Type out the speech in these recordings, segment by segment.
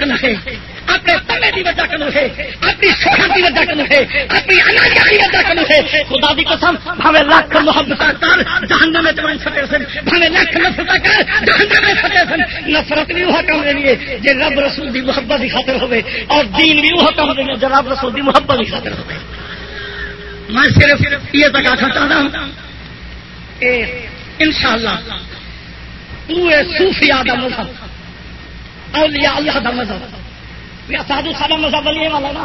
ہے۔ اپنے کی وجہ ہے۔ اپنی شہر کی وجہ ہے۔ اپنی اناجا کی وجہ ہے۔ خدا دی قسم لاکھ محبت کر، جہنم میں سٹے سن۔ لاکھ نفرت کر، جہنم میں سٹے سن۔ نفرت بھی وہ کم دینی ہے جی رب رسول دی محبت کی خاطر ہوے اور دین بھی وہ کم دینی ہے جی رب رسول دی محبت کی خاطر ہوے۔ میں صرف یہ تک آخر چاہتا ہوں ان شاء اللہ پورے صوفیاء کا مذہب اولیاء اللہ کا مذہب۔ یا سادو سارا مذہب علی والا نا۔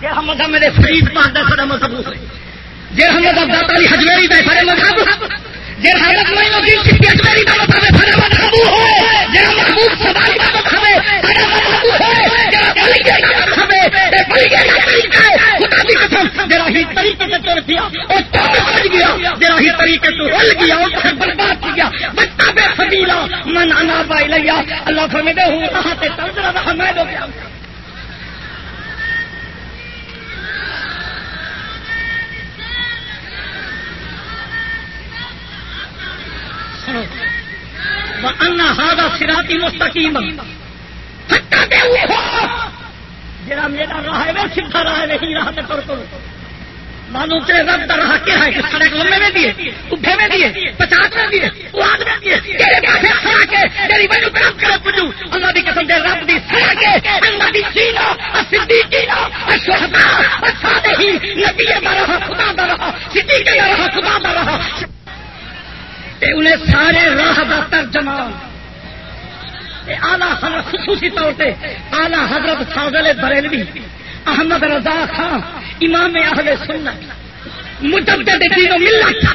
جی ہم مذہب میرے فرید پاک کا سارا مذہب جی ہم مذہب داتا علی حجمیری کا سارے مذہب۔ جی حضرت مینو محبوب بلی بلی ہے خدا کی قسم ہی طریقے سے گیا ہی طریقے سے ہل گیا برباد کیا بچہ بے سبیلا من انا بائی لیا اللہ فرمیدے ہوں کہاں تے ترد رہا میں لو گیا انا ہادا سراتی مستقیم. جڑا میرا راہ ہے سیدھا راہ نہیں راہ تے تر کرو معلوم چلے رب کا رہا کیا ہے؟ سڑک لمبے میں دیے اٹھے میں دیے پچاس میں دیے واد میں دیے تیرے پاسے سڑا کے، تیری بنو طرف کرے پجو اللہ دی قسم دے، رب دی سڑا کے، اللہ دی سینا صدیقینا الشہداء، الصالحین، نبی دا رہا، خدا دا رہا صدیق دا رہا، خدا دا رہا تے انہیں سارے راہ دا ترجمہ آلہ حضرت خصوصی طور پہ آلہ حضرت فاضل بریلوی، احمد رضا خان، امام اہل سنت، مجدد دین و ملت۔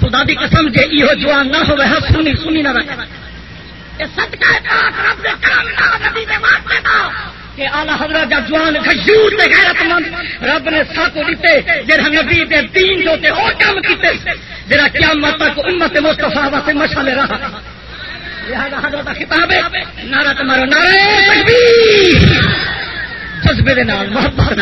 خدا دی قسم جے ایہو جوان نہ ہوے ہا سنی سنی نہ رکھے۔ اے صدقہ پاک رب دے کرم نال نبی دے واسطے دا۔ کہ اعلی حضرت دا جوان غیور تے غیرت مند رب نے ساتو دتے جڑا نبی دے دین جو تے او کام کیتے، جڑا قیامت تک امت مصطفی واسطے مشعل رہا۔ لہذا حضرت کا خطاب ہے، نعرہ تمہارا نعرہ تکبیر۔ جذبے دے نال محبت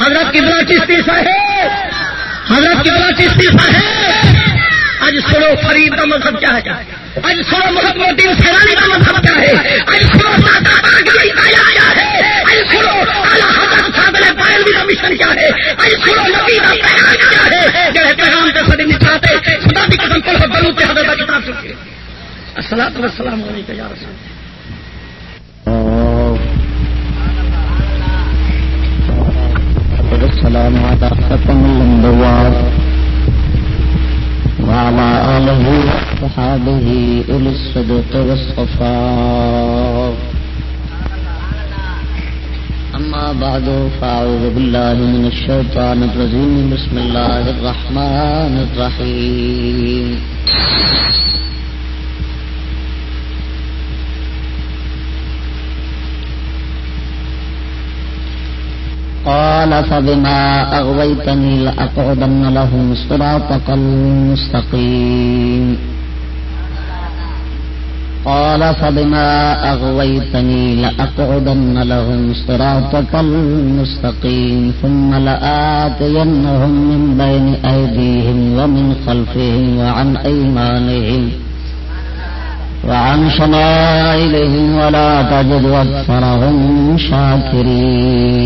حضرت کی بڑا چشتی صاحب۔ حضرت کی بڑا چشتی صاحب اج سنو فرید کا مذہب کیا ہے اج سنو محمد الدین سیرانی کا مذہب کیا ہے؟ اج سنو ماتا آیا ہے؟ اج سنو اعلیٰ حضرت صاحب بائل کا مشن کیا ہے؟ اج سنو نبی کا پیغام کیا ہے؟ جڑے پیغام سے سڑی نچاتے خدا کی قسم کو بنو تے حضرت کا کتاب چکے۔ السلام والسلام علیکم یا رسول اللہ۔ السلام على ختم الانبياء وعلى آله وصحابه أولي الصدق والصفاء. أما بعد، فأعوذ بالله من الشيطان الرجيم. بسم الله الرحمن الرحيم. قال فبما أغويتني لأقعدن لهم صراطك المستقيم. قال فبما أغويتني لأقعدن لهم صراطك المستقيم. ثم لآتينهم من بين أيديهم ومن خلفهم وعن أيمانهم. وعن شمائلهم ولا تجد أكثرهم شاكرين.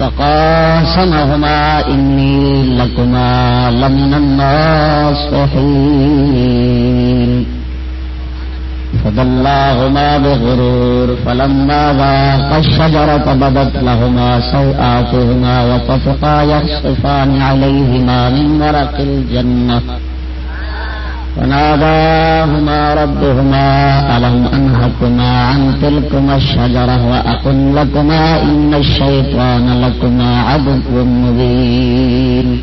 وقاسمهما إني لكما لمن الناصحين. فضلاهما بغرور، فلما ذاق الشجرة بدت لهما سوآتهما وطفقا يخصفان عليهما من ورق الجنة. وناداهما ربهما، ألم أنهكما عن تلكما الشجرة وأقل لكما إن الشيطان لكما عدو مبين.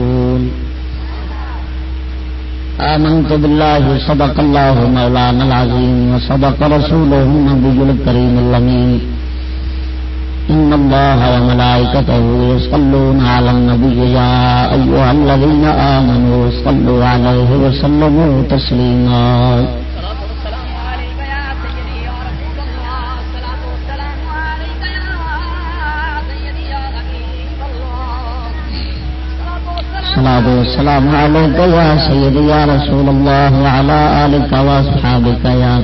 آمنت بالله صدق الله مولانا العظيم وصدق رسوله النبي الكريم اللمين إن الله وملائكته يصلون على النبي يا أيها الذين آمنوا صلوا عليه وسلموا تسليما. الصلاة والسلام عليك يا سيدي يا رسول الله وعلى آلك وأصحابك يا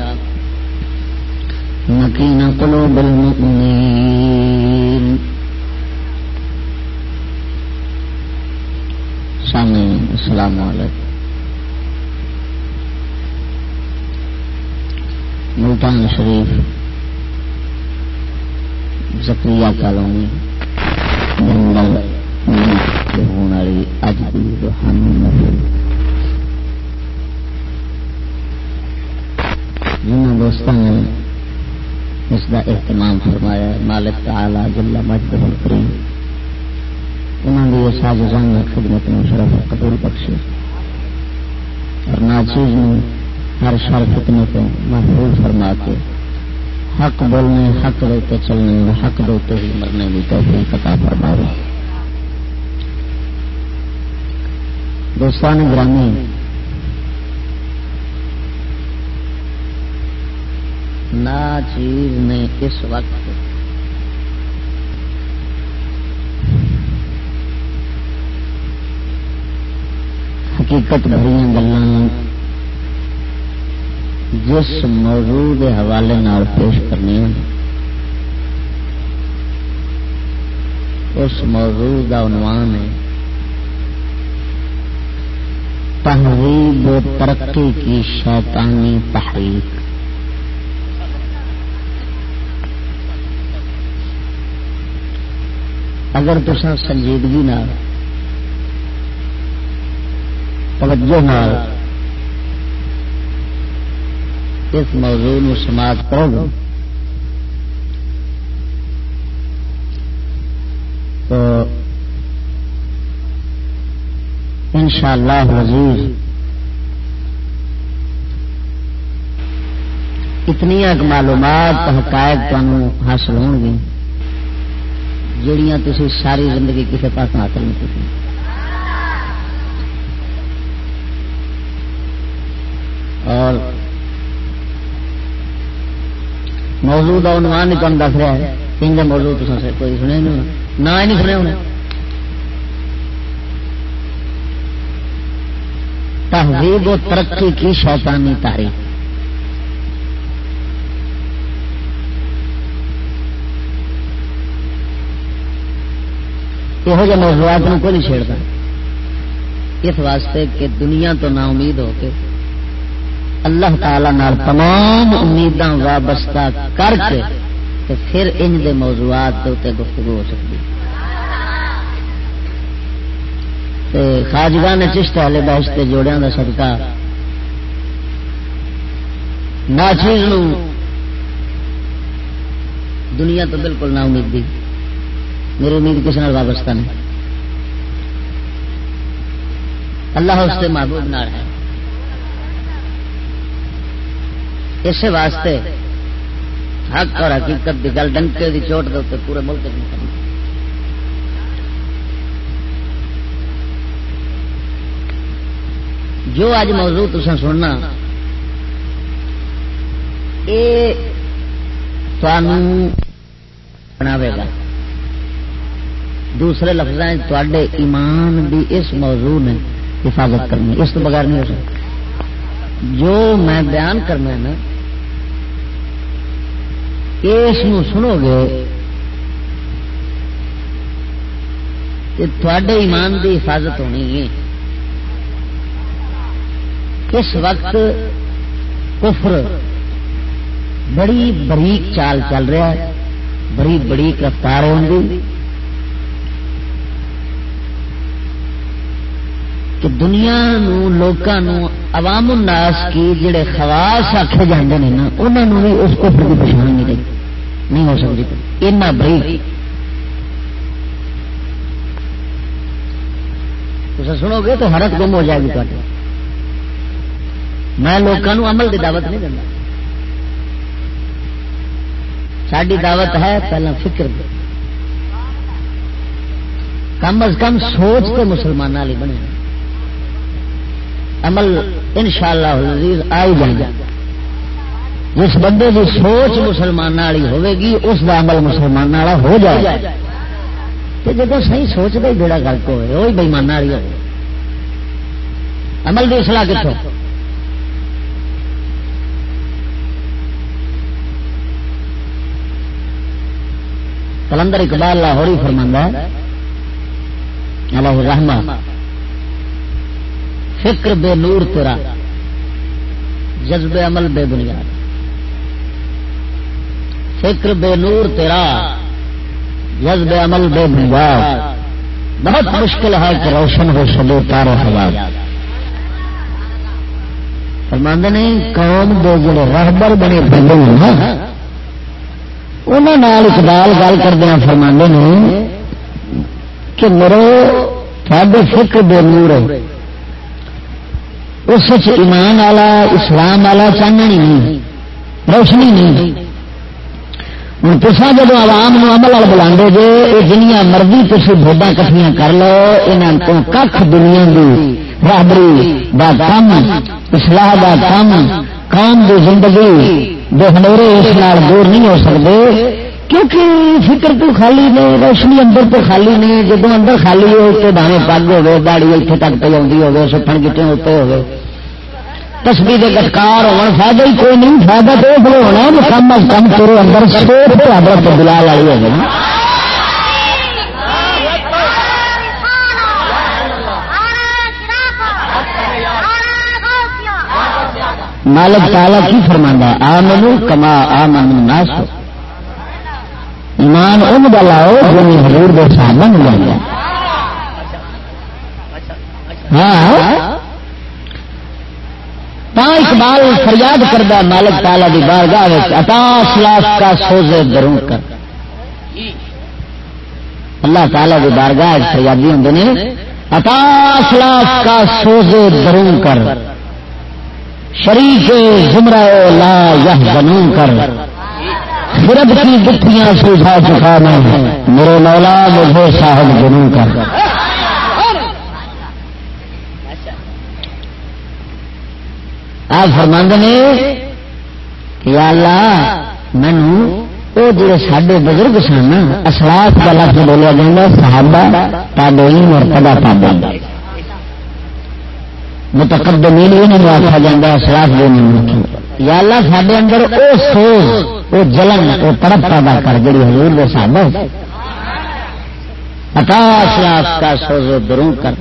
مكين قلوب المؤمنين. سامعين، السلام عليكم. ملتان شریف زکریہ کالونی جنگل ہونے والی اج کی روحانی محفل جنہوں دوستوں نے اس کا اہتمام فرمایا مالک تعالی جلا مجد الکریم انہوں نے یہ ساز زنگ خدمت میں شرف قبول بخشی اور ناچیز میں ہر شر فتنے کو محفوظ فرما کے حق بولنے حق دیتے چلنے اور حق دیتے ہی مرنے کی توفیق عطا فرماوے دوستان گرامی، نا چیز نے اس وقت حقیقت بھری گلان جس موضوع کے حوالے پیش کرنی اس موضوع کا عنوان ہے تہذیب و ترقی کی شیطانی تحریک۔ اگر تصا سنجیدگی توجہ نال اس موضوع نو سماعت کرو گے۔ تو ان شاء اللہ حضور اتنی معلومات حقائق تمہیں حاصل ہو گی جڑیاں تھی ساری زندگی کسی پاس حاصل نہیں کی اور موضوع کا عنوان نہیں تمہیں دس رہا ہے کہ موضوع تو کوئی سنیا نہیں نہ ہی نہیں سنیا ہونا تہذیب و ترقی کی شیطانی تاریخ۔ یہو جہ موضوعات کو نہیں چھیڑتا۔ اس واسطے کہ دنیا تو نا امید ہو کے اللہ تعالی نال تمام امیداں وابستہ کر کے پھر ان دے موضوعات کے گفتگو ہو سکتی۔ خاجگاہ نے چشت والے بحث کے جوڑیا کا سدکا ناچیز دنیا تو بالکل نہ امید دی۔ میری امید کسی نے وابستہ نہیں۔ اللہ اس کے محبوب نال ہے۔ اس واسطے حق اور حقیقت کی گل ڈنکے کی چوٹ دے پورے ملک نہیں کرنا جو اج موضوع تسا سننا یہ بناوے گا۔ دوسرے لفظ ایمان بھی اس موضوع نے حفاظت کرنی، اس تو بغیر نہیں ہو سکتا۔ جو میں بیان کرنا نا، اس سنو گے تھوڑے ایمان دی حفاظت ہونی ہے۔ اس وقت کفر بڑی بریک چال چل رہا ہے، بڑی بڑی رفتار کہ دنیا لوگوں عوام الناس کی جڑے خواص آخے جاتے ہیں نا انہوں بھی اس کو کی پچھان نہیں رہی۔ نہیں ہو سکتی۔ اینا بری سنو گے تو حرت گم ہو جائے گی تے میں لوگوں عمل کی دعوت نہیں دینا۔ ساری دعوت ہے پہلا فکر دے کم از کم سوچ کے مسلمان والی بنے۔ عمل ان شاء اللہ آئی جائے۔ جس بندے کی سوچ مسلمان والی ہوگی اس کا عمل مسلمان والا ہو جائے۔ گا تو جب صحیح سوچ کا ہی بیڑا گلک ہوئے وہی بےمان والی ہو عمل کی سلاح کتوں کلندر اقبال لاہور ہی فرماندہ ہے۔ علیہ رحمہ فکر بے نور تیرا، جذب عمل بے بنیاد۔ فکر بے نور تیرا، جذب عمل بے بنیاد۔ بہت مشکل ہے کہ روشن ہو سلو تارو ہوا فرماند نے قوم دے جڑے رہبر بنے پہلے انہوں اقبال گل کردیا فرماندے نے کہ میرے تھوڑے فکر بے نور ہے اس ایمان والا اسلام والا چاہنا ہی نہیں روشنی نہیں ہوں تصا جب عوام عمل وال بلا جے یہ جنیا مرضی تھی بوڈا کٹیاں کر لو یہاں کو کھ دنیا کی رابری کا کام اسلح کا کام قوم کی زندگی دو ہنورے اس دور نہیں ہو سکتے، کیونکہ فکر تو خالی نے، روشنی اندر تو خالی نے جب اندر خالی ہو تو دانے پگ ہوے داڑی اتنے تک پہ آتی ہوگی سفن گٹے ہوتے ہوگے تسبی کے گٹکار ہونا فائدہ ہی کوئی نہیں، فائدہ تو یہ ہونا کم از کم تیرے اندر سوچ حضرت بلال والی ہوگی نا۔ مالک تالا کی فرمانا آ منو کما آ من ایمان ان کا لاؤ جن حضور دے صحابہ نے لیا ہاں۔ اقبال فریاد کردہ مالک تالا کی بارگاہ اتاس لاکھ کا سوزے دروں کر۔ اللہ تعالی کی بارگاہ فریادی ہوں نے اتاس لاکھ کا سوزے دروں کر۔ شریف زمرہ لا یہ جنوں کر۔ خرد کی گٹھیاں سوجھا چکا میں میرے مولا مجھے صاحب جنو کر۔ آپ فرمند نے کہ یا اللہ مینو وہ جڑے سڈے بزرگ سن اسلاف کا لفظ بولیا جا صحابہ، تابعین اور پدا پابند متقدمین بھی نہیں آخا جا اسلاف دے یا اللہ سڈے اندر وہ سوز وہ جلن وہ تڑپ پیدا کر جی حضور دے صاحب اٹاس لاکھ کا سوز دروں کر۔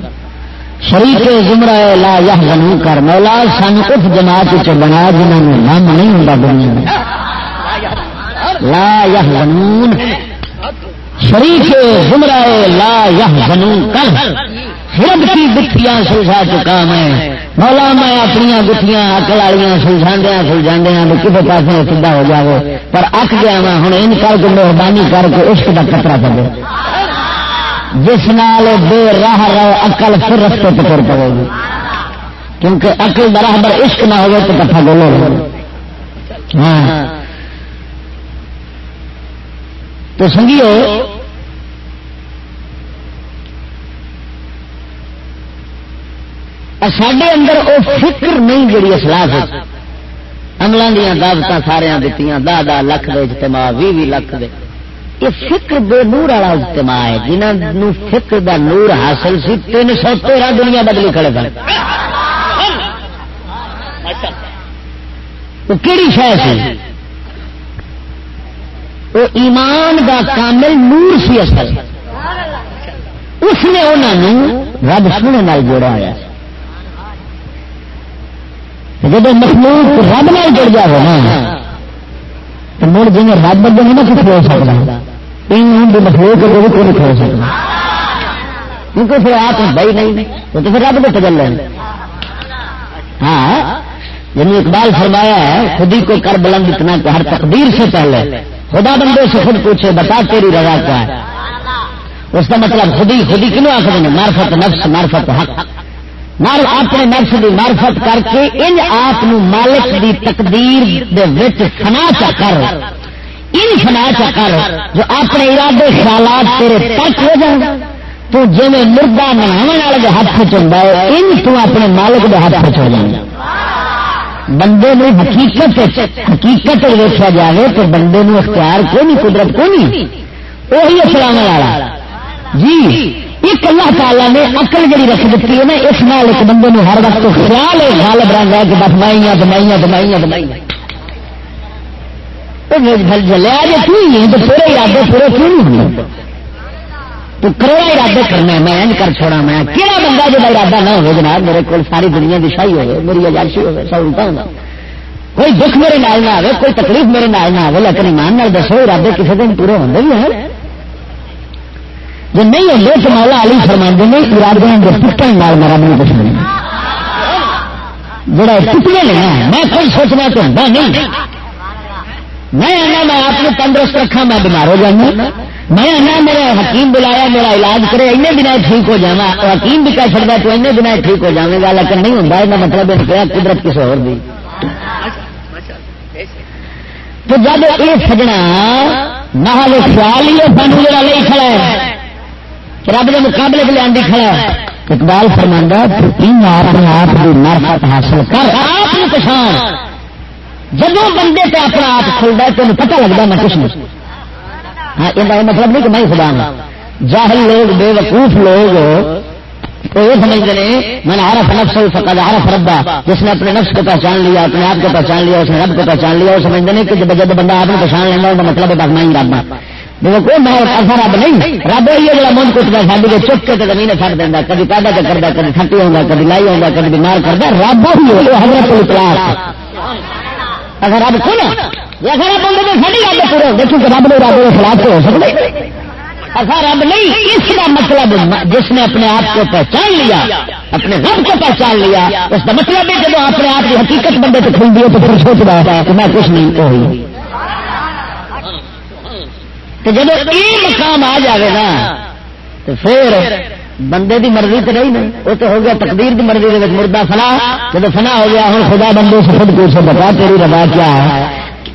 شریف زمرہ لا یہ بنو کر۔ مولا سن اس جماعت چ بنا جنہوں نے نام نہیں ہوں دنیا میں۔ لا یہ بنون شریف زمرہ لا یہ بنو کر۔ رب کی گٹھیاں سلجھا چکا میں۔ مولا میں اپنی گٹھیاں اکل والی سلجھاندیا سلجھاندیا کسی پاس سیدھا ہو جائے پر اک گیا میں ہوں ان کر کے مہربانی کر کے عشق کا کترا پڑے جس نال بے راہ رہو اکل پھر رستے پہ تر پڑے گی۔ کیونکہ اکل برابر عشق نہ ہوگا تو کٹھا بولو ہاں۔ تو سنگیو سڈے اندر وہ فکر نہیں جڑی اصلاح عملوں دیا دعوت سارا دیتی دہ دہ لکھ دے اجتماع بھی بھی لکھ دے۔ یہ فکر بے نور والا اجتماع ہے جنہوں فکر دا نور حاصل سی، تین سو تیرہ دنیا بدلی کھڑے سن۔ کہڑی شہ سی؟ وہ ایمان دا کامل نور سی اصل۔ اس نے انہوں رب سونے جوڑا ہوا جب مخلوق رب نہ جڑ جائے نا، تو مڑ جی رب اگے نہیں کچھ ہو سکتا ہوں مخلوق اگے بھی کوئی ہو سکتا کیونکہ پھر آپ ہوں بھائی نہیں، وہ تو پھر رب کو تجل لیں ہاں یعنی اقبال فرمایا ہے خودی کو کر بلند اتنا کہ ہر تقدیر سے پہلے خدا بندے سے خود پوچھے، بتا تیری رضا کیا ہے؟ اس کا مطلب خودی خودی کیوں آخر مارفت نفس مارفت حق۔ مار اپنے نفس کی مارفت کر کے ان آپ مالک کی تقدیر فنا چا کر ان فنا چا کر جو اپنے ارادے خیالات تیرے تک ہو جائے تو جی مردہ نہاو والے ہاتھ چاہتا ہے ان تو اپنے مالک کے ہاتھ چ جائے بندے نے حقیقت حقیقت ویچا جائے تو بندے نو اختیار کو نہیں، قدرت کو نہیں۔ وہی اسلام والا۔ جی ایک اللہ تعالیٰ نے اکل جڑی رکھ دیتی ہے نا، اس نال ایک بندے نو ہر وقت خیال ہے، غالب رنگ ہے کہ بس مائیاں دمائیاں دمائیاں دمائیاں جلیا جی تھی تو پورے ارادے پورے کیوں نہیں ہوئے؟ تو کروڑا ارادے کرنا میں این کر چھوڑا میں۔ کہڑا بندہ جب ارادہ نہ ہو جناب، میرے کو ساری دنیا کی شاہی ہوگی میری اجازی ہوگی سہولت ہوگا کوئی دکھ میرے نال نہ آئے کوئی تکلیف میرے نال نہ آئے لیکن ایمان نال دسو، ارادے کسی دن پورے ہوتے بھی ہیں۔ جی نہیں ہوتے تو مولا علی فرما نے ارادے کے ٹوٹن میرا نہیں دسنا جڑا ٹوٹنے لینا میں کوئی سوچنا تو ہوں نہیں۔ میں آنا، میں آپ کو تندرست رکھا میں بیمار ہو جاؤں۔ میں آنا، میرا حکیم بلایا، میرا علاج کرے این دن ٹھیک ہو جا حکیم بھی کہہ سکتا تو این دن ٹھیک ہو جائے گا، لیکن نہیں ہوں مطلب یہ مطلب کیا، قدرت کسی اور دی۔ تو جب یہ سجنا، نہ خیال ہی سانو جڑا نہیں کھڑا ہے۔ رب کے مقابلے کے لیا کھڑا ہے۔ اقبال فرمانا اپنے آپ کی مارفت حاصل کر، آپ پچھان جب بندے سے اپنا آپ کھلتا ہے تمہیں پتہ لگتا میں کچھ نہیں۔ ہاں یہ مطلب نہیں کہ میں خدا ہوں۔ جاہل لوگ بے وقوف لوگ، تو یہ سمجھتے ہیں میں نے عرف نفس فقد عرف ربا جس نے اپنے نفس کو پہچان لیا، اپنے آپ کو پہچان لیا، اس نے رب کو پہچان لیا، وہ سمجھتے ہیں کہ جب بندہ آپ نے پہچان لینا وہ مطلب ہے بس میں رب ہاں۔ دیکھو میں ایسا رب نہیں، رب یہ جا من کٹ گیا ساری کو چک کے زمین چڑھ دینا کبھی پیدا کر کرتا کبھی تھٹی ہوگا کبھی لائی ہوگا کبھی بیمار کرتا رب وہی حضرت الاطلاق اگر رب کو نا اگر رب ہوتے تو ساری رب پورے ہوتے کیونکہ رب نے رب کے خلاف ہو سکتے۔ ایسا رب نہیں، اس کا مطلب جس نے اپنے آپ کو پہچان لیا، اپنے رب کو پہچان لیا، اس کا مطلب ہے جب اپنے آپ کی حقیقت بندے کو کھل دیے تو پھر سوچ رہا تھا کہ میں کچھ نہیں ہوئی تو جب یہ مقام آ جائے نا تو پھر بندے دی مرضی تو نہیں نہیں وہ تو ہو گیا تقدیر دی مرضی کے مردہ فنا جب فنا ہو گیا ہوں خدا بندے سے خود کو بتا تیری ربا کیا ہے؟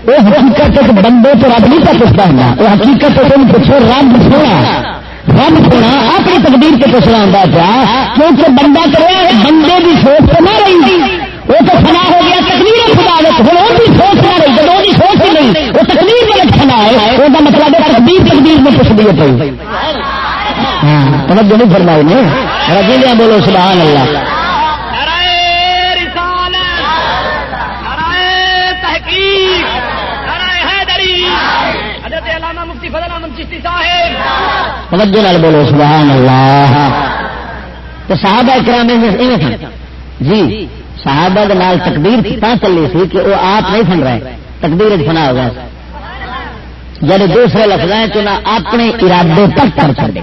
وہ حقیقت ایک بندے تو رب نہیں پوچھتا ہوں وہ حقیقت تم پوچھو رب سونا۔ رب سونا اپنی تقدیر کے پوچھنا ہوں پیا، کیونکہ بندہ کرے بندے کی سوچ تو نہ رہی۔ وہ تو فنا ہو گیا، تقدیر خدا ہوں وہ بھی سوچ نہ رہی جب وہ سوچ ہی نہیں وہ تقدیر فنا ہے وہ مطلب تقدیر تقدیر میں پوچھ دیے پی ہاں توجہ نہیں فرمائی نے۔ بولو سبحان اللہ۔ توجہ نال بولو سبحان اللہ۔ تو صحابہ کرام جی صحابہ نال تقدیر تا چلی سی کہ وہ آپ نہیں سن رہے تقدیر فنا ہو گیا جب دوسرے لفظ اپنے ارادے تک کر چڑے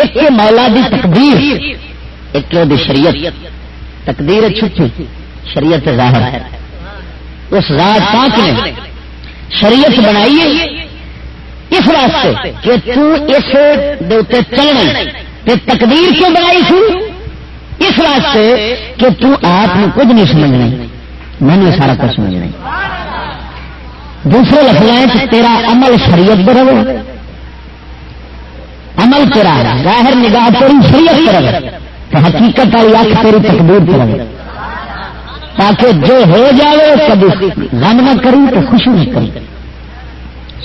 ایک مولا دی تقدیر ایک دی شریعت۔ تقدیر چھٹی، شریعت ظاہر۔ ہے اس ذات پاک نے شریعت بنائی ہے۔ اس واسطے کہ تو اس چلنا تقدیر کیوں بنائی تھی؟ اس واسطے کہ تو آپ کچھ نہیں سمجھنا میں نے سارا کچھ سمجھنا دوسرے لفظ تیرا عمل شریعت پر برابر عمل تیرا ظاہر نگاہ تیری شریعت پر کرے تو حقیقت والی اک تیری تقدیر پر کرے تاکہ جو ہو جائے کبھی غم نہ کری تو خوشی نہ کری۔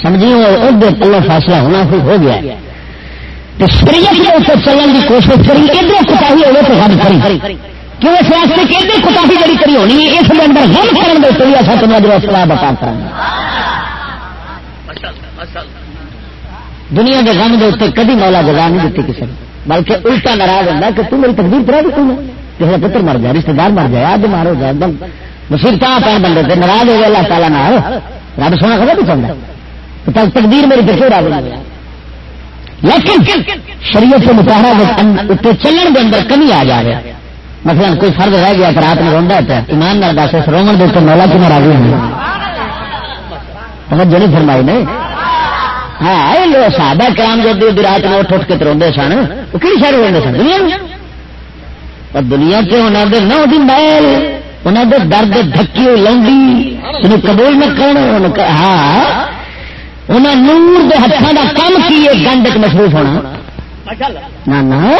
سمجھی ادھر پلے فاصلہ ہونا پھر ہو گیا۔ تو شریعت کے اوپر چلنے کی کوشش کری، ادھر کتا ہوگی تو غم کری۔ کیوں اس واسطے کہ ادھر کتا جڑی کری ہونی ہے، اس کے اندر غم کرنے کے لیے اصل تمہیں جو اصلاح بتا کریں دنیا کے غم کے اتنے کدی مولا جگہ نہیں دیتی کسی نے، بلکہ الٹا ناراض ہوتا کہ تم میری تقدیر کرا دیتی ہے کسی کا پتر مر جائے رشتے دار مر جائے آج مارو جائے ایک دم مصیبت پہ بندے سے ناراض ہو گیا اللہ تعالیٰ نہ رب سونا خبر بھی چلتا تقدیر میری پیچھے راض ہو گیا لیکن شریعت کے اتنے چلن کے اندر کمی آ جائے مثلا کوئی فرد رہ گیا کہ رات میں روندا ہے ایمان نال دس رومن دے تو مولا کی ناراضی ہوئی توجہ نہیں فرمائی نہیں؟ ہاں یہ صحابہ کرام جو رات میں اٹھ اٹھ کے روندے سن وہ کہڑی شہر روندے سن؟ دنیا اور دنیا سے انہوں نے نہ وہ محل انہوں نے درد دھکی لونڈی قبول میں کون ہاں انہیں نور دے ہاتھوں کا کام کی گنڈ محسوس ہونا۔ نہ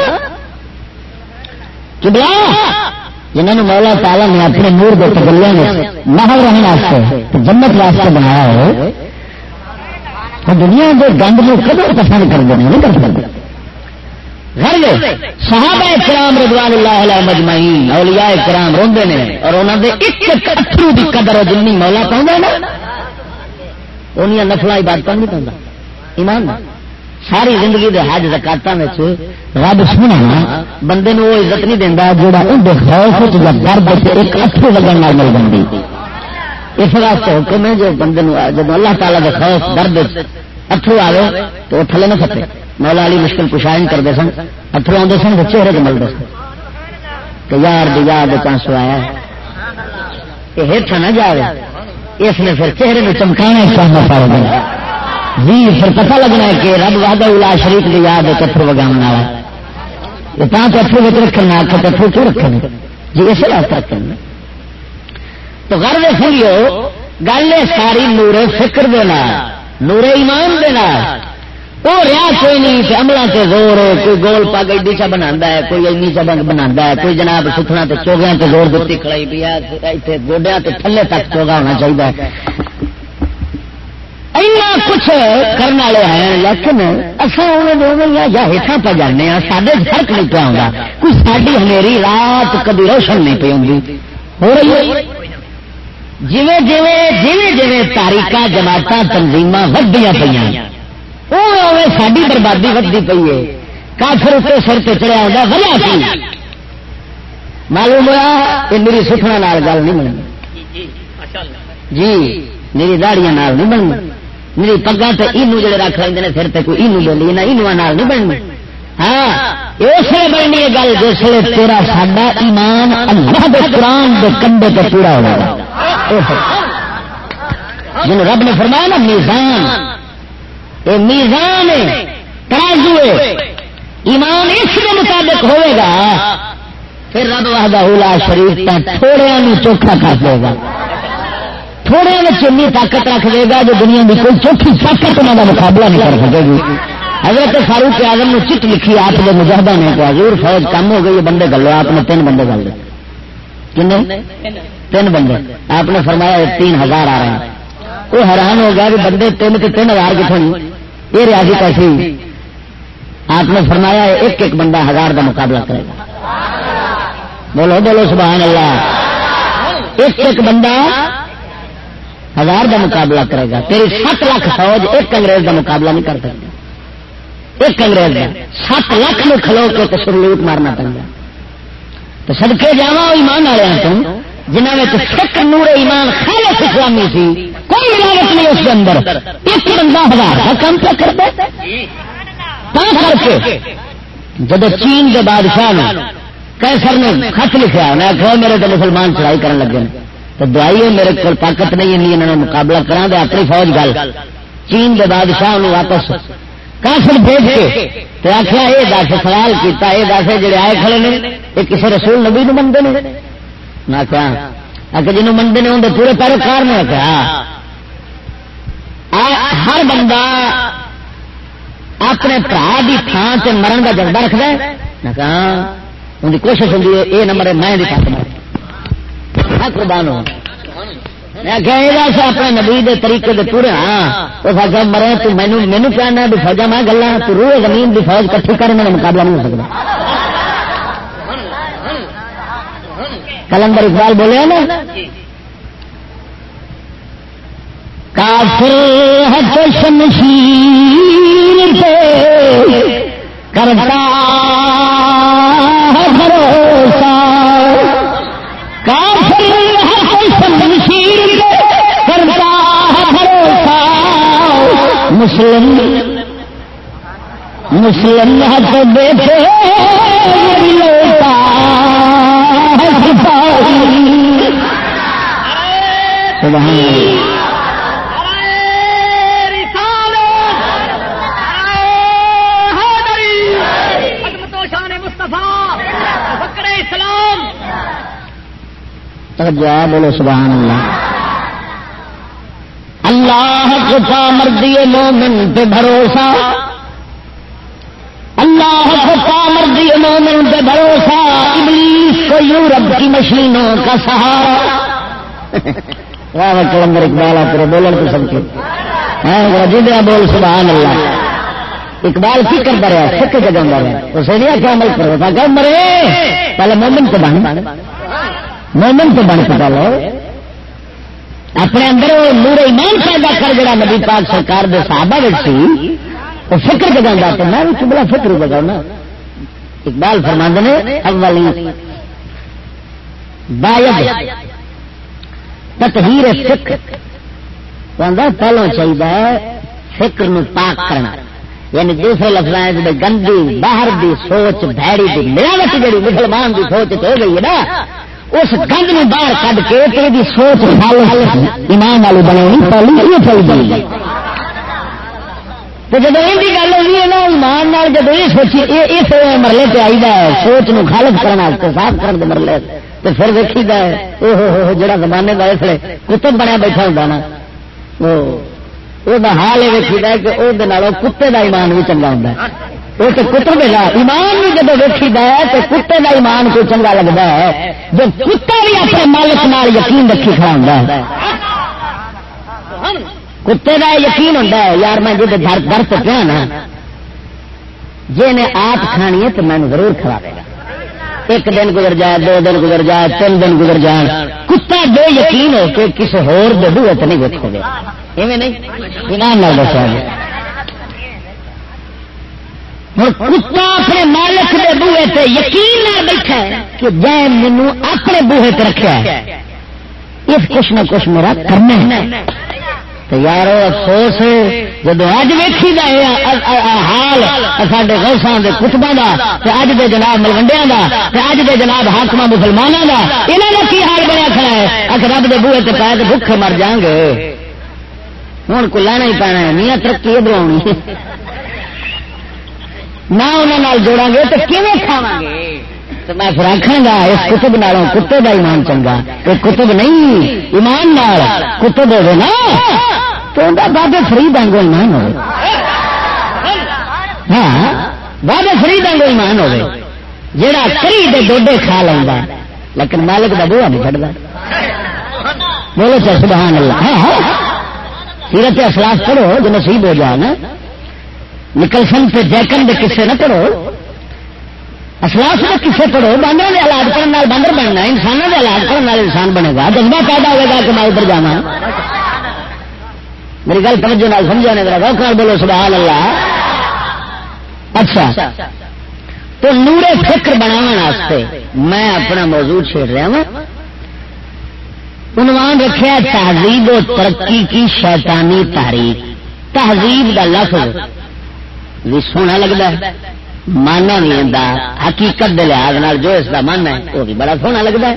جنہوں نے مولا تالا نے اپنے نور دے تجلیاں نے محل رہنے واسطے جنت واسطے بنایا ہو دنیا کے گند میں کدو پسند کر دیں نہیں کر سکتے صحابہ کرام رضوان اللہ علیہ مجمعین، اولیاء کرام روندے نے اور انہوں نے ایک اترو کی قدر جنی مولا پاؤں نا انہیں نفل عبادت نہیں پاؤں ایمان ساری زندگی دے حج زکات رب سونا بندے وہ عزت نہیں دینا جہاں اندر خوف یا درد ایک اترو لگن مل بندی اس واسطے حکم ہے جو بندے جب اللہ تعالیٰ کے خوف، درد اترو آئے تو وہ تھلے نہ سکے مولا علی مشکل کشائن کرتے سن اترو آتے سن چہرے کے ملتے سن۔ کہ یار دی یاد چانسو آیا۔ یہ ہیٹھ نہ جائے اس نے پھر چہرے میں چمکانا چاہنا پڑ گیا۔ جی پھر پتہ لگنا ہے کہ رب واد الا شریف کی یاد اتر وگام والا یہ پانچ اترو بچ رکھنا آخر اترو کیوں رکھنے جی اس واسطے رکھنے تو گھر میں سنگیو گل ہے ساری نورے فکر دینا نورے ایمان دینا وہ رہا کوئی نہیں عملہ سے زور ہے کوئی گول پگ ایڈی چا بنا ہے، کوئی اینی چا بنا ہے، کوئی جناب ستنا تو چوگیا تو زور دیتی کھڑائی پی اتنے گوڈیا تو تھلے تک چوگا ہونا چاہیے اینا کچھ کرنے والے ہیں لیکن اصل یا ہیٹھا پہ جانے سارے فرق نہیں پہ آؤں کوئی ساری ہمیری رات کبھی روشن نہیں پی آؤں ہو رہی ہے جی جی جی تاریخ جماعت تنظیم ودیا پہ ساری بربادی ودی پی ہے کافر اسے سر سے چڑیا ہوتا وجہ سی معلوم ہوا کہ میری سکھنا گل نہیں بننی جی میری داڑیاں نہیں بننی میری پگا تو یہ جڑے رکھ لیں پھر تو کوئی یہ بولی نہ یہ نہیں بننی۔ ہاں اس لیے بننی ہے گل جس لیے تیرا ساڈا ایمان اللہ دے قرآن دے کنڈے پہ پورا ہوا جن رب نے فرمایا نا، میزان۔ اے میزان ترازو ایمان اس کے مطابق ہوئے گا۔ پھر رب وحدہ اولا شریف تھوڑے چوکھا کر دے گا۔ تھوڑے چنی طاقت رکھ دے گا جو دنیا کی کوئی چوکھی طاقت انہوں کا مقابلہ نہیں کر سکے گی۔ حضرت فاروق آزم نے چٹ لکھی آپ کے مجاہدہ نے کہ حضور فوج کم ہو گئی بندے گلو آپ نے تین بندے گل کن تین بندے۔ آپ نے فرمایا تین ہزار آ رہے ہیں۔ وہ حیران ہو گیا کہ بندے تین کے تین ہزار کتوں یہ ریاضی کیسی آپ نے فرمایا ایک ایک بندہ ہزار کا مقابلہ کرے گا۔ بولو بولو، سبحان اللہ۔ ایک ایک بندہ ہزار کا مقابلہ کرے گا. تیری سات لاکھ فوج ایک انگریز کا مقابلہ نہیں کر سکتی. ایک انگریز کا سات لاکھ میں کھلو کے تو سلوٹ مارنا پڑتا تو سڑکے جا ایمان والے تم جنہوں نے سکھ نور، ایمان، خالص اسلامی سی، کوئی ملاوٹ نہیں اس کے اندر. ایک بندہ ہزار کا کام کیا کرتا کر کے جب چین کے بادشاہ نے کیسر نے خط لکھا میں آخر میرے تو مسلمان چڑھائی کرنے لگے تو دعائی ہے میرے کو طاقت نہیں ہے انہوں نے مقابلہ کرا دے اپنی فوج گل۔ چین کے بادشاہ واپس کافر بھیج کے تو آخر یہ دس سوال کیا یہ دس جڑے آئے کھڑے نے یہ کسی رسول نبی نو منگے نے؟ میں کہا کہ جنوب منگے نے اندر پورے پیروکار نے کہا ہر بندہ اپنے برا کی تھان سے مرن کا جذبہ رکھد ان کی کوشش ہوتی ہے یہ نمبر میں قربان ہوں اپنے نبی دے طریقے دے پورے ہاں۔ فوجا مرے، تو مینو مینو کہنا بھی فوجا، میں گلا تو روح زمین کی فوج کٹھی کرنے کا مقابلہ نہیں ہو سکتا۔ کلندر اقبال بولے نا، کافر ہے شمشیر پہ کرتا ہے بھروسہ۔ ہے بھروسہ مسلم مسلم تو بیٹھے بولو سبحان اللہ۔ اللہ کفا مردی مومن پہ بھروسہ۔ اللہ کفا مردی مومن پہ بھروسہ، ابلیس کو یورپ کی مشینوں کا سہارا۔ واہ، کلندر اقبال، آپ بولن تو سب کے۔ ہاں، جدیا بول، سبحان اللہ۔ اقبال کی کرتا رہا فکر جگہ رہا۔ اسے نہیں آخر عمل کرو کہ مرے۔ پہلے مومن تو بن۔ مومن تو بن چکا لو اپنے اندر وہ نور ایمان پیدا کر جڑا نبی پاک سرکار دے صحابہ سی، وہ فکر جگا تو میں بھی چبلا فکر جگا نا اقبال فرماند نے اولی باید۔ تطہیر فکر۔ پہلو چاہیے فکر نو پاک کرنا۔ یعنی دوسرے لفظ گندی، باہر دی سوچ بھڑی دی ملاوٹ جڑی مسلمان دی سوچ ہو گئی ہے نا اس گند میں باہر کھ کے سوچ حل ایمان والی بنانی یہ چاہیے تو جب یہ گل ہوئی ہے نا، ایمان جب یہ سوچی اس مرلے پہ آئی ہے۔ سوچ نو خالص کرنا صاف کرنے مرلے۔ تو پھر ویکھی دا جڑا زمانے کا اس لیے کتب بنیا بیٹھا ہوتا نا۔ وہ حال یہ ویکھی دا کہ وہ کتے کا ایمان بھی چنگا ہوں وہ تو کتر دے گا ایمان بھی جب ویکھی دا تو کتے کا ایمان کو چنگا لگتا ہے؟ جب کتا بھی اپنے مالک نال یقین رکھی کھڑا ہوں کتے کا یقین ہوتا ہے، یار میں جب گھر گھر تو پیا نا جی نے آپ کھانی ہے تو میں ضرور کھوا دے گا۔ ایک دن گزر جائے، دو دن گزر جائے، تین دن گزر جان کتا بے یقین ہو کے کسی ہور دے تو نہیں ویکو گے۔ ایویں نہیں؟ ایمان نال دسا گے کتا اپنے مالک کے بوہے سے یقین نہ بیٹھا کہ جی مینو اپنے بوہے پہ رکھا ہے اس کچھ نہ کچھ میرا کرنا ہے تو یار افسوس جب اج ویکھی حال سارے گوسان کتبا کا اج دے جناب ملوڈیا کا اج دے جناب حاقم مسلمانوں کا یہاں کا کی حال بنیا کھڑا ہے اک رب دے بوہے پہ پا کے بھوکے مر جان گے ہوں کو لینا ہی پینا ہے میاں ترقی ادھر آنی نہ انہوں جوڑا گے تو کیون کھاوا گے تو میں پھر آخا گا اس کتب نالوں کتے کا ایمان چنگا یہ کتب نہیں ایمان نال کتب ہوگی نا؟ تو بابے فری دانگو ایمان ہو ہاں بابے فری دانگو ایمان ہوگی جہاں کری دے ڈوڈے کھا لینا لیکن مالک کا بوا نہیں چڑھتا بولو سر سبحان اللہ۔ ہاں, سیرت اخلاق پڑھو جو نصیب ہو جائے نا۔ نکلسن سے جیکن کے کسے نہ پڑھو۔ اخلاق سے کسے پڑھو باندر کے علاج کرنے باندر بننا انسانوں کے علاج کرنے انسان بنے گا۔ جذبہ پیدا ہوئے گا کہ میں ادھر جانا میری گل توجہ نال سمجھا نے میرا گوکھال بولو سبحان اللہ۔ اچھا۔ تو نورے فکر بناو میں اپنا موضوع چھیڑ رہا ہوں۔ عنوان رکھا تہذیب و ترقی کی شیطانی تاریخ تہذیب کا لفظ۔ بھی سونا لگتا ہے۔ مانا بھی آتا حقیقت کے لحاظ جو اس کا من ہے، وہ بھی بڑا سونا لگتا ہے۔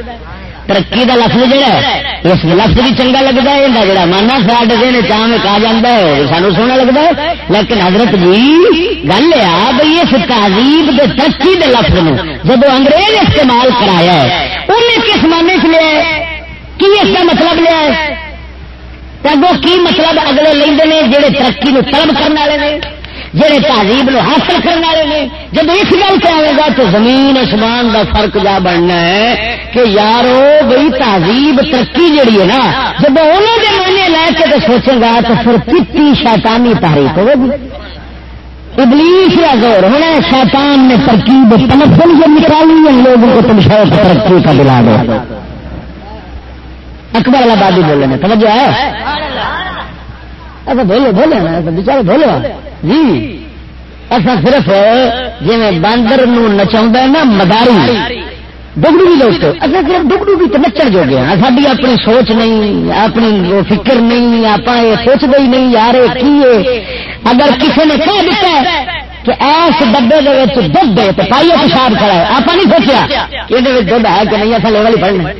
ترقی کا لفظ جہا ہے، اس لفظ بھی چنگا لگتا ہے یہ جڑا مانا ساڈ دن چاہ کہا جا ہے سانو سونا لگتا ہے۔ لیکن حضرت جی گل ہے بھائی اس تہذیب کے ترقی کے لفظ میں جب انگریز استعمال کرایا ہے انہیں کس مانے چ لیا کی اس کا مطلب لیا ہے؟ اگوں کی مطلب اگلے لے جڑے ترقی نو طلب کرنے والے جہے تہذیب نو حاصل کرنے والے نے، جب اس گل پہ آئے گا تو زمین آسمان کا فرق جا بننا ہے کہ یارو بھائی تہذیب ترقی جڑی ہے نا، جب انہوں کے معنی لے کے تو سوچے گا تو پھر پتی شیطانی تاریخ ہوگی ابلیس یا زور ہونا شیطان نے ترکیب تمفل جو نکالی ان لوگوں کو تم شاید ترقی کا دلا دو۔ اکبر آبادی بولے نا توجہ ہے؟ ایسا بولو بولے اچھا بچارے بولو۔ جی اصا صرف جی باندر نچا نا، مداری۔ ڈگڑو بھی لوگ اصل صرف ڈگڑو بھی نچن جو گیا ساری اپنی سوچ نہیں، اپنی فکر نہیں آپ یہ سوچتے ہی نہیں، یار کی اگر کسی نے کہہ دیتا ہے کہ ایس ڈبے دھد دے تو پائیے پیشاب کھڑا ہے۔ آپ نہیں سوچا کہ یہ دھد ہے کہ نہیں اصل لیول ہی پڑھنا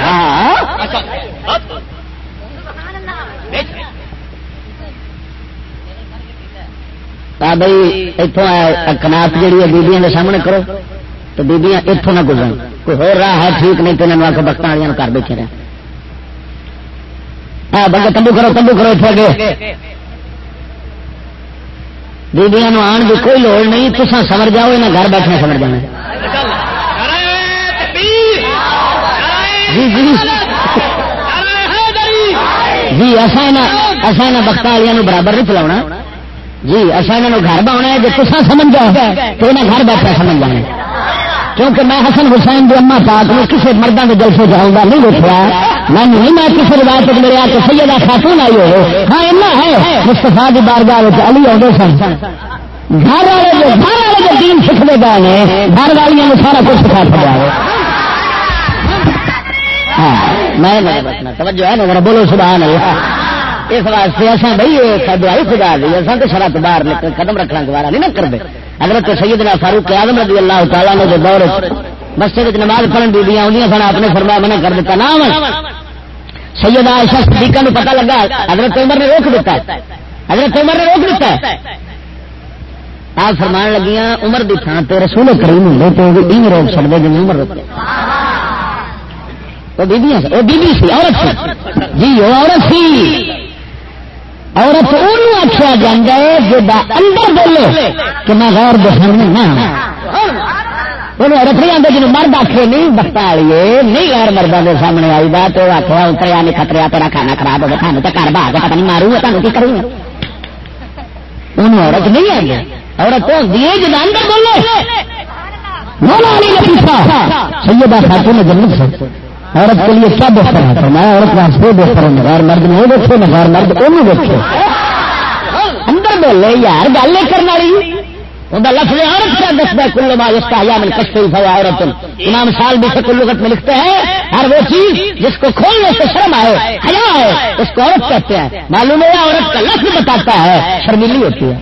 ہاں۔ بھائی اتوں کناف جیڑی ہے بیبیاں کے سامنے کرو، تو بیبیاں اتوں نہ گزرن۔ کوئی ہو رہا ہے ٹھیک نہیں، تو انہوں آ کے بخت والی گھر بیٹھے رہے ہاں بندے، تمبو کرو تمبو کرو اتنے اگے۔ بیبیاں آن کی کوئی لوڑ نہیں تو سمجھ جاؤ یہاں گھر بیٹھنا سمجھ جانا۔ جی جی۔ جی ایسا بخت والوں برابر نہیں چلا جی اصا انہوں گھر بنا ہے جی تصا سمجھ جاؤ تو انہیں گھر بیٹھا سمجھ جانا کیونکہ میں حسن حسین کی اما پاک میں کسی مردوں کے جلسے جاؤں گا نہیں دیکھا میں نہیں، میں کسی روایت میرے آ کے سیدہ خاتون آئی ہو ہاں ایسا ہے۔ مستفا کی بارگاہ علی آتے سن۔ گھر والے گھر والے جو دین سیکھنے گئے ہیں گھر والوں نے سارا کچھ سکھا سکا ہے ہاں میں توجہ ہے نا بولو سبحان اللہ۔ اس واسطے اصل بھائی دعائی خدا دی اصل تو شرط باہر نکل قدم رکھنا گوارا نہیں نہ کرتے۔ اگر سیدنا فاروق آدم رضی اللہ تعالیٰ نے جو دور مسجد نماز پڑھن دیدیاں آدی سن آپ نے فرمایا منع کر دیتا نام۔ سید عائشہ صدیقہ نو پتہ لگا، حضرت عمر نے روک دیتا حضرت عمر نے روک دیتا آپ فرمان لگیاں، عمر دی تھان تے رسول کریم ہوں تو وہ روک چڑ دے جی عمر روکے وہ بیبیاں وہ بیبی سی، عورت سی۔ جی وہ عورت سی۔ عورت آخیا جا اندر بولے کہ میں غیر دشمن نہ وہ عورت نہیں آتے جن مرد آخے نہیں بتا لیے نہیں غیر مردوں کے سامنے آئی بات تو آخیا اتریا نہیں خطریا تیرا کھانا خراب ہو گیا سانو تو گھر باہر پتا نہیں مارو تمہیں کی کروں عورت نہیں آئی۔ عورت ہوتی ہے جب اندر بولے۔ مولا علی نے سیدہ خاتون جنت سے۔ عورت کے لیے کیا بہتر ہے۔ فرمایا عورت واسطے بہتر ہے۔ غیر مرد نے وہ دیکھے نہ غیر مرد وہ دیکھے؟ اندر بولے یار، گل نہیں کرنے والی۔ لفظ عورت کیا دستا ہے، کلو ماں اس کا حیا میں کشتے ہوا عورت امام سال بھی سے کلوگت میں لکھتے ہیں، ہر وہ چیز جس کو کھولنے سے شرم آئے، حیا ہے اس کو عورت کہتے ہیں۔ معلوم ہے عورت کا لفظ بتاتا ہے شرمیلی ہوتی ہے۔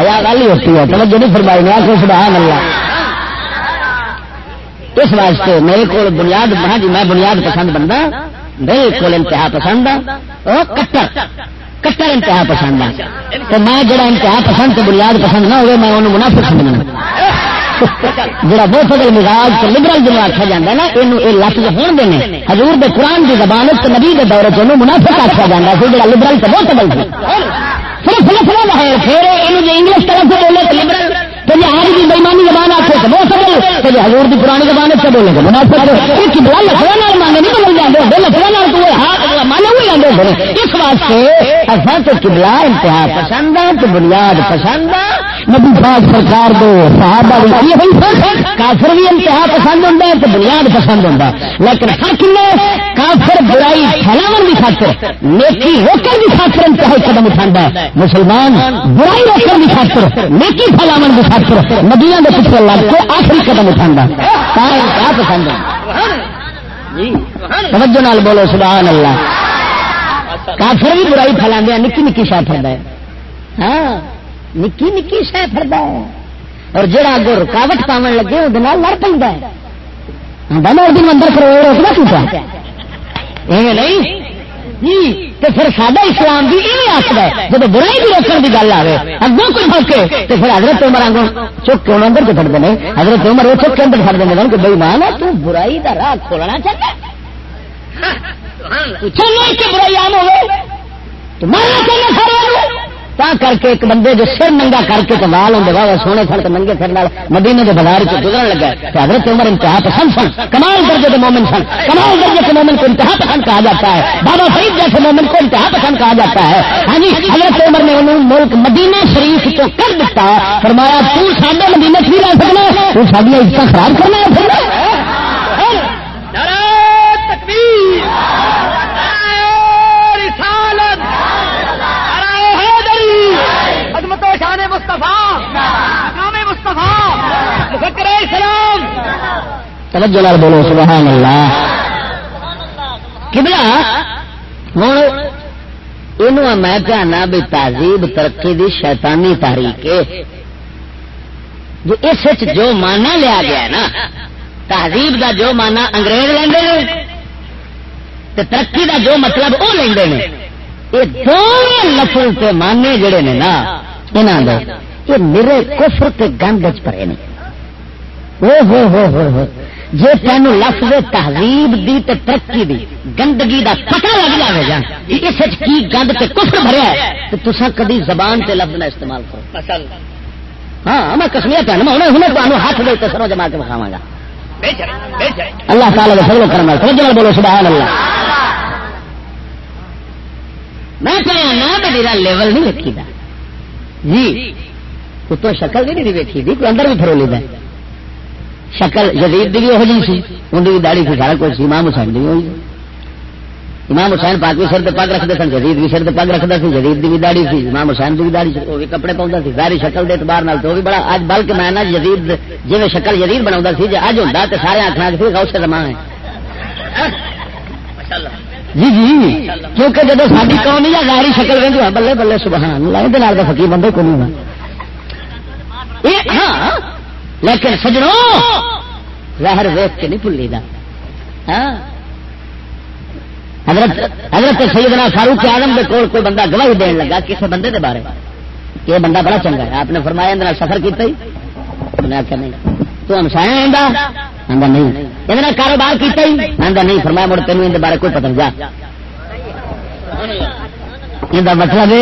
حیا والی ہوتی ہے۔ توجہ نہیں فرمائی، میں آخر سبحان اللہ۔ اس واسطے میرے کو بنیاد ہاں جی میں بنیاد پسند بندہ، میرے کو انتہا پسند کٹر کٹر انتہا پسند ہے تو میں جڑا انتہا پسند تو بنیاد پسند نہ ہوئے، میں انہوں منافع سمجھنا۔ جڑا بہت فضل مزاج تو لبرل جنوب آخیا جا نا یہ لفظ ہون دے حضور دے قرآن کی زبان سے نبی کے دور سے منافع آخیا جا رہا جڑا لبرل تو بہت فضل تھی صرف لفظ پھر یہ انگلش طرف سے بولے تو لبرل تو یہ آج بھی بےمانی زبان آتے تو بہت سکے تو یہ حضور کی پرانی زبان سے بولے گا مناسب لفظ مانے نہیں بدل جاتے لفظ تو ہاتھ مانے ہوئی جاتے ہیں اس واسطے اصل تو قبلہ انتہا پسند ہے، تو بنیاد پسند ہے۔ نبی پاک سرکار دو صحابہ بھی کافر بھی انتہا پسند ہوتا ہے، تو بنیاد پسند ہوتا لیکن فرق میں کافر برائی پھیلاو کی خاطر، نیکی روکن کی خاطر انتہائی قدم اٹھا ہے۔ مسلمان برائی روکن کی خاطر، نیکی پھیلاو کی خاطر ندیاں کے پیچھے لگ کے آخری قدم اٹھا پسند ہاں، توجہ نال بولو، سبحان اللہ۔ کافر بھی برائی پھیلا نکی نکی شاہ فرد ہے۔ ہاں نکی نکی شہ فرد ہے۔ اور جڑا اگر رکاوٹ پاون لگے وہ لڑ پہ دن اندر کرو روکنا کیوں نہیں؟ تو پھر ساڈا اسلام بھی یہ آخر ہے جب برائی بھی روکنے کی گل آئے اگوں کوئی موقع تو پھر حضرت عمر آگوں چک کے اندر چ پڑتے ہیں حضرت عمر وہ چک کے اندر پڑ دیں کہ بھائی مان تو برائی کا راہ کھولنا چاہتا برائی آم ہوئے تو مارنا چاہیے سارے تا کر کے ایک بندے جو سر ننگا کر کے تو وال ہوں واہ سونے سن کے ننگے سر مدینے کے بازار سے گزرن لگا حضرت عمر انتہا پسند سن، کمال درجے کے مومن سن۔ کمال درجے کے مومن کو انتہا پسند کہا جاتا ہے۔ بابا فرید جیسے مومن کو انتہا پسند کہا جاتا ہے۔ ہاں جی حضرت عمر نے انہوں ملک مدینے شریف کو کر دیتا فرمایا، تو ساڈے مدینے بھی رہ سکنا تو ساری عزت خراب کرنا ہے پھر توجہ لال بولو، سبحان اللہ. کبلا ہوں یہ میں چاہنا بھی تہذیب ترقی دی شیطانی تحریک جو اس جو مانا لیا گیا نا، تہذیب دا جو مانا انگریز لیں ترقی دا جو مطلب وہ لیں یہ دونوں لفظ کے مانے جڑے نے نا یہاں یہ میرے کفر تے گند چ پڑے نے۔ ہو ہو ہو جی تین لفظ تہذیب دی تے ترقی دی گندگی دا پتہ لگ جائے گا اس کی گند تے کفر بھریا ہے تو تصا کدی زبان تے لفظ نہ استعمال کرو۔ ہاں میں کسمیا پہن میں ہوں تمہیں ہاتھ دے کے سرو جما کے بکھاوا گا۔ اللہ تعالی کا فضل کرنا سمجھ بولو سبحان اللہ۔ میں کہنا میرا لیول نہیں لکھی دا۔ جی تو شکل نہیں دیکھی دی کوئی اندر بھی پھرو لیتا شکل جدید بھی وہ جی سی ان کی داڑی سی، سارا کچھ امام حسین بھی ہوئی امام حسین پاک بھی سر پگ رکھتے سن، جدید بھی سر پگ رکھتا سی جدید کی بھی داڑی سی، امام حسین کی بھی داڑی وہ بھی کپڑے پاؤں سی ساری شکل کے اعتبار تو وہ بھی بڑا اج بلکہ میں نا جدید جی شکل جدید بنا سی جی اج ہوں تو سارے آخنا سی گاؤ سے زمان ہے جی جی کیونکہ جب ساری قوم یا ظاہری شکل وی بلے بلے، سبحان اللہ یہ فقیر بندے کو نہیں ہاں لیکن سجڑوں ظاہر ویس کے نہیں بھولی دا۔ ہاں؟ حضرت حضرت سیدنا فاروق آدم کے کول کوئی بندہ گواہی دین لگا کسی بندے دے بارے؟ یہ بندہ بڑا چنگا ہے۔ آپ نے فرمایا اندر سفر کیا ہی؟ میں آخیا نہیں۔ تو ہمسایا آدھا نہیں۔ یہ کاروبار کیا ہی؟ آدھا نہیں۔ فرمایا مڑ تینوں اندر بارے کوئی پتہ جا۔ یہ مطلب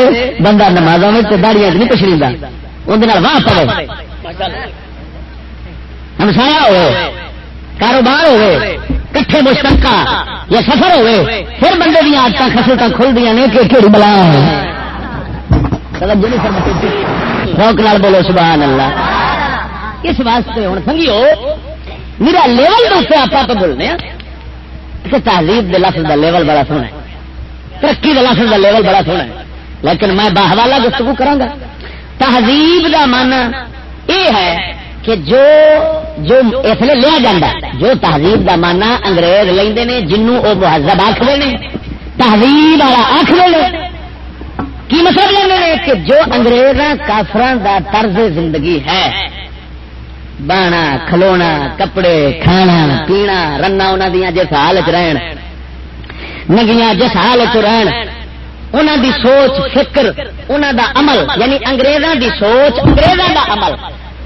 بندہ نمازوں میں داڑیاں نہیں پچھڑی اندر واہ پڑے ہمسایا ہو کاروبار ہوئے، کٹھے مشترکہ یا سفر ہوئے، پھر بندے دیا آدت خسلتا کھل دیا نے کہ کہڑی بلا جی، شوق لال بولو سبحان اللہ اس واسطے ہوں، سنگیو، میرا لیول دوسرے آپ تو بولنے ہاں، کہ تہذیب دے لفظ دا لیول بڑا سونا ہے، ترقی دے لفظ دا لیول بڑا سونا ہے۔ لیکن میں باہوالا گفتگو کروں گا۔ تہذیب دا مانا یہ ہے کہ جو جو اس لیے لیا جا جو تہذیب کا مانا انگریز لے نے، جنوں وہ مہذب آخر نے، تہذیب والا آخر کی مطلب لینے کہ جو انگریز کافران دا طرز زندگی ہے بانا کھلونا، کپڑے، کھانا، پینا رنا انہوں دیا جس حال رہن نگیاں جس حال رہن انہوں دی سوچ، فکر انہوں دا عمل یعنی انگریزاں دی سوچ، انگریزاں دا عمل۔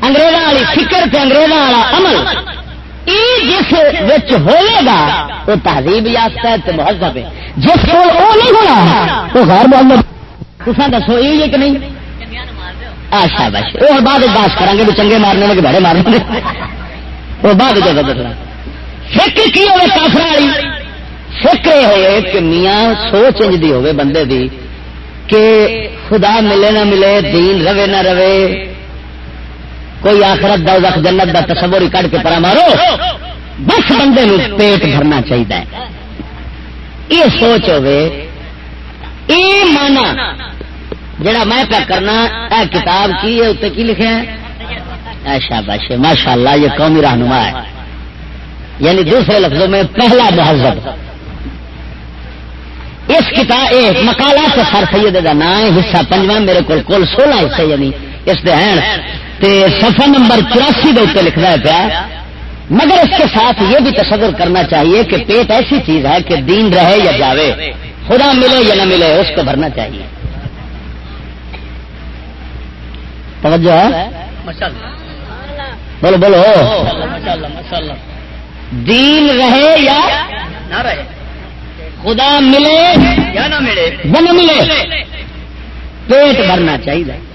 انگریزوں والی فکر سے انگریزوں والا عمل۔ یہ جس ہوئے گا وہ تہذیب یافتہ ہے مہذب ہے۔ جس کو وہ نہیں ہونا وہ غیر محمد تصا دسو یہ کہ نہیں؟ آشا بش وہ بعد باس کریں گے چنگے مارنے میں کہ بڑے مارنے وہ بعد جگہ دسنا فکر کی ہوئے کافر والی؟ فکر یہ ہوئے کہ میاں سوچ انجدی ہوئے بندے دی کہ خدا ملے نہ ملے، دین روے نہ روے کوئی آخرت دا وقت جنت دا تصور ہی کٹ کے پرا مارو۔ بس بندے نو پیٹ بھرنا چاہیے یہ سوچ ہوے یہ مانا جڑا میں پیا کرنا، اے کتاب کی ہے اتنے کی لکھے ایشا بش ماشاء اللہ یہ قومی رہنما ہے۔ یعنی دوسرے لفظوں میں پہلا مہذب۔ اس کتاب مکالا سے سر سید کا نام ہے، حصہ پنجواں، میرے کو کل سولہ حصے یعنی اس دے ہیں۔ سفر نمبر چوراسی کے اتنے لکھنا ہے پیا مگر اس کے ساتھ یہ بھی تصور کرنا چاہیے کہ پیٹ ایسی چیز ہے کہ دین رہے یا جاوے خدا ملے یا نہ ملے اس کو بھرنا چاہیے۔ توجہ ہے؟ بولو بولو۔ دین رہے یا نہ رہے۔ خدا ملے یا نہ ملے۔ یا نہ ملے پیٹ بھرنا چاہیے۔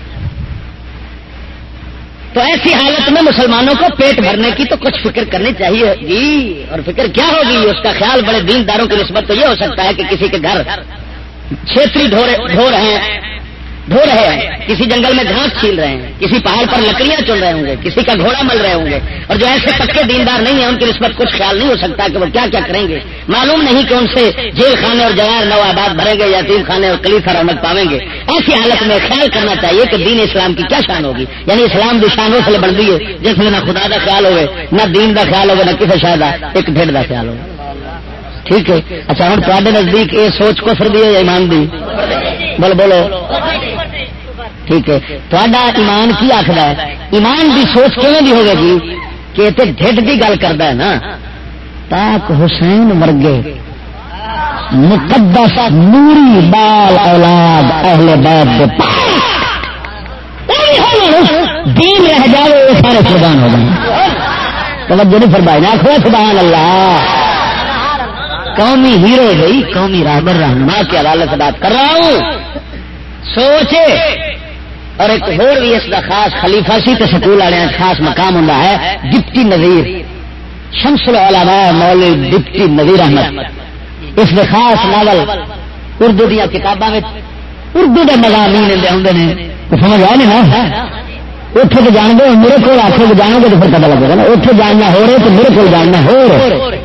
تو ایسی حالت میں مسلمانوں کو پیٹ بھرنے کی تو کچھ فکر کرنی چاہیے گی اور فکر کیا ہوگی؟ اس کا خیال بڑے دینداروں کی نسبت تو یہ ہو سکتا ہے کہ کسی کے گھر چھیتری ڈھو رہے ہیں۔ ڈھو رہے ہیں، کسی جنگل میں گھاس چھیل رہے ہیں، کسی پہاڑ پر لکڑیاں چل رہے ہوں گے، کسی کا گھوڑا مل رہے ہوں گے۔ اور جو ایسے پکے دیندار نہیں ہیں، ان کی نسبت کچھ خیال نہیں ہو سکتا کہ وہ کیا کیا کریں گے۔ معلوم نہیں کہ ان سے جیل خانے اور جوار نو آباد بھریں گے یا تین خانے اور کلیفہ رحمت پاویں گے۔ ایسی حالت میں خیال کرنا چاہیے کہ دین اسلام کی کیا شان ہوگی۔ یعنی اسلام کی شانوں سے بن ہے، جس میں نہ خدا کا خیال ہوئے نہ دین کا خیال ہوگا نہ کسی شاید ایک ڈیڑھ کا خیال ہوگا۔ ٹھیک ہے۔ اچھا ہوں تے نزدیک یہ سوچ کو سر دی ایمان دی؟ بولو بولو۔ ٹھیک ہے. ایمان کی آخر ہے؟ ایمان کی سوچ کیوں بھی ہوگی جی کہ ڈھڈ کی گل کرتا ہے نا؟ پاک حسین ورگے مقدس نوری بال اولاد اہل بیت دے دین رہ جائے وہ سارے قربان ہو جائیں توجہ نہیں فرمائی، نہ آخو سبحان اللہ۔ قومی ہیرو گئی، قومی رابر رہنما کے حوالے سے بات کر رہا ہوں۔ سوچے۔ اور ایک اور بھی اس کا خاص خلیفہ سی تو سکول والے خاص مقام ہوں ہے، ڈپٹی نظیر۔ شمس العلماء مولوی ڈپٹی نظیر احمد۔ اس میں خاص ناول اردو دیا کتاباں اردو کے مضامین آتے ہیں سمجھ آئے نا؟ اتنے تو جان دو میرے کو آخر کو جانو گے تو پھر پتا لگے گا نا۔ اتنے جاننا ہو رہے تو میرے کو جاننا ہو رہے۔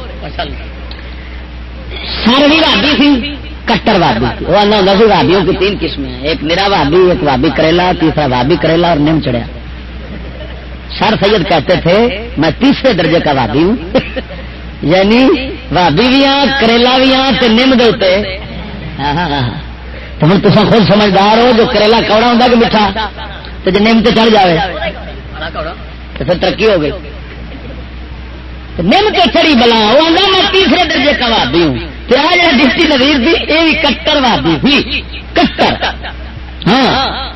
سارے وادی سی۔ کٹر وادی وہ آنا ہوتا سی وادیوں کی تین قسمیں ایک میرا وادی ایک وادی کریلا، تیسرا وادی کریلا اور نیم چڑیا سر سید کہتے تھے، میں تیسرے درجے کا وادی ہوں۔ یعنی وادی بھی ہاں کریلا بھی ہاں،, ہاں،, ہاں،, ہاں تو نیم دے تو ہوں تصا خود سمجھدار ہو، جو کریلا کوڑا ہوں کہ میٹھا، تو جی نیم تو چڑھ جائے تو پھر ترقی ہو گئی۔ نیم تو چڑی بلا، وہ آدھا میں تیسرے درجے کا وادی ہوں۔ تو آ جا ڈسٹی نویر تھی یہ بھی کٹر وادی تھی کٹر۔ ہاں۔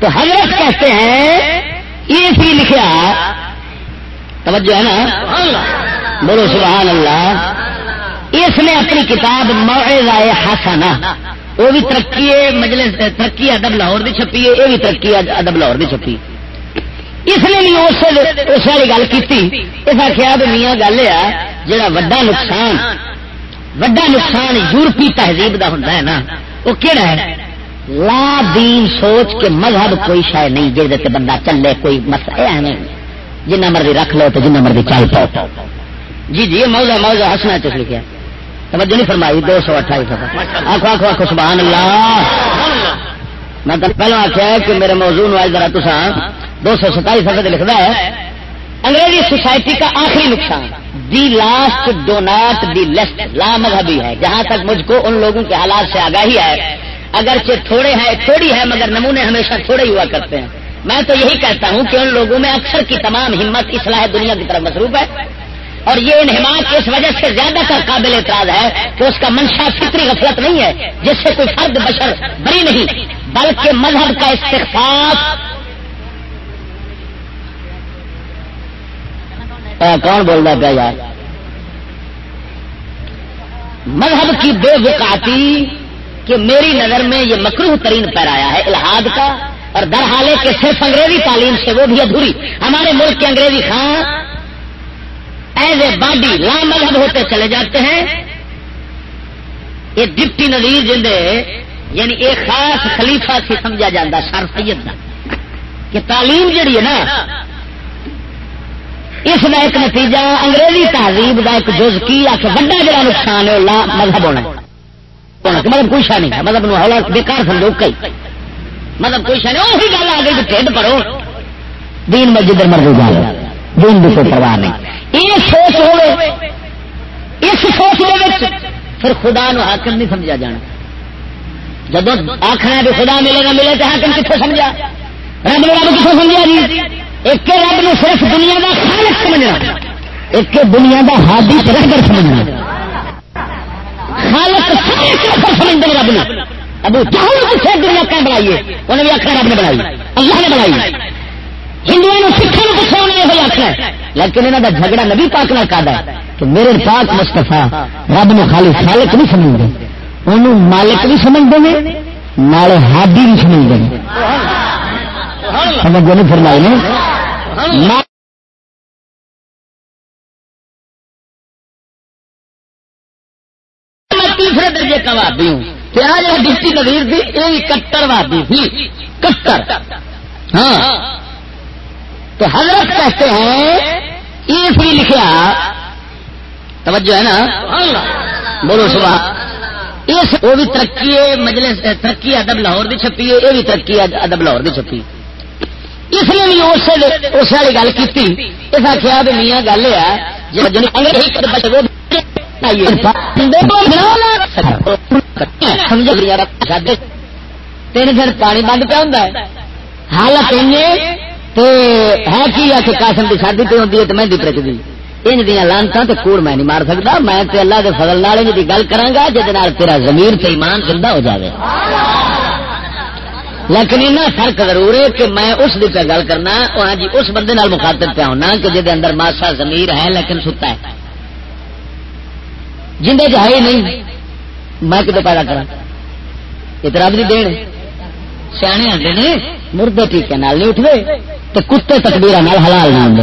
تو حضرت کہتے ہیں، یہ سی لکھا توجہ ہے نا؟ بولو سبحان اللہ۔ اس نے اپنی کتاب موعظہ حسنہ، وہ بھی ترقی، مجلس ترقی ادب لاہور کی چھپی ہے، یہ بھی ترقی ادب لاہور کی چھپی۔ ہے اس نے بھی اس والی گل کی اس آخیا بھی میاں گل ہے جا وا نقصان وا نقصان یورپی تہذیب کا ہوتا ہے نا۔ وہ کہڑا ہے؟ لا دین سوچ کے مذہب کوئی شاید نہیں جی بندہ چلے کوئی مسئلہ ہے نہیں۔ جنہ مرضی رکھ لو تو جنہ مرضی چل پاؤ۔ جی جی موضوع موضوع ہسنا چ لکھا توجہ نہیں فرمائی، دو سو اٹھائی سفر آخو آخو آخو سبحان اللہ۔ میں پہلے آخیا کہ میرے موضوع آج ذرا تسا دو سو ستائی سفر لکھتا ہے، انگریزی سوسائٹی کا آخری نقصان، the last do not the least لا مذہبی ہے، جہاں تک مجھ کو ان لوگوں کے حالات سے آگاہی ہے۔ اگرچہ تھوڑے ہیں، تھوڑی ہے، مگر نمونے ہمیشہ تھوڑے ہی ہوا کرتے ہیں۔ میں تو یہی کہتا ہوں کہ ان لوگوں میں اکثر کی تمام ہمت اصلاح دنیا کی طرف مصروف ہے۔ اور یہ انہماک اس وجہ سے زیادہ تر قابل اعتراض ہے کہ اس کا منشا فطری غفلت نہیں ہے، جس سے کوئی فرد بشر بری نہیں، بلکہ مذہب کا استخفاف کون بول رہا پیا یار مذہب کی بے وقاتی کہ میری نظر میں یہ مکروح ترین پیرایا ہے الحاد کا، اور در حالے کے صرف انگریزی تعلیم سے وہ بھی ادھوری۔ ہمارے ملک کے انگریزی خان ایز اے باڈی لا مذہب ہوتے چلے جاتے ہیں۔ یہ ڈپٹی نظیر جندے یعنی ایک خاص خلیفہ سے سمجھا جاتا، سر سید کا کہ تعلیم جڑی ہے نا اس کا ایک نتیجہ انگریزی تہذیب کا ایک جز کی آ کے وڈا جڑا نقصان ہے لا مذہب ہونا مطلب کوئی شا نہیں ہے مطلب ہولا بےکار سمجھو کئی مطلب کوئی شا نہیں وہی گل آ گئی ٹھنڈ پڑو دین مسجد مرضی جا دین بھی کوئی پرواہ نہیں۔ یہ سوچ ہوئے، اس سوچ میں پھر خدا نو حاکم نہیں سمجھا جانا۔ جب آخر بھی خدا ملے گا، ملے تو حاکم کتوں سمجھا؟ رب رب کتوں سمجھا جی؟ ایک رب نے صرف دنیا کا خالق سمجھنا، ایک دنیا کا ہادی رہبر سمجھنا۔ خالق سمجھتے رب نے ابو چاہو کسی دنیا کیا بنائیے انہیں بھی آخر رب نے بنائی۔ اللہ نے بنائی۔ ہندو سکھوں کو پوچھا انہیں یہ آخر ہے۔ لیکن انہوں کا جھگڑا نبی پاک نہ کہا ہے کہ میرے پاک مستفا رب نے خالی خالق نہیں سمجھتے۔ انہوں مالک بھی سمجھتے ہیں نالے ہادی بھی سمجھتے۔ ہیں سمجھ نہیں فرمائی نے؟ ہاں۔ تیسرے درجے کا وادی ہوں۔ پیاز ڈسٹی نظیر تھی، یہ کٹر وادی تھی۔ کٹر۔ ہاں۔ تو حضرت کہتے ہیں، یہ بھی لکھا توجہ ہے نا؟ بولو صبح۔ اس، وہ بھی ترقی مجلس، ترقی ادب لاہور کی چھپی ہے، یہ بھی ترقی ادب لاہور کی چھپی۔ اس نے بھی اس اس والی گل کی اس آخیا بھی میاں گل ہے تین دن پانی بند پہ ہوں حالت ہے کی آ کے قاسم کی شادی پہ ہوتی ہے تو مہندی پرچتی ان دیا لانتا تو کوڑ میں نہیں مار سکتا۔ میں تے اللہ کے فضل نال کی گل کرا جہد تیرا زمین سے ایمان زندہ ہو جائے لیکن اتنا فرق ضرور ہے کہ میں اس دی گل کرنا ہاں جی اس بندے نال مخاطب پہ ہونا کہ جہد اندر ماسا زمیر ہے لیکن ستا ہے۔ جنہیں چ ہے نہیں، میں کتنے پیدا کرا اتنا بھی دین سیانے آتے نے، مردے ٹیکے نال نہیں اٹھتے تو کتے تکبیر حلال نہ ہوں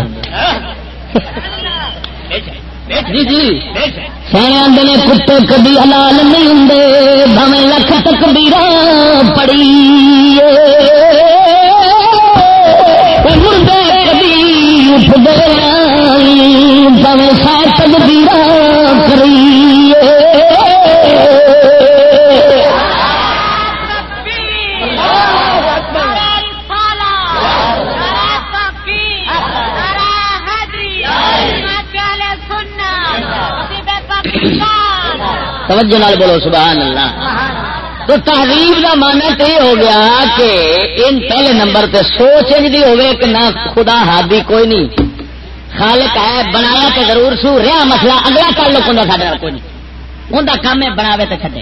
جی جی سیانے آدھے نے کتے کبھی حلال نہیں ہوں بھاوے لکھ تکبیر پڑی مردے کبھی اٹھتے بھاوے سا تکبیر کری توجہ نال بولو، سبحان اللہ۔ تو تحریف کا مانا تو یہ ہو گیا کہ ان پہلے نمبر پہ سوچ ان انجی ہوگی کہ نہ خدا ہادی کوئی نہیں۔ خالق ہے بنایا تو ضرور سو، رہا مسئلہ، اگلا تعلق ہوں سارے کوئی نہیں۔ ان کا کام ہے بناوے تو چھڈے۔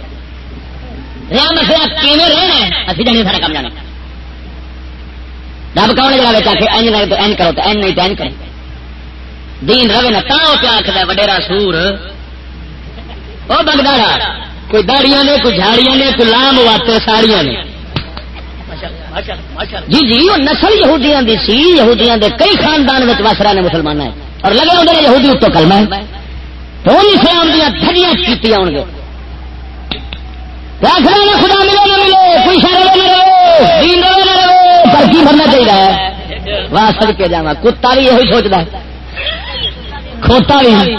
رہا مسئلہ کیون رہنا اسی جانے سارا کام جانا۔ رب کون جگہ چاہ این نہیں تو این کرو، تو این نہیں تو این کرے۔ دین روے نہ تا پیا آخر وڈیرا سور وہ بگدارا کوئی داڑیاں نے، کوئی جھاڑیاں نے، کوئی لام واتے ساڑیاں نے۔ جی جی وہ نسل یہودیاں دی سی، یہودیاں دے کئی خاندان میں وسرا نے مسلمان ہے اور لگے ہوتے یہودی اتو کلمہ ہے۔ تو اسلام دیا تھڑیاں کی آن گے۔ خدا ملے نہ ملے، کوئی شہر نہ رہے، دین رہے نہ رہے، پر کی بننا چاہیے؟ واہ سڑ کے جا کتا بھی یہی سوچتا ہے۔ کھوتا بھی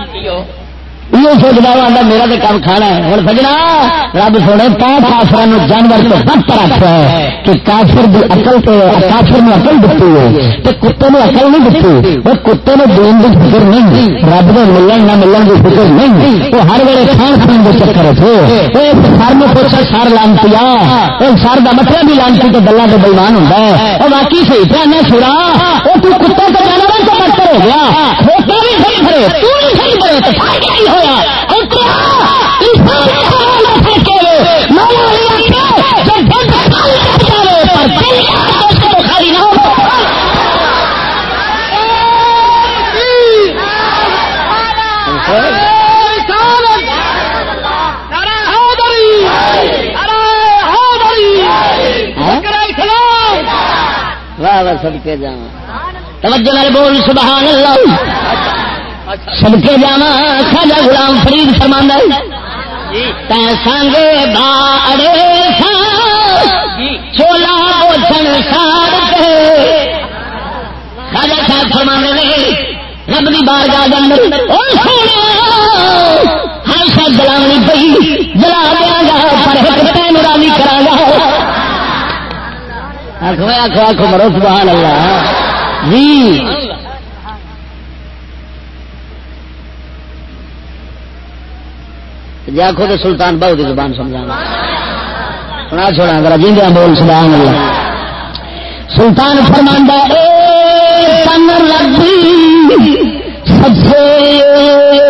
یہ سوچتا ہوا میرا تو کام کھانا ہے۔ ہوں سجنا، رب سونے تا کافر جانور تو بد رکھا ہے کہ کافر کی اقل کافر نے اقل دیتی ہے۔ تو کتے نے اقل نہیں دیتی وہ کتے نے دین کی فکر نہیں۔ رب نے ملن نہ ملن کی فکر نہیں۔ وہ ہر ویلے کھان کھان کے چکر تھے سر میں پوچھا، سر لانتی سر کا مطلب بھی لانتی تو گلا کے بلوان ہوتا ہے۔ وہ باقی صحیح پہ نہ سورا۔ وہ تو کتے کا جانور تو بدتر ہو گیا کھوتا بھی صحیح کرے تو بھی صحیح کرے تو فائدہ ہی ہو سب کے جا توجہ بول سبحان اللہ۔ سب کے جانا خاجا غلام فرید فرماندہ سنگ باڑے چولا بوچن سار خاجا صاحب فرمانے نے رب کی بار گاہ ہر شاید جلانی پی جلا دیا گا پر تین راضی کرا گا۔ آخو آخو آخو مرو سبحان اللہ۔ جی جی آخو تو سلطان بہو کی زبان سمجھا سنا چھوڑا، ذرا جیندیا بول، سبحان اللہ۔ سلطان فرماندہ اے تن لگی سب سے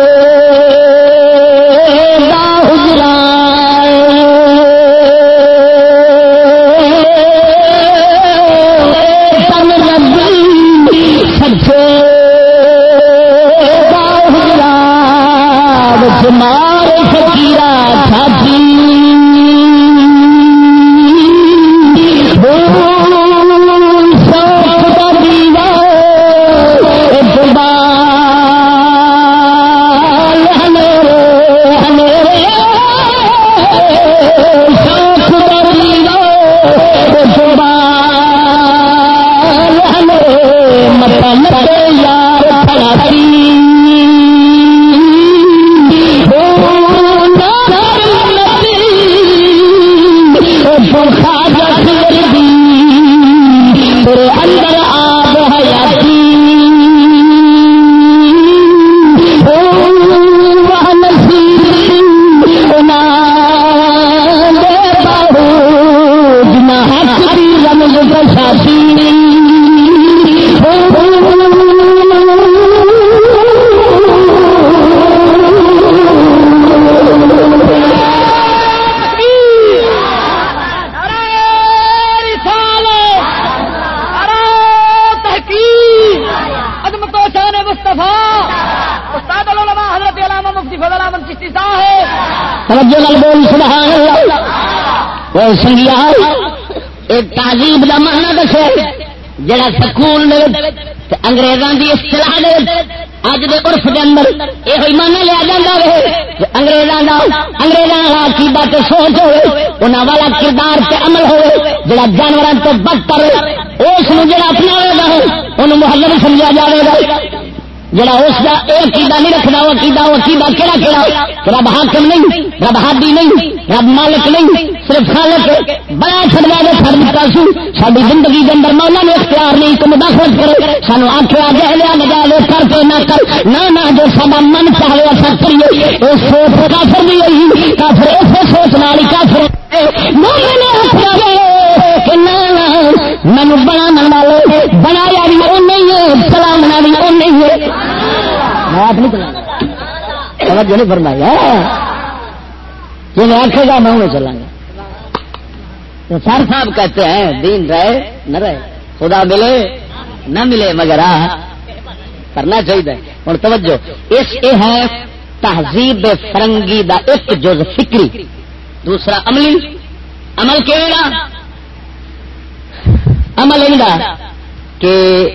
توجہ نال بول، سبحان اللہ۔ سنگیا ایک تہذیب کا مانا دسے جڑا سکول انگریزوں کی اصطلاح دے اج دے عرف دے اندر یہ مانا لیا جا رہے انگریزوں کا انگریزوں کا عقیدہ تے سوچ ہوئے انہوں والا کردار تے عمل ہوئے جڑا جانوروں تو بدتر اس جڑا اپنا گا، انہوں محلے سمجھا جائے گا۔ جڑا اس کا یہ عقیدہ نہیں رکھنا وہ عقیدہ وہ عقیدہ کہڑا کہڑا رب حاکم نہیں رب ہادی نہیں رب مالک نہیں صرف خالق بڑا چڑھا دے چڑ دیتا سو ساری زندگی کے اندر مولا نے اختیار نہیں تو مداخلت کرے سانو آخیا جہ لیا نجا لے کر کے نہ کر نہ نہ جو سا من چاہے اثر کریے اس سوچ کافر بھی ہوئی کافر اسے سوچ نال کافر مولا نے آخیا کہ نہ مینو بنا آپ نہیں چلا نہیں فرمایا ہاں۔ جو جی میں آخے گا، میں انہیں چلا گا سر صاحب کہتے ہیں، دین رہے نہ رہے، خدا ملے نہ ملے، مگر آ کرنا چاہیے۔ ہوں توجہ، اس یہ ہے تہذیب فرنگی دا ایک جز فکری۔ دوسرا، عملی۔ عمل کہڑا عمل کہ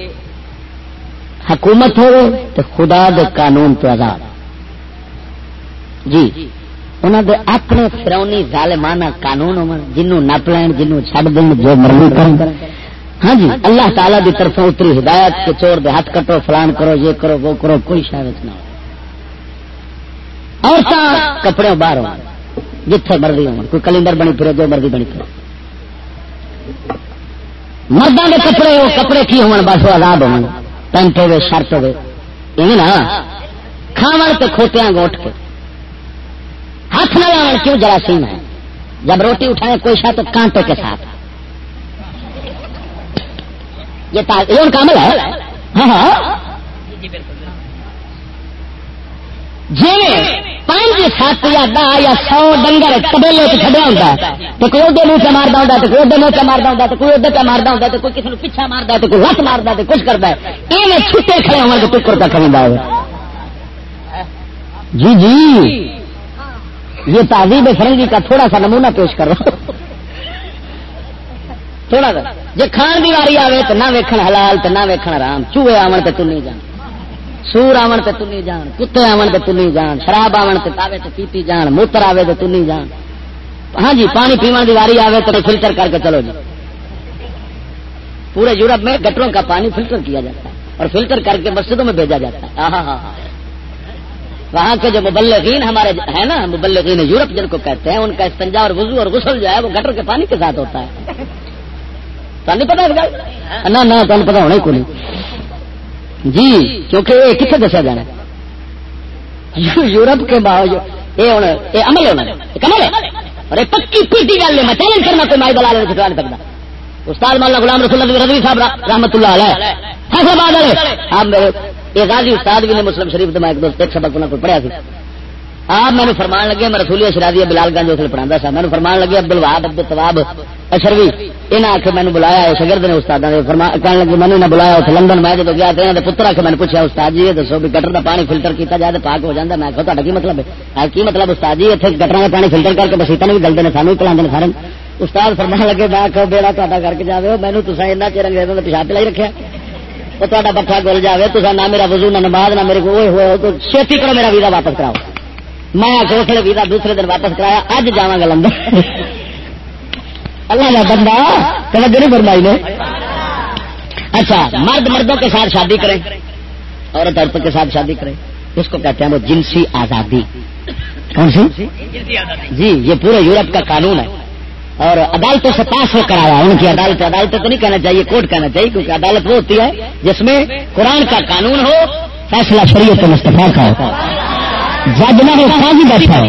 حکومت ہو تو خدا دے قانون تو آزاد جی انہوں دے اپنے فرونی ظالمانہ قانون ہو جنوں نپ لین جنوں چھڈ دین، جو مرضی کرن ہاں جی اللہ تعالی دی طرف اتری ہدایت کے چور دے ہاتھ کٹو، فلان کرو، یہ کرو، وہ کرو، کوئی شاید نہ ہو۔ اور کپڑے باہر ہو جتھے مرضی ہو کوئی کلینڈر بنی پھرے، جو مرضی بنی پھرے۔ مردوں کے کپڑے، وہ کپڑے کی ہو بس وہ آزاد ہو پینٹ ہوے شرٹ ہوے یعنی نا کھاو تو کھوتیا گوٹ کے۔ ہاتھ نہ لاؤ کیوں جراثیم ہے جب روٹی اٹھائے، کوئی شا تو کانٹے کے ساتھ۔ یہ کامل ہے؟ ہاں ہاں۔ جی پانچ سات یا دہ یا سو ڈنگر کبیلے چڑیا ہوتا ہے۔ تو کوئی ادھر منہ سے مارتا ہوتا تو کوئی ادھر منہ سے مارتا ہوتا تو کوئی ادھر سے مارتا ہوتا تو کوئی کسی نے پیچھا مارتا تو کوئی رس مارتا تو کچھ کرتا ہے۔ یہ میں چھٹے کھڑے ہو تو ٹکر کا خریدا ہے جی جی۔ یہ تعزیب فرنگی کا تھوڑا سا نمونہ پیش کر رہا ہوں۔ تھوڑا سا۔ جی کھان کی واری آئے تو نہ ویکھن حلال تو نہ ویکھن آرام چوہے آن تو تھی جان۔ سور آن تو تنی جان۔ کتے آن تو تنی جان۔ شراب آن تو پیتی جان۔ موتر آوے تو تنی جان۔ ہاں جی پانی پیوا کی واری آوے تو فلٹر کر کے چلو جی۔ پورے یورپ میں گٹروں کا پانی فلٹر کیا جاتا ہے اور فلٹر کر کے مسجدوں میں بھیجا جاتا ہے۔ ہاں ہاں وہاں کے جو مبلغین ہمارے ہیں نا، مبلغین یورپ جن کو کہتے ہیں، ان کا استنجا اور وضو اور غسل جو ہے وہ گٹر کے پانی کے ساتھ ہوتا ہے۔ تمہیں پتا نہ نہ تمہیں پتا ہونا کو نہیں۔ جی کیونکہ یہ کتنے دسیا جانا یورپ کے باوجود، یہ یہ عمل ہونا کمل ہے۔ اور پکی پیٹی گل میں چیلنج کرنا، کوئی مائی دلال چھٹوا نہیں سکتا استاد مولانا غلام رسول اللہ رضوی صاحب رحمت اللہ علیہ۔ حیدرآباد والے۔ آپ میرے یہ غازی استاد بھی نے مسلم شریف تو میں ایک دوست ایک سبق انہوں کو پڑھیا سی۔ آپ مینو فرمان لگے، میں رسولی شرادی بلال گنج اس پڑھا سا مینو فرمان لگے، عبد الواب عبد التواب اشروی یہاں آ کے مینو بلایا شگرد نے استاد کہنے لگے مینو نے بلایا اتنے لندن، میں جب گیا تو پتر آ کے میں نے پوچھا استاد جی دسو بھی گٹر کا پانی فلٹر کیا جائے تو پاک ہو جاتا میں تا کی مطلب ہے؟ کی مطلب استاد جی؟ اتنے گٹر کا پانی فلٹر کر کے بسیطا بھی گلتے ہیں سانو بھی پلا سارے استاد فرمان لگے، میں کہ بیڑا تا کر کے جائے مینو تو ایسا چیر انگریزوں کا پیشاب پلائی رکھا وہ تا بٹھا گل جائے تو نہ میرا وزو نہ نماز، نہ میرے کو ہوئے چھتی کرو میرا ویزا واپس کراؤ۔ میں اسلے ویزا دوسرے دن واپس کرایا اج جا گا لندن۔ اللہ کا بندہ توجہ نہیں فرمائی نے۔ اچھا مرد مردوں کے ساتھ شادی کریں، عورت عورتوں کے ساتھ شادی کریں۔ اس کو کہتے ہیں وہ جنسی آزادی۔ کون سی؟ جی یہ پورے یورپ کا قانون ہے۔ اور عدالتوں سے پاس ہو کر آیا، ان کی عدالت عدالتیں تو نہیں کہنا چاہیے کورٹ کہنا چاہیے، کیونکہ عدالت وہ ہوتی ہے جس میں قرآن کا قانون ہو، فیصلہ شریعت مستفا کا ہوتا ہے۔ جج نہ ہو قاضی بیٹھا ہو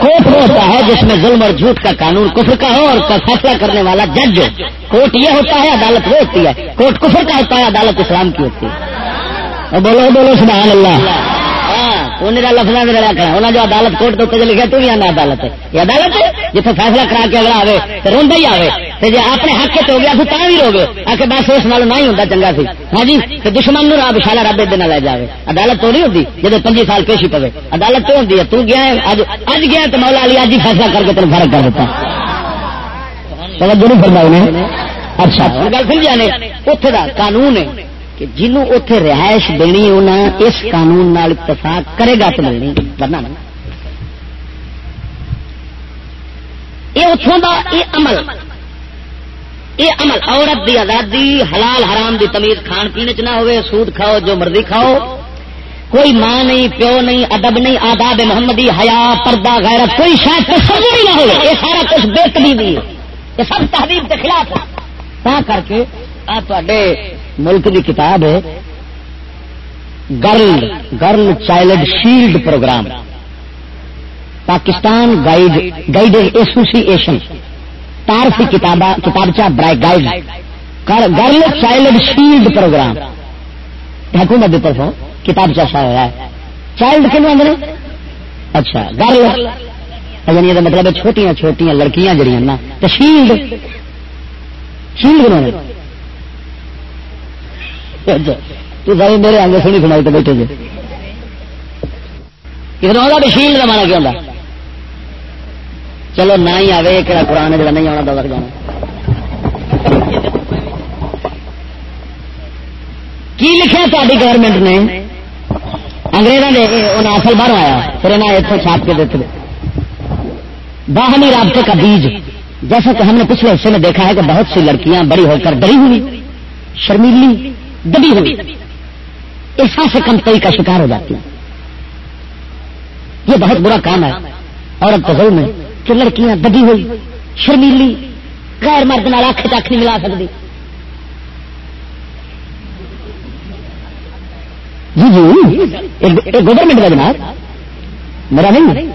کوٹ وہ ہوتا ہے جس میں ظلم اور جھوٹ کا قانون کفر کا ہو اور فیصلہ کرنے والا جج ہو۔ کوٹ یہ ہوتا ہے عدالت وہ ہوتی ہے۔ کوٹ کفر کا ہوتا ہے عدالت اسلام کی ہوتی ہے۔ بولو بولو سبحان اللہ۔ ہاں لفظ انہیں جو عدالت کوٹ تو لکھا تو نہیں آنا عدالت ہے۔ یہ عدالت ہے جتنے فیصلہ کرا کے اگر آئے تو روا ہی آئے تو جی اپنے حق سے ہو گیا تو بھی رو گے آ کے بس اس نال نہ ہی ہوتا چنگا سی۔ ہاں جی تو دشمن نو رب شالا رب دن لے جائے عدالت تو نہیں ہوتی جب پنجی سال پیشی پوے۔ عدالت تو ہوتی ہے، تو گیا اج اج گیا تو مولا علی اج ہی فیصلہ کر کے تین فرق کر دیتا۔ توجہ نہیں فرمائی اچھا گل سمجھا نے اتنے کا قانون ہے۔ کہ جنوں اتے رہائش دینی انہیں اس قانون نال اتفاق کرے گا تو ملنی، ورنہ یہ اتوں کا یہ عمل یہ عمل عورت دی آزادی، حلال حرام دی تمیز کھان پینے چ نہ ہوئے، سود کھاؤ، جو مرضی کھاؤ۔ کوئی ماں نہیں، پیو نہیں، ادب نہیں، آداب محمدی، حیا، پردہ، غیرت، کوئی شاید تصور ہی نہ ہو یہ سارا کچھ بہتری بھی ہے۔ یہ سب تحریر کے خلاف ہے۔ کر کے تے ملک کی کتاب ہے girl girl child shield program. Pakistan guide guide association. تارسی کتابچہ برائے guide. Girl child shield program. حکومت کی طرف کتاب چا ہوا ہے۔ چائلڈ کیوں آدھے اچھا گرل۔ یعنی یہ مطلب چھوٹیاں چھوٹیاں لڑکیاں جڑی نا تو شیلڈ۔ شیلڈ بنا اچھا تو میرے آگے سنی سنائی تو بیٹھے جی کتنا شیلڈ کا مانا کیا ہوتا چلو نہ ہی آئے کہ قرآن جگہ نہیں آنا دور جانا کی لکھا تاری گورنمنٹ نے؟ انگریزوں نے انہیں اصل باہر آیا، پھر انہیں اتوں چھاپ کے دیتے باہمی رابطے کا بیج، جیسا کہ ہم نے پچھلے حصے میں دیکھا ہے کہ بہت سی لڑکیاں بڑی ہو کر ڈری ہوئی، شرمیلی۔ دبی ہوئی۔ احساس کم کئی کا شکار ہو جاتی ہیں۔ یہ بہت برا کام ہے۔ عورت تو میں کہ لڑکیاں دبی ہوئی، شرمیلی، غیر مرد نال اکھ تک نہیں ملا سکتی۔ جی جی, جی،, جی،, جی۔ گورنمنٹ کا جناب۔ میرا نہیں۔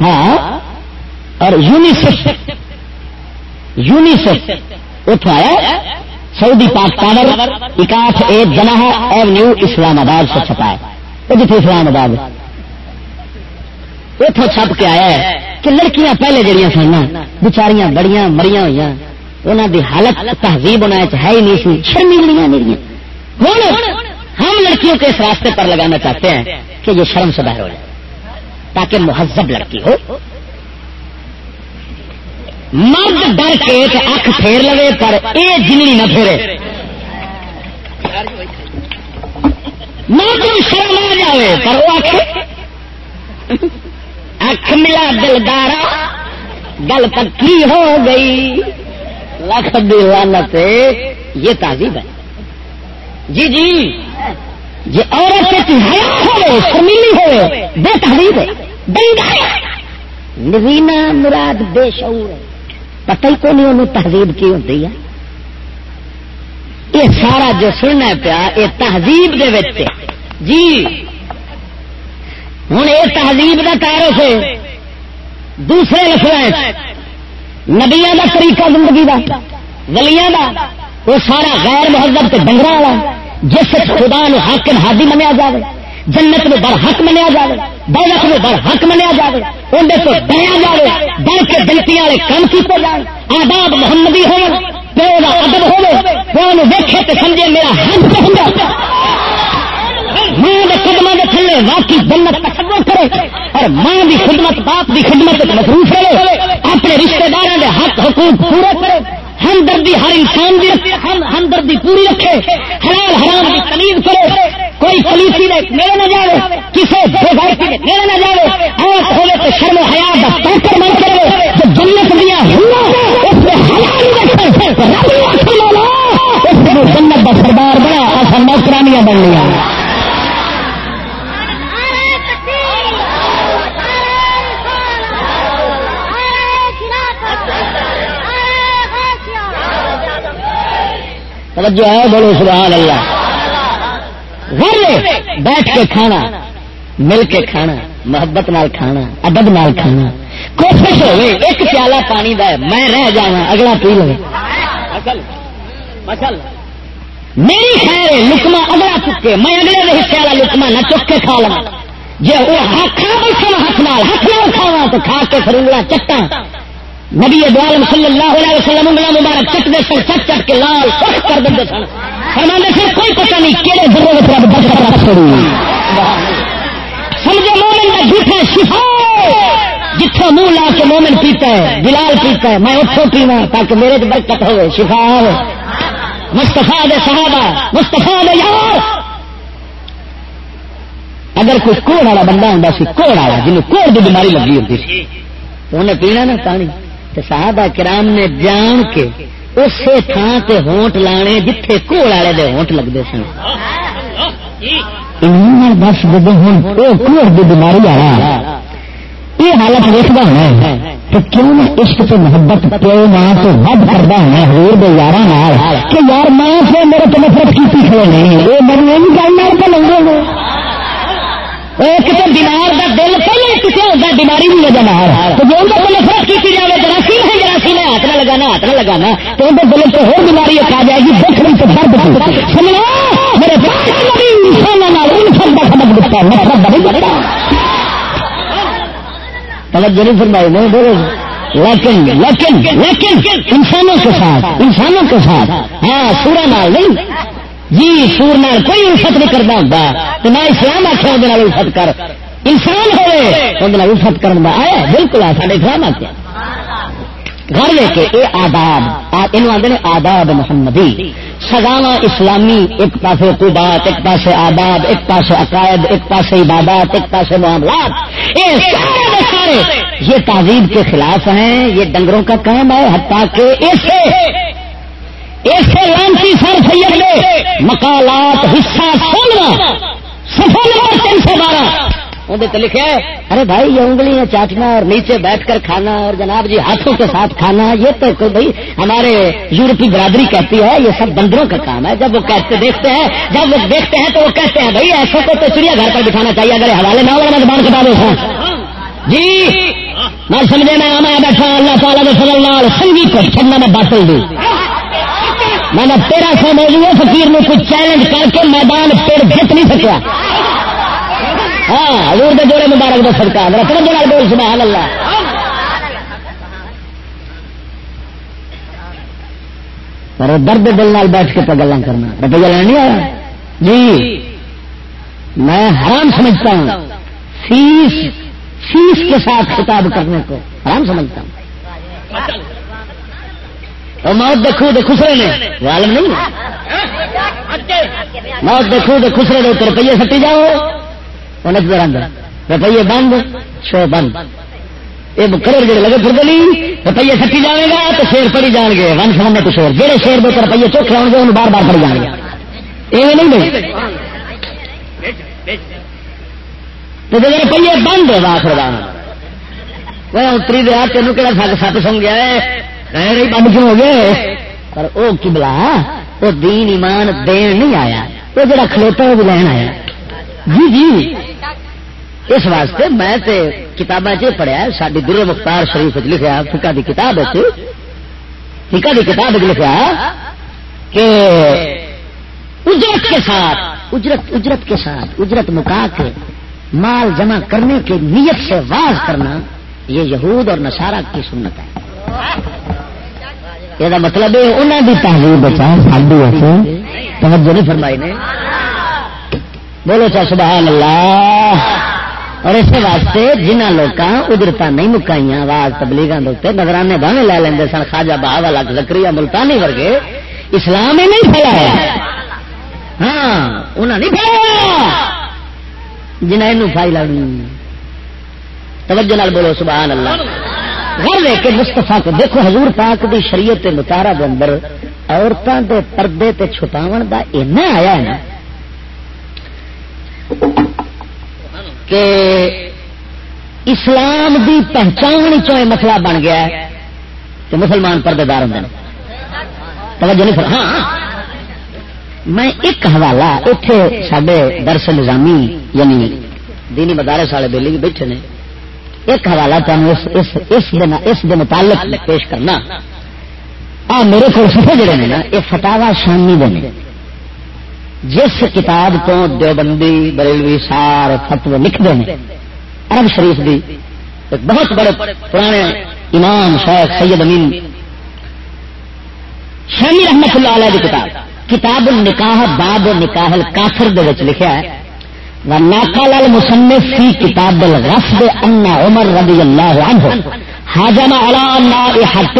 ہاں۔ اور یونیسیف یونیسیف اتو آیا۔ سعودی پاک پاور اکاٹھ ایک جنا ہے ایونیو اسلام آباد سے چھپا ہے۔ وہ جتنے اسلام آباد اتوں چھپ کے آیا ہے کہ لڑکیاں پہلے جہیا سن بچاریاں بڑیاں مری ہوئی انہوں دی حالت تہذیب ہونا ہے ہی نہیں سی شرمیلیاں میری۔ ہوں، ہم لڑکیوں کے اس راستے پر لگانا چاہتے ہیں کہ یہ شرم سے باہر ہو جائے، تاکہ مہذب لڑکی ہو۔ مرد ڈر کے اکھ پھیر لگے پر یہ جنگلی نہ پھیرے۔ مرد شرم آ جائے پر وہ آخ اکھ ملا دلدارا، گل پکی ہو گئی؟ لکھ دیوانت یہ تہذیب ہے۔ جی جی جی عورت ہو، شرمیلی ہو، بے تحریر نوینا مراد بے شعور پتہ ہی کون انہوں تہذیب کی ہوتی ہے؟ یہ سارا جو سننا پیا، یہ تہذیب دے جی۔ ہوں یہ تہذیب کا تعارف ہے دوسرے لفظ نبیا کا طریقہ زندگی کا ولیاں کا وہ سارا غیر مہذب کے ڈنگر والا جس خدا نو حاکم ہادی منیا جائے جنت میں بر حق منیا جائے دولت میں بر حق منیا جائے اندر تو ڈریا جائے ڈر کے دلتی والے کام کیتے جائے آداب محمدی ہو پیو کا ادب ہو تو سمجھے میرا حق ہوں ماں کے خدمت کے تھلے واقعی جنت تصور کرے، اور ماں کی خدمت باپ کی خدمت مصروف کرے اپنے رشتے دار کے حق حقوق پورے کرے، ہمدردی ہر انسان کی ہمدردی پوری رکھے، حلال حرام کی تمیز کرے کوئی پولیسی نے میرے نہ جائے کسی بے میرے نہ جائے اور ہوئے تو شرم و حیا کا پیپر بن کرے جو جنت دیا اس میں جنت کا سردار بنا اصل نوکرانیاں بن لیا۔ توجہ ہے بولو، سبحان اللہ۔ گھر بیٹھ کے کھانا مل کے کھانا محبت نال کھانا ادب نال کھانا۔ کوشش ہوئے ایک پیالہ پانی دا ہے میں رہ جانا اگلا پی لو میری خیر لکما اگلا چکے۔ میں اگلے حصے والا لکما نہ چک کے کھا لوا جی وہ ہاتھ کھا بیٹھا ہاتھ نال ہاتھ نال کھاوا تو کھا کے پھر انگلا چٹا نبی دعالم صلی اللہ علیہ وسلم انگلا مبارک چٹتے سن چٹ چٹ کے لال سخت کر دیں سن۔ فرمانے سے کوئی پتہ نہیں کہڑے ذرے میں رب برکت رکھ چھوڑی سمجھے مومن کا جھوٹا شفا جتوں منہ لا کے مومن پیتا ہے، بلال پیتا ہے، میں اتوں پینا تاکہ میرے تو برکت ہوئے، شفا ہو مستفا دے صحابہ مستفا دے یار۔ اگر کوئی کوڑ والا بندہ ہوں سی، کوڑ والا جنوب کوڑ کی بیماری لگی ہوتی سی تو انہیں پینا نا پانی۔ تو صحابہ کرام نے جان کے اسی تھان سے ہونٹ لانے جتھے کوڑ والے دے ہونٹ لگتے سن۔ بس جب ہوں کوڑ کی بیماری والا یہ حالت دیکھتا ہونا تو کیوں نہ عشق سے محبت پیو ماں تو ود کرتا ہونا ہور دے یار کہ یار ماں سے میرے تو نفرت کی کھڑے نہیں یہ میری نہیں گل تو لگے ایک تو بیمار کا دل پہلے کسی ہوتا بیماری بھی وجہ نہ تو جو اندر نفرت کی جائے جراثیم ہے جراثیم ہے، ہاتھ نہ لگانا، ہاتھ نہ لگانا۔ تو اندر دل سے ہو بیماری ایک آ جائے گی دکھ نہیں تو درد سمجھنا میرے انسانوں انسان کا سبق دکھتا ہے، نفرت بڑی بڑا توجہ نہیں فرمائی نہیں، بولو۔ لیکن لیکن لیکن، انسانوں کے ساتھ، انسانوں کے ساتھ ہاں سورا نال نہیں جی سور نال کوئی الفت نہیں کرتا ہوں تو نہ اسلام آخر وہ الفت کر۔ انسان ہوئے وہ الفت کرنا آیا بالکل آ سارے اسلام آخیا گھر لے کے یہ آداب یہ آدھے آداب محمدی۔ سگاوا اسلامی، ایک پاس قبات ایک پاس آداب، ایک پاس عقائد، ایک پاس عبادات، ایک پاس معاملات۔ یہ سارے سارے، یہ تہذیب کے خلاف ہیں، یہ ڈنگروں کا کام ہے، حتیٰ کہ اسے ایسے لانسی سر سید نے مکالات حصہ سننا سفر نمبر تین سو بارہ۔ اندر لکھا ہے، ارے بھائی، یہ انگلیاں چاٹنا اور نیچے بیٹھ کر کھانا اور جناب جی ہاتھوں کے ساتھ کھانا، یہ تو بھائی ہمارے یورپی برادری کہتی ہے، یہ سب بندروں کا کام ہے۔ جب وہ کہتے دیکھتے ہیں، جب وہ دیکھتے ہیں تو وہ کہتے ہیں، بھائی، ایسا کو تو چڑیا گھر پر بٹھانا چاہیے، اگر حوالے نہ ہونا زبان کتا دو ہاں۔ جی میں سمجھے میں آنا بیٹھا، اللہ تعالیٰ فضل سنگی کو چھڑنا میں باطل دوں۔ میں نے تیرہ سو موضوع فکیر نے کچھ چیلنج کر کے میدان پھر جیت نہیں سکیا۔ ہاں حضور دے جوڑے مبارک دے سرکار میرا پھر جوڑا بول سبحان اللہ پر درد دل نال بیٹھ کے گلا کرنا۔ روپیہ لینا نہیں آیا؟ جی۔ میں حرام سمجھتا ہوں۔ فیس فیس کے ساتھ خطاب کرنے کو حرام سمجھتا ہوں۔ موت دیکھو دے خسرے نے۔ عالم نہیں۔ موت دیکھو دے خسرے دے تو روپیے سٹی جاؤ۔ وہ نچ اندر۔ روپیے بند شو بند۔ یہ مکر جڑے لگے پھر گلی روپیے سٹی جائے گا تو شیر پڑی جان گے۔ ون سمجھ تو شور۔ جہے شیر دے روپیے چوکھے آؤ گے انہوں بار بار پڑی جان گے۔ یہ نہیں دے تو جب روپیے بند واخر وہ اتری دیا تینوں کہڑا سگ سپ سن گیا ہے۔ بند کیوں ہو گئے؟ پر وہ کبلا وہ دین ایمان دین نہیں آیا۔ وہ جڑا کھلوتا وہ بھی لین آیا۔ جی جی۔ اس واسطے میں کتابیں چ پڑھیا ساری در مختار شریف لکھا فکا کی کتاب فکا کی کتاب لکھا کہ اجرت کے ساتھ، اجرت اجرت کے ساتھ، اجرت مکا کے مال جمع کرنے کی نیت سے واز کرنا، یہ یہود اور نصارہ کی سنت ہے۔ یہ مطلب انہوں کی تحریر بچا ساری توجہ نہیں فرمائی نے بولو چا سبحان اللہ اور اس واسطے جنہ لوگ اجرت نہیں مکائی آواز تبلیغ نظرانے بانے لے لیں سن خاجا باہ والا لکڑی ملتانی ورگے اسلام ہی نہیں پھیلایا ہاں انہیں نہیں پھیلایا جنہیں یہ فائی توجہ نال بولو سبحان اللہ گھر لے کے مستفا کو دیکھو، حضور پاک دی شریعت متارا کے اندر عورتوں کے پردے تے چھپاو دا اینا آیا ہے نا کہ اسلام دی پہچان چوئے مسئلہ بن گیا ہے کہ مسلمان پردے دار ہوں توجہ نہیں ہاں،, ہاں میں ایک حوالہ اتنے سڈے درس نظامی یعنی دینی مدارس والے بےلی بھی بیٹھے نے۔ ایک حوالہ تمہیں اس دن متعلق پیش کرنا۔ آ میرے کو سفے جڑے نے نا، یہ فتاوا شامی دے جس کتاب تو دیوبندی، بریلوی سار فتو لکھتے ہیں، عرب شریف دی ایک بہت بڑے پرانے امام شیخ سید امین شامی رحمت اللہ علیہ کی کتاب۔ کتاب النکاح باب نکاح کافر لکھا ہے۔ وناقل المصنف في كتاب الغصب ان عمر رضي الله عنه هاجم على نائحة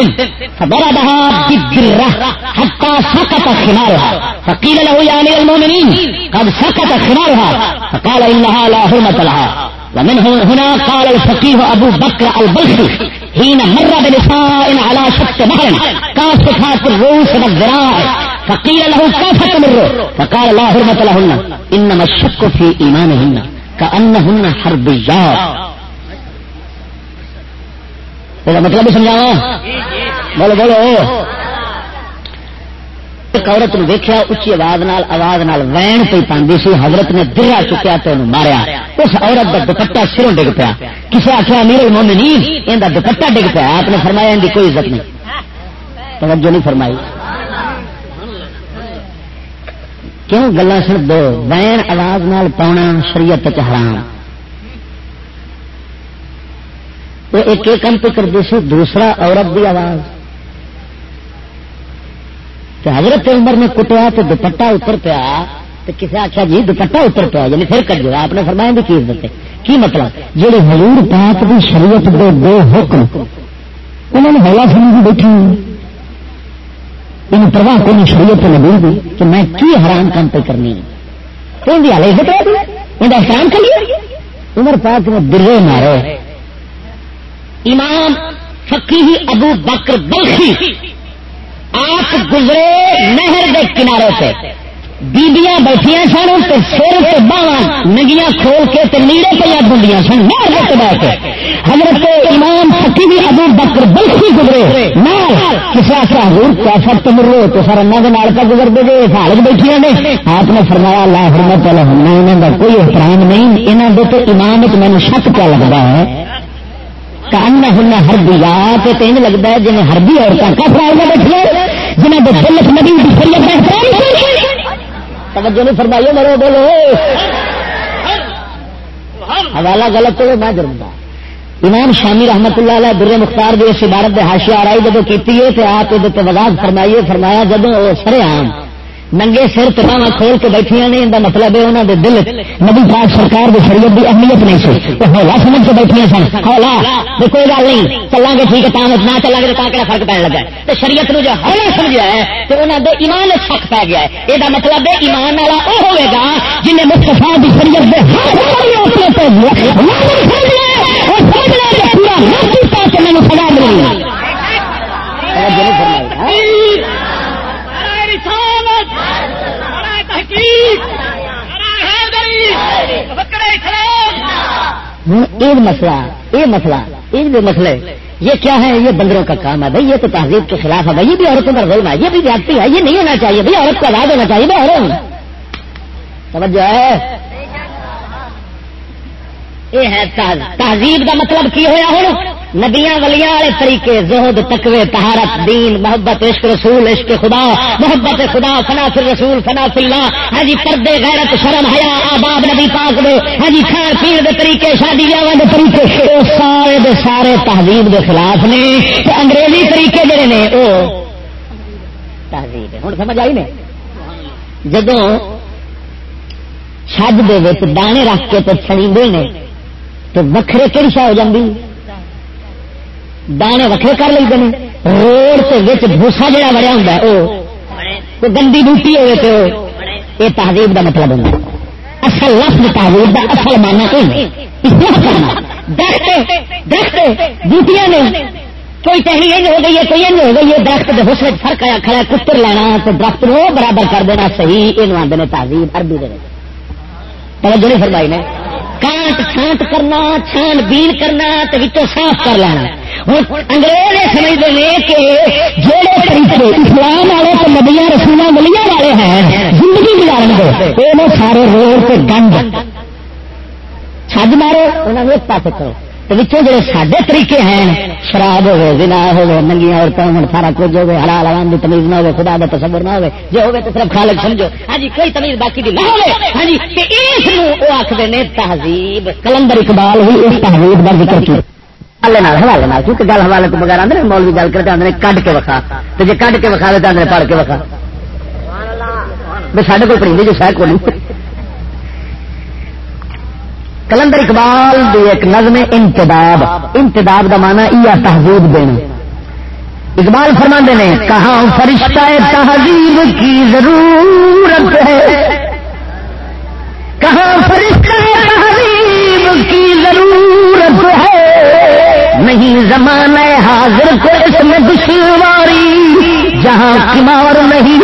فضربها بالدرة حتى سقط خمارها. فقيل له يا امير المؤمنين، قد سقط خمارها؟ فقال انها لا حرمة لها. ومن هنا قال الفقيه ابو بكر البلخي، حين مر بنساء على شق بحر كاسفات الروس والذراع. فقيل له كيف تمر؟ فقال لا حرمة لهن انما الشك في ايمانهن كانهن حربيات مطلب سمجھاوا بولو بولو. ایک عورت نے دیکھا اچھی آواز نال آواز نال وین پی پاندی سی، حضرت نے درا چکیا تو انہوں ماریا. اس عورت کا دوپٹا سروں ڈگ پیا. کسی آخیا امیر المومنین، ان کا دوپٹا ڈگ پیا. آپ نے فرمایا، ان کی کوئی عزت نہیں. توجہ نہیں فرمائی. کیوں گلا سن دو؟ وین آواز نال پاؤنا شریعت حرام۔ وہ ایک کم پہ کرتے سی، دوسرا عورت دی آواز۔ تو حضرت عمر نے کٹیا تو دوپٹا اتر پیا۔ تو کسی آخیا جی دوپٹا اتر پیا یعنی پھر کٹ جائے آپ نے فرمایا بھی کی عزت کی مطلب؟ جہے حضور پاک دی شریعت دے دو حکم۔ انہوں نے ہوا سمجھ بیٹھی۔ ان پرواہ کو نہیں، شریعت بول دی کہ میں کی حرام کام پہ کرنی تو ان کی حال عزت ان احترام کر لیا۔ عمر پاک نے درے مارے۔ امام فقی ابو بکر بلخی آپ گزرے نہر کے کنارے سے۔ بیبیاں بیٹھیا سن تو سر سے باہ نگیاں کھول کے تے نیڑے پہ بنڈیا سن۔ کے حضرت امام فقی ابو بکر بلخی گزرے۔ نہ کسی آخر حضور کیسا تم رو تو سر انہوں کے نال کا گزر دے گے حالت بیٹھیا نے۔ آپ نے فرمایا، لا حرمت انہوں کا کوئی احترام نہیں۔ یہاں کے تو امام مینو شک کیا لگتا ہے۔ کان ہن ہردیات تین لگتا ہے جن ہردی عورتیں کا فرائض بیٹھے جنہیں تو دل نبی کی شریعت توجہ نہیں فرمائیے مرو بولو۔ حوالہ غلط ہوئے، میں جرم امام شامی رحمت اللہ علیہ در مختار بھی اس عبارت کے ہاشیا آرائی رہی جب کی آپ یہ وضاحت فرمائیے، فرمایا جدو سرے آم ننگے سر تباہ کھول کے بیٹھیا نے ان مطلب ہے انہوں دے دل نبی پاک سرکار کی شریعت کی اہمیت نہیں سی وہ ہولا سمجھ کے بیٹھیا سن ہولا کوئی گل نہیں چلا گے ٹھیک ہے نہ چلا گے تو کہڑا فرق پہن لگا تو شریعت نو جو ہولا سمجھا ہے تو انہوں دے ایمان شک پی گیا ہے یہ مطلب ہے ایمان والا وہ ہوئے گا جنہیں مستفا کی شریعت پورا ایک مسئلہ، یہ مسئلہ ایک بھی مسئلے، یہ کیا ہے؟ یہ بندروں کا کام ہے بھائی، یہ تو تہذیب کے خلاف ہے بھائی، یہ بھی عورتوں پر ظلم ہے، یہ بھی جاتی ہے، یہ نہیں ہونا چاہیے بھائی، عورت کو آزاد ہونا چاہیے بھائی، عورت! سمجھ ہے؟ یہ ہے تہذیب کا مطلب کی ہوا ہوں نبیاں ولیاں والے طریقے، زہد، تقوی تہارت دین، محبت، عشق رسول، عشق خدا، محبت خدا، فنا فر رسول فنا اللہ۔ ہاں جی پردے، غیرت، شرم، حیا، آباد، نبی پاک دے۔ ہاں جی کھان پین دے طریقے، شادی بیاہ دے طریقے۔ وہ سارے دے سارے تہذیب دے خلاف نے۔ انگریزی طریقے جڑے نے، وہ تہذیب ہوں سمجھ آئی نے؟ جدو چھج دے دانے رکھ کے تو چھڑی نے تو وکھرے کہڑی شاہ ہو جاتی دانے وکھرے کر لیتے ہیں روڈ سے بھوسا جہا بڑا ہوں وہ گندی بوٹی ہوئے تو یہ تہذیب کا مطلب ہوں اصل لفظ تہذیب کا اصل مانا کرنا درخت درخت، بوٹیاں نے۔ کوئی ٹہنی ہو گئی ہے، کوئی ہو گئی ہے۔ درخت کے حسن فرق آیا، کھڑا کتر لینا تو درخت نو برابر کر دینا، صحیح۔ یہ آدھے تہذیب اربی دے توجہ نہیں فرمائی نے۔ کانٹ چھانٹ کرنا، چھان بین کرنا تو صاف کر لینا۔ انگریز یہ سمجھتے ہیں کہ جہے طریقے اسلام والے تو نبیا رسولہ ملیاں والے ہیں، زندگی گزارن دو یہ سارے روڈ سے گند۔ چھج مارو انہوں نے ایک پاس کرو۔ جڑے سارے طریقے ہیں، شراب ہوے بنا ہوے ننگیاں عورتیں ہوں، سارا کچھ ہوے حلال حرام کی تمیز نہ ہوے خدا کا تصور نہ ہوے جو ہوے تو صرف خالق سمجھو۔ ہاں جی کوئی تمیز باقی دی نہ ہوے ہاں جی تے اس نو او آکھدے نے تہذیب۔ کلندر اقبال ہی اس تہذیب دا ذکر کیا حوالے کیونکہ گل حوالے تو بغیر آدھے مول بھی گل کرتے آدھے کڈ کے وکھا۔ تو جی کڈ کے وکھا تو آدھے پڑھ کے وکھا۔ سارے کو پڑی جو شاید کو کلندر اقبال دی ایک نظم انتداب. انتداب کا مانا یہ تہذیب دینا. اقبال فرما نے، کہاں فرشتہ تہذیب کی ضرورت ہے؟ کہاں فرشتہ تہذیب کی ضرورت ہے؟ نہیں زمانہ حاضر کو اس میں دشواری جہاں کمار نہیں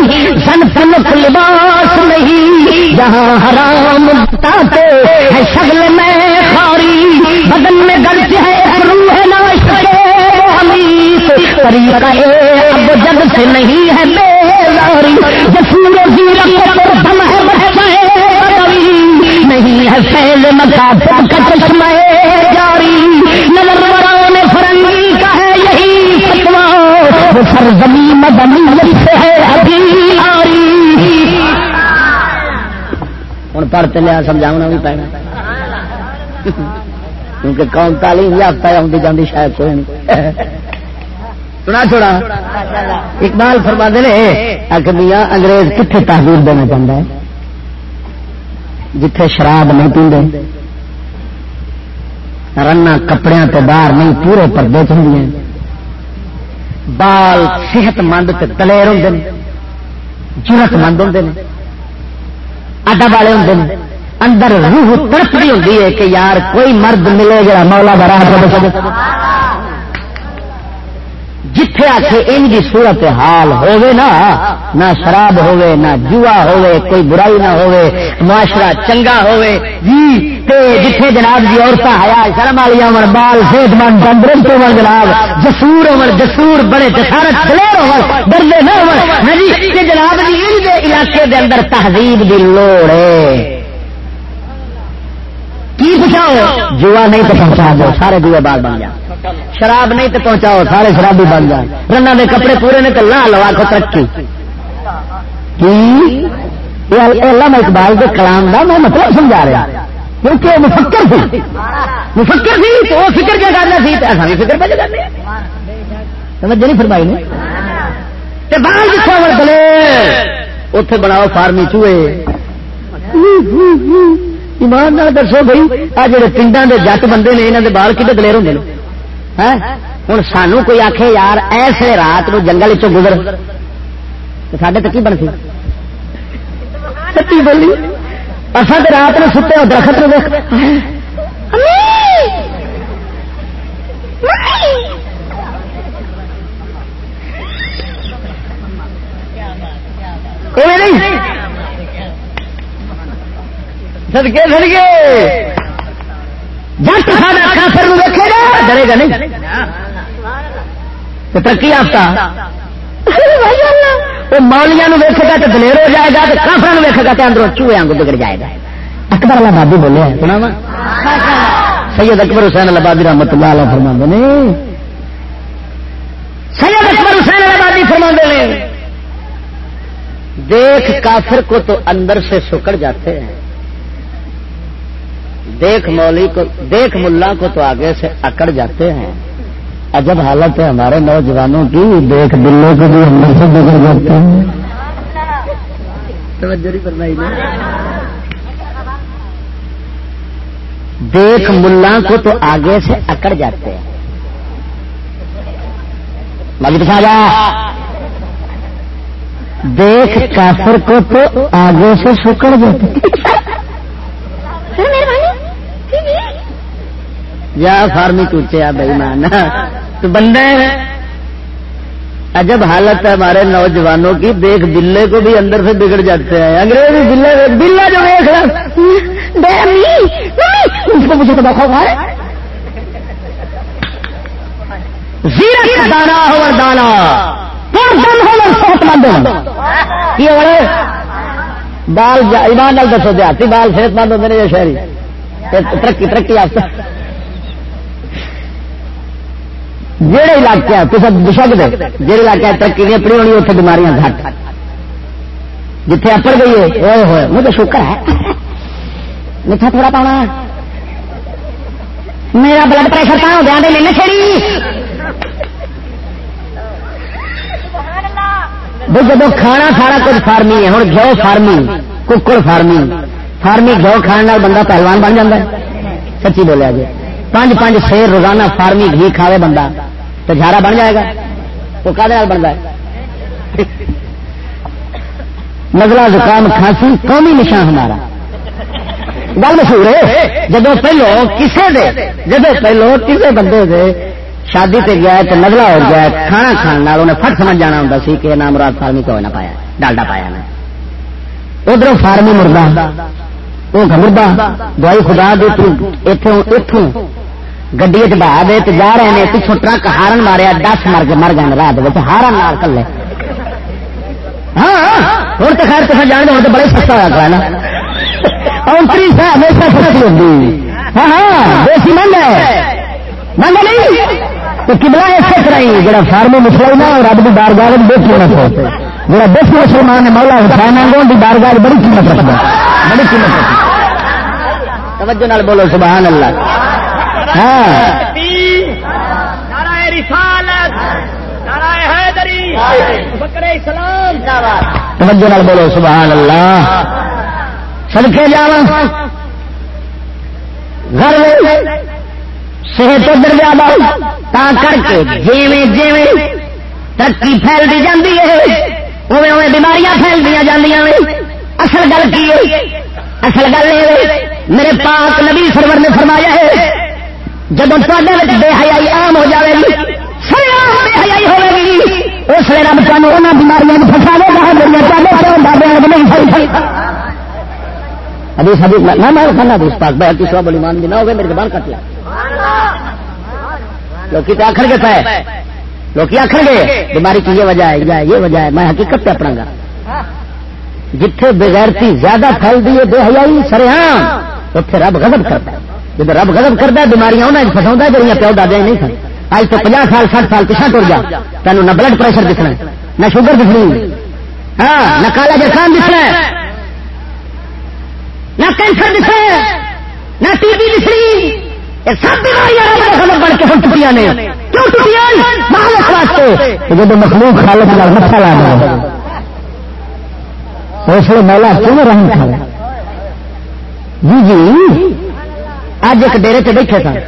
سن فنک لباس نہیں، جہاں حرام تاتے ہے شگل میں خاری، بدن میں گرچ ہے روح ناش طریقہ اب جگ سے نہیں ہے بیزاری، جسور زیرت پر ہے نہیں ہے فیل مکافر کا چشمہ سرزمی مدنی سے ہے ابھی آری۔ ہوں پڑھ چلیا سمجھاؤنا بھی پینا۔ کیونکہ قوم تعلیم یافتہ آتی جاتی شاید کوئی نہیں۔ سنا چھوڑا۔ اقبال فرما دے میاں، انگریز کتنے تحریر دینا چاہتا ہے؟ جتھے شراب نہیں پیندے رنا کپڑے تو باہر نہیں، پورے پردے چاہیے بال صحت مند دلیر ہوں جرت مند ہوں ادب والے ہوں اندر روح تڑپی ہوتی ہے کہ یار کوئی مرد ملے گا مولا برا جتھے آخے ان کی صورت حال ہوے نا، نہ شراب ہوے نہ جوا ہوے کوئی برائی نہ ہوے معاشرہ چنگا ہوے جی تے جتھے جناب جی عورتیں ہیا شرم والی امر بال صحت مند تندرست ہو جناب، جسور عمر، جسور بڑے جسارت دلیر ہو ڈرے نہ ہو ہاں جی جناب جی ان علاقے دے اندر تہذیب دی لوڑ ہے۔ کی پوچھاؤ جوا نہیں تو پہنچا دو، سارے جوے بال بن جا شراب نہیں تو پہنچاؤ، سارے شرابی بن جائے رنگ کے کپڑے پورے نے تو لا لو آخو ترقی۔ علامہ اقبال کے کلام کا میں مطلب سمجھا رہا کیونکہ وہ مفکر سی مفکر سی تو وہ فکر کیا کرنا سی؟ ایسا بھی فکر پہ کرنے سمجھ نہیں فرمائی نے؟ بال جتنے بڑے اتے بناؤ فارمی چوہے۔ ایمان نہ دسو بھائی، آ جڑے پنڈا کے جٹ بندے نے یہاں کے بال کتنے دلیر ہوں ہوں سانو کوئی آخ یار، ایسے رات نو جنگل چ گزر۔ سڈے تک بن سی سچی بولی؟ اصل رات میں ستے ہو درخت دیکھ نہیں۔ سدکے سدکے جٹ سارا کافر دیکھے گا ڈرے گا نہیں۔ ترقی آفتا وہ مولیا ویکے گا تو دلیر ہو جائے گا، تو کافر ویکے گا تو اندروں چوہے آنگ بگڑ جائے گا۔ اکبر والا بابی بولے سنا سید اکبر حسین البادی رحمت اللہ علیہ فرما نے۔ سید اکبر حسین البادی فرما نے۔ دیکھ کافر کو تو اندر سے سکڑ جاتے ہیں۔ دیکھ مولی کو دیکھ ملا کو تو آگے سے اکڑ جاتے ہیں۔ عجب حالت ہے ہمارے نوجوانوں کی۔ دیکھ دلوں کو بھی اندر سے بگڑ جاتے ہیں۔ دیکھ ملا کو تو آگے سے اکڑ جاتے ہیں۔ دیکھ کافر کو تو آگے سے سکڑ جاتے یا فارمی چوچے بھائی مان تو بندے عجب حالت ہے ہمارے نوجوانوں کی۔ دیکھ بلے کو بھی اندر سے بگڑ جاتے ہیں۔ انگریزی بلے بلا جو دیکھ مجھے تو بخو دانا ہو دانا۔ صحت مند یہ بال ایمان نال دسو دیہاتی بال صحت مند ہوتے ہیں یا شہری؟ ترقی ترقی آپ جہے علاقے تو سب دشک جہے علاقے ترقی نہیں، اپنی ہونی اتنے بیماریاں گھٹ۔ جتنے اپڑ گئی ہے ہوئے ہوئے، مجھے شکر ہے۔ میٹھا تھوڑا پانا میرا بلڈ پریشر کہاں ہو گیا؟ لینا چڑی جب کھانا سارا کچھ فارمی ہے ہوں گھو فارمی، ککڑ فارمی۔ فارمی گھو کھانے بندہ پہلوان بن جا سچی بولیا جی۔ پانچ پانچ شیر روزانہ فارمی گھی کھاوے بندہ، تو جھارا بن جائے گا۔ تو کا بنتا ہے؟ نزلہ زکام کھانسی قومی نشان ہمارا۔ گل مشہور ہے جب پہلو کسے دے جب پہلو کسے بندے دے شادی پہ گیا تو نگلا ہو گیا کھانا کھانا انہیں فٹ سمجھ جانا ہوں سی کہ نام مراد فارمی کو نہ پایا، ڈالڈا پایا نا ادھر فارمی مردہ وہ مردہ دوائی خدا دی اتوں گڈی بہا دے تو جا رہے ہیں پچھوں ٹرک ہارن ماریا، دس مر گئے مر گئے رات ہارن مار کلے۔ ہاں, ہاں، ہوں تو خیر تصا جان دو تو بڑے سستا ہوا کرا نا۔ ہمیشہ سستی ہوتی ہاں ہاں دیسی مند ہے۔ مانگا نہیں؟ تو کبلا ایسے کرائی جا فارم مسلم ہے رب کی بارگاہ بے قیمت ہے جا دس مسلمان ہے مولا حسین ہے کی بارگاہ بڑی قیمت رکھتا بڑی قیمت رکھتا توجہ نال بولو سبحان اللہ۔ ہاں۔ توجہ نال بولو سبحان اللہ۔ سڑکے جا گھر صحت ادھر زیادہ تا کر کے جیویں جیویں ترقی پھیلتی جاتی ہے اوے اوے بیماریاں پھیلتی جاندیاں اصل گل کی ہے اصل گل یہ میرے پاک نبی سرور نے فرمایا ہے جب تے بے حیائی عام ہو جائے گی بے حیائی ہوے گی اس لیے رب تمہیں بیماریاں پھنسا دے گا نہیں فری ابھی سبھی میں کھانا دوست پاک بھائی کسی بولی مان بھی نہ ہوگا میرے زبان کٹ لیا لوگ تو آخر گے پہ لوگ آخر گے؟ بیماری کی یہ وجہ ہے، یا یہ وجہ ہے، میں حقیقت پہ اپنا گا۔ جتھے بغیرتی زیادہ پھیل دی ہے، بے حیائی سر ہاں اتنے رب غضب کرتا ہے۔ جب رب غضب کرتا ہے، بیماریاں انہیں فسا جہاں پیو دادیا نہیں سن۔ اج تو پناہ سال، سٹھ سال پیچھا ٹر جا تینوں نہ بلڈ پریشر دکھنا نہ شوگر دکھنی ہاں نہ کالا جرخان دکھنا نہ کینسر دکھنا نہ ٹی بی دکھنی سب بیماریاں بڑھ کے ہم ٹوٹیاں نے۔ کیوں ٹوٹیاں؟ جب مخلوق خالق کا مٹھا لا رہا اس لیے مولا کیوں رحم کھا جی جی اج ایک ڈیرے سے بیٹھے سن۔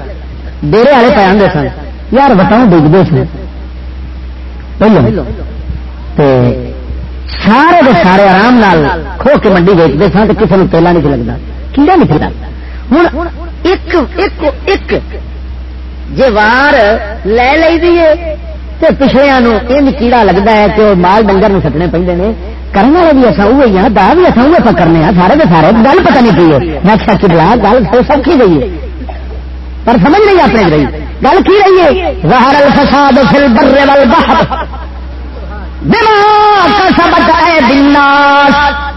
ڈیرے والے پہ آدھے سن۔ یار بتاؤ ڈگتے سن۔ پہلو سارے دے سارے آرام نال کھو کے منڈی ویچتے سن تو کسی نے تیلا نہیں لگتا۔ کیڑا نہیں نکلتا ہوں ایک ایک ایک جی وار لے لیے تو پچھلے یہ کیڑا لگتا ہے کہ مال ڈنگر سٹنے پہ کرنے والے بھی اصا وہی ہیں دا بھی اصا وہ کرنے ہیں سارے کے سارے گل پتہ نہیں کی ہے میں اچھا چلا گل سوکھی گئی ہے پر سمجھ نہیں اپنے رہی گل کی رہی ہے زہر الفساد فی البر والبحر بما کسبت ايدي الناس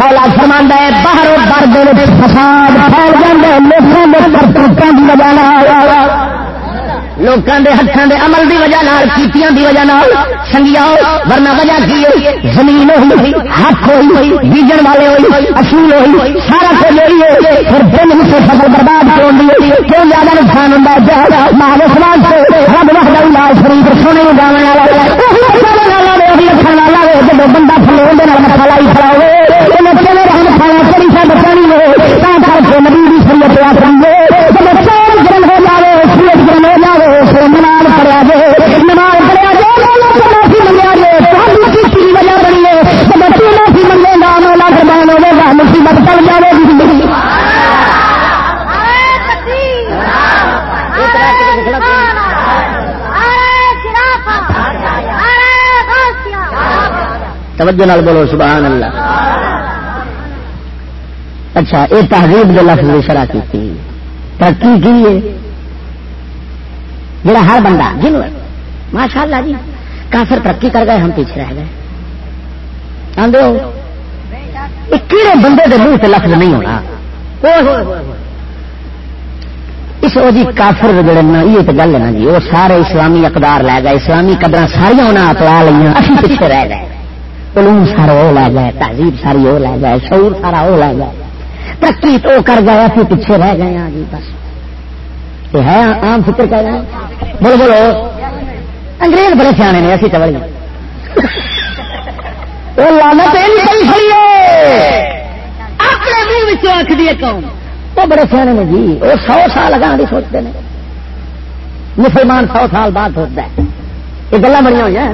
مولا فرمانا ہے باہر در فساد پھیل جاتے لوگوں کے کرتوتوں کی وجہ لوگوں کے ہاتھوں کے عمل کی وجہ نال، کیتیاں کی وجہ نال، سنگیا ورنہ وجہ کی زمین ہوئی، ہاتھ ہوئی، بیجن والے ہوئی، اصول ہوئی، سارا کچھ ہوئی پھر دن سے فصل برباد کیوں دی کیوں زیادہ نقصان ہوتا ہے؟ مال سماج سے رب وحدہ وقت شریف سونے جانے والا جب بندہ فلو مٹھا لائی کھڑا ہوئے رحم کھانا کڑی سا بچانی ہو نبی شریعت آ جب چار گرم ہو جائے سورج گرم ہو جائے اسے نماز پڑیا جائے نماز پڑیا جائے معافی منگیا جائے کسی وجہ بنی ہے جب معافی منگے گا مولا قربان ہوگا گا مصیبت چل جائے گی زندگی توجہ نال بولو، سبحان اللہ۔ اچھا یہ تہذیب کے لفظ کی شرح کی ترقی کی ہے؟ جڑا ہر بندہ، جن ماشاء اللہ جی کافر ترقی کر گئے، ہم پیچھے رہ گئے۔ کہڑے بندے کے منہ سے لفظ نہیں ہونا۔ اس جی کافر جڑے نا، یہ تو گل ہے نا جی وہ سارے اسلامی اقدار لے گئے، اسلامی قدر ساریا انہیں اپنا لیا اسی پیچھے رہ گئے۔ علوم سارا وہ لے گئے، تہذیب ساری وہ لے گئے، شعور سارا وہ لے گئے۔ ترقی تو کر گئے، اسی پیچھے رہ گئے ہاں جی بس۔ یہ ہے عام فکر کہہ رہے بولو بولو۔ انگریز بڑے سیانے نے ایسی چوڑی وہ لانت اپنے منہ آخ دیے قوم۔ وہ بڑے سیانے نے جی وہ سو سال اگاں بھی سوچتے ہیں مسلمان سو سال بعد سوچتا ہے۔ یہ گلا بڑی ہوئی ہیں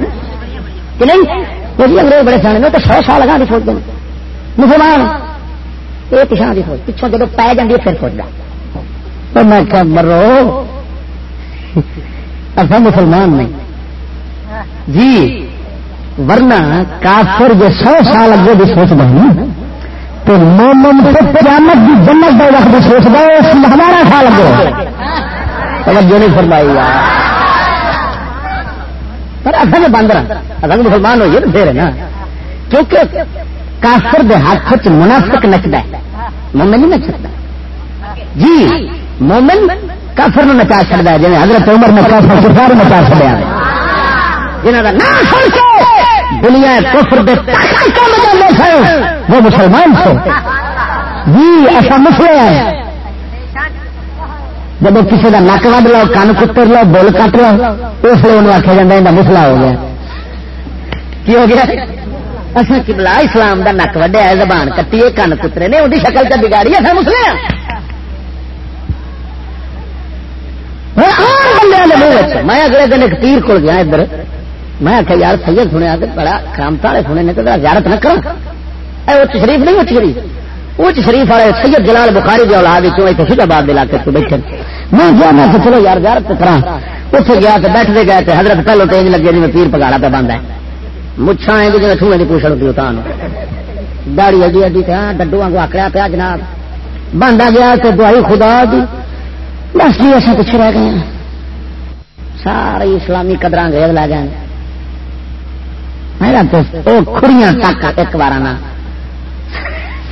کہ نہیں؟ وہ جی انگریز بڑے سیانے تو سو سال اگاں بھی سوچتے ہیں مسلمان، یہ پچھا بھی سوچ پچھوں جب پی جاتی پھر سوچتا میں کیا مرو اصل مسلمان نہیں۔ جی ورنہ کافر جو سو سال اگے بھی سوچ رہے تو مومن سے قیامت کی جنت کا وقت بھی سوچ رہے ہزارہ سال اگے۔ توجہ نہیں فرمائی یار۔ پر اصل میں بند رہا۔ اصل مسلمان ہوئیے نا پھر نا۔ کیونکہ کافر دے ہاتھ چ منافق نچتا ہے۔ مومن نہیں نچ سکتا۔ جی مومن کافر نچا چڑتا ہے جی حضرت عمر نے کافر سارے نچا چڑیا جنہوں کا نام سن کے دنیا کفر دے وہ مسلمان سے جی ایسا مسئلہ ہے۔ جب کسی کا نک وڈ لو کن کتر لو بل کٹ لو اس لیے انہوں آخیا جا یہ مسئلہ ہو گیا کی ہو گیا اصل کبلا اسلام کا نک وڈیا زبان کٹی ہے کن کترے نے وہی شکل کا بگاڑی اصل مسئلے میں اگلے دن ایک پیر کو گیا ادھر میں آخیا یار سید سنیا بڑا کرامت والے سنے نے تو زیارت نہ کرا شریف نہیں اچ شریف اچ شریف والے سید جلال بخاری کے اولاد فیض آباد علاقے سے بیٹھے میں گیا، میں چلو یار، زیارت کرا اتنے گیا تو بیٹھتے گئے تو حضرت پہلو تو لگے جی پیر پگاڑا پہ بند ہے۔ مچھا ہے جی سونے کی پوچھڑ ہوتی اتان داڑی اڈی اڈی تھا ہاں، ڈڈو آگو آکڑیا پیا جناب۔ بندا گیا تو دوائی خدا دی۔ بس جی اصل پچھے رہ گئے ساری اسلامی قدر انگریز لے گئے کڑیاں تک ایک بار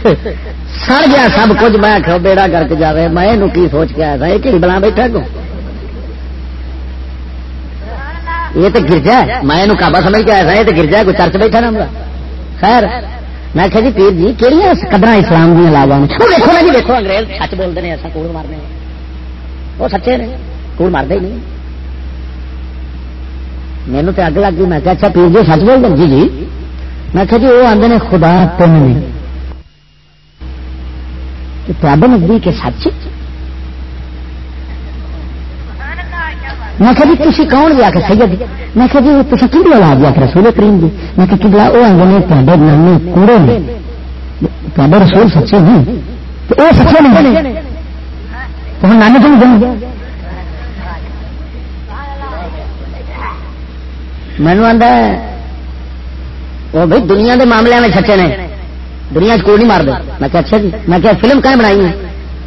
سڑ گیا سب کچھ، میں آخو بیڑا کر کے جائے میں یہ کی سوچ کے آیا تھا؟ یہ کہڑی بلا بیٹھا کو یہ تو گرجا ہے، میں یہ کابا سمجھ کے آیا تھا، یہ تو گرجا ہے، کوئی چرچ بیٹھا نا خیر، میں کہ جی پیر جی کہڑی قدر اسلام دیا لا جان دیکھو نا جی دیکھو، انگریز سچ بولتے ہیں ایسا کوڑ مارنے وہ سچے نے، کوڑ مارتے ہی نہیں۔ مینو تو اگ لگ گئی، میں اچھا پیر جی سچ بول دیں جی جی۔ میں کہ جی وہ آدھے نے خدا تین نہیں نے تب نزدیک سچ میں کہ جی تھی کون گیا کہ سید؟ میں کہ جی تھی کی لا گیا کہ رسول کریم جی میں کہ کلا وہ آدھے نے تے نانے کوڑے نے۔ تے رسول سچے نہیں تو وہ سچے نہیں تو ہم نانے کیوں دیں مینو آتا وہ بھائی دنیا کے معاملے میں سچے نے۔ دنیا کو نہیں مار دے میں کہ اچھا جی۔ میں کہ فلم کہیں بنائی ہے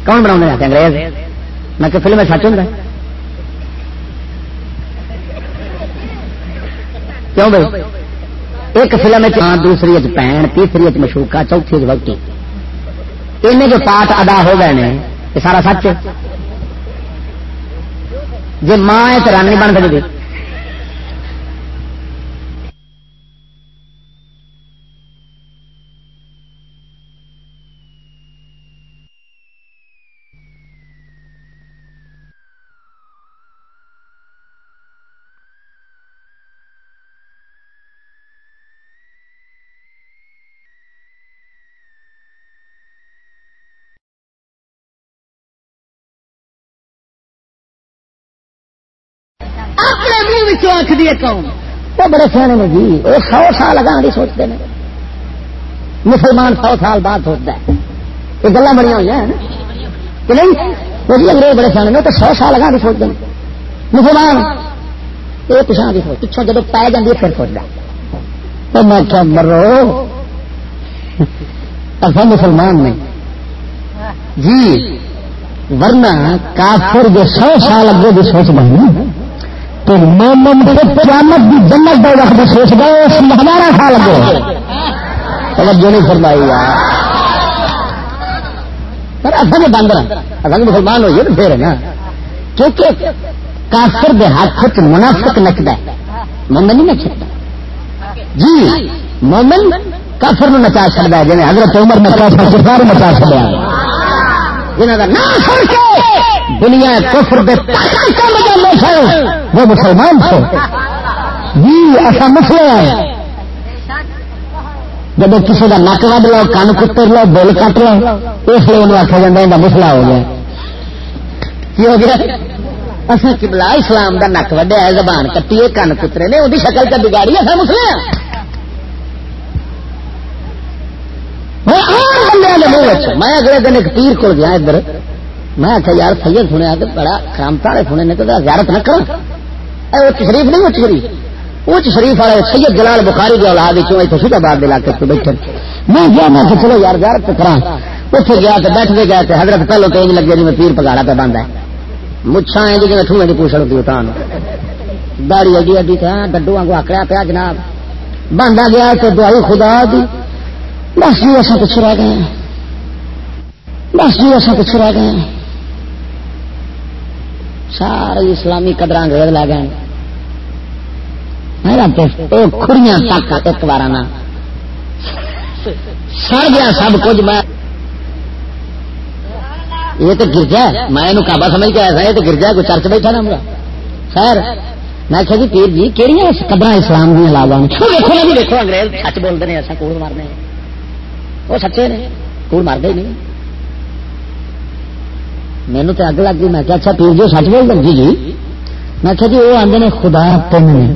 کون بنا انگریز؟ میں کہ فلم سچ ہوں کیوں بھائی؟ ایک فلم دوسری پین، تیسری مشوکا، چوتھی وقتی ان جو پاٹ ادا ہو گئے ہیں یہ سارا سچ جی ماں ہے تو رن نہیں بن سکتی آخ دی قوم۔ وہ بڑے سیانے نے جی وہ سو سال اگاں بھی سوچتے ہیں مسلمان سو سال بعد سوچتا ہے۔ یہ گلا بڑی ہوئی ہیں کہ نہیں؟ وہ جی انگریز بڑے سیانے نے تو سو سال اگاں بھی سوچتے ہیں مسلمان، یہ ہاں جی پچھا بھی سوچ پچھوں جب پی جاتی پھر سوچتا تو میں کیا مرو۔ اصل مسلمان نہیں۔ جی ورنہ کافر جو سو سال اگے بھی سوچ رہے تو مومن سے قیامت کی جنت کا وقت سوچ گئے اس میں ہمارا خیال لگے۔ توجہ نہیں فرمائی پر اصل میں بند رہا۔ اصل مسلمان ہوئیے نا پھر ہے نا۔ کیونکہ کافر دے ہاتھ منافق نچتا ہے۔ مومن نہیں نچ سکتا جی مومن کافر نو نچا چڑتا ہے جی حضرت عمر میں کافر سرکار نچا چڑیا جنہوں کا نام سن کے دنیا کفر دے پاکستان وہ مسلمان تھے جی ایسا مسئلہ ہے۔ جب کسی کا نک وڈ لو، کن کتر لو، بل کٹ لو، اس لیے انہوں آخیا جا مسئلہ ہو گیا۔ کی ہو گیا؟ اصل کبلا اسلام کا نک وڈیا زبان کٹی کن کترے نے وہی شکل کا بگاڑی اصل مسئلہ میں اگلے دن ایک پیر کو گیا ادھر۔ میں آخیا یار سید سنیا تو بڑا کرامتا والے سنے نے تو زیارت نہ کرو اچ شریف نہیں اچ شریف؟ اچ شریف والے سید جلال بخاری کے اولاد فشید آباد علاقے سے بیٹھے۔ میں گیا، میں چلو یار زیارت تو کرا اتنے گیا تو بیٹھ گیا تو حضرت پہلو تو لگے جی میں پیر پگاڑا پہ بند ہے۔ مچھا ہے جی ٹھوئے کی پوچھ ہوتی اتان داڑی اڈی اڈی تھا ڈڈو آگو آکڑیا پیا جناب۔ بندہ گیا تو دعائی خدا دی۔ بس جی اصل کچھ رہ گئے بس جی اصل کچھ رہ گئے سارے اسلامی قدر انگریز لے گئے۔ کڑیاں تک ایک بار سڑ گیا سب کچھ میں۔ یہ تو گرجا ہے۔ میں کعبہ سمجھ کے آیا تھا، یہ تو گرجا کوئی چرچ بیٹھا نا میرا خیر، میں کہ جی پیر جی کہڑی قدر اسلام دیا لا جان دیکھو جی دیکھو انگریز سچ بولتے ہیں ایسا کوڑ مارنے وہ سچے نے، کوڑ مارتے نہیں۔ مینو تو اگ لگ گئی میں اچھا پیر جی سچ بول جی جی میں کہ جی وہ آدھے نے خدا تین نے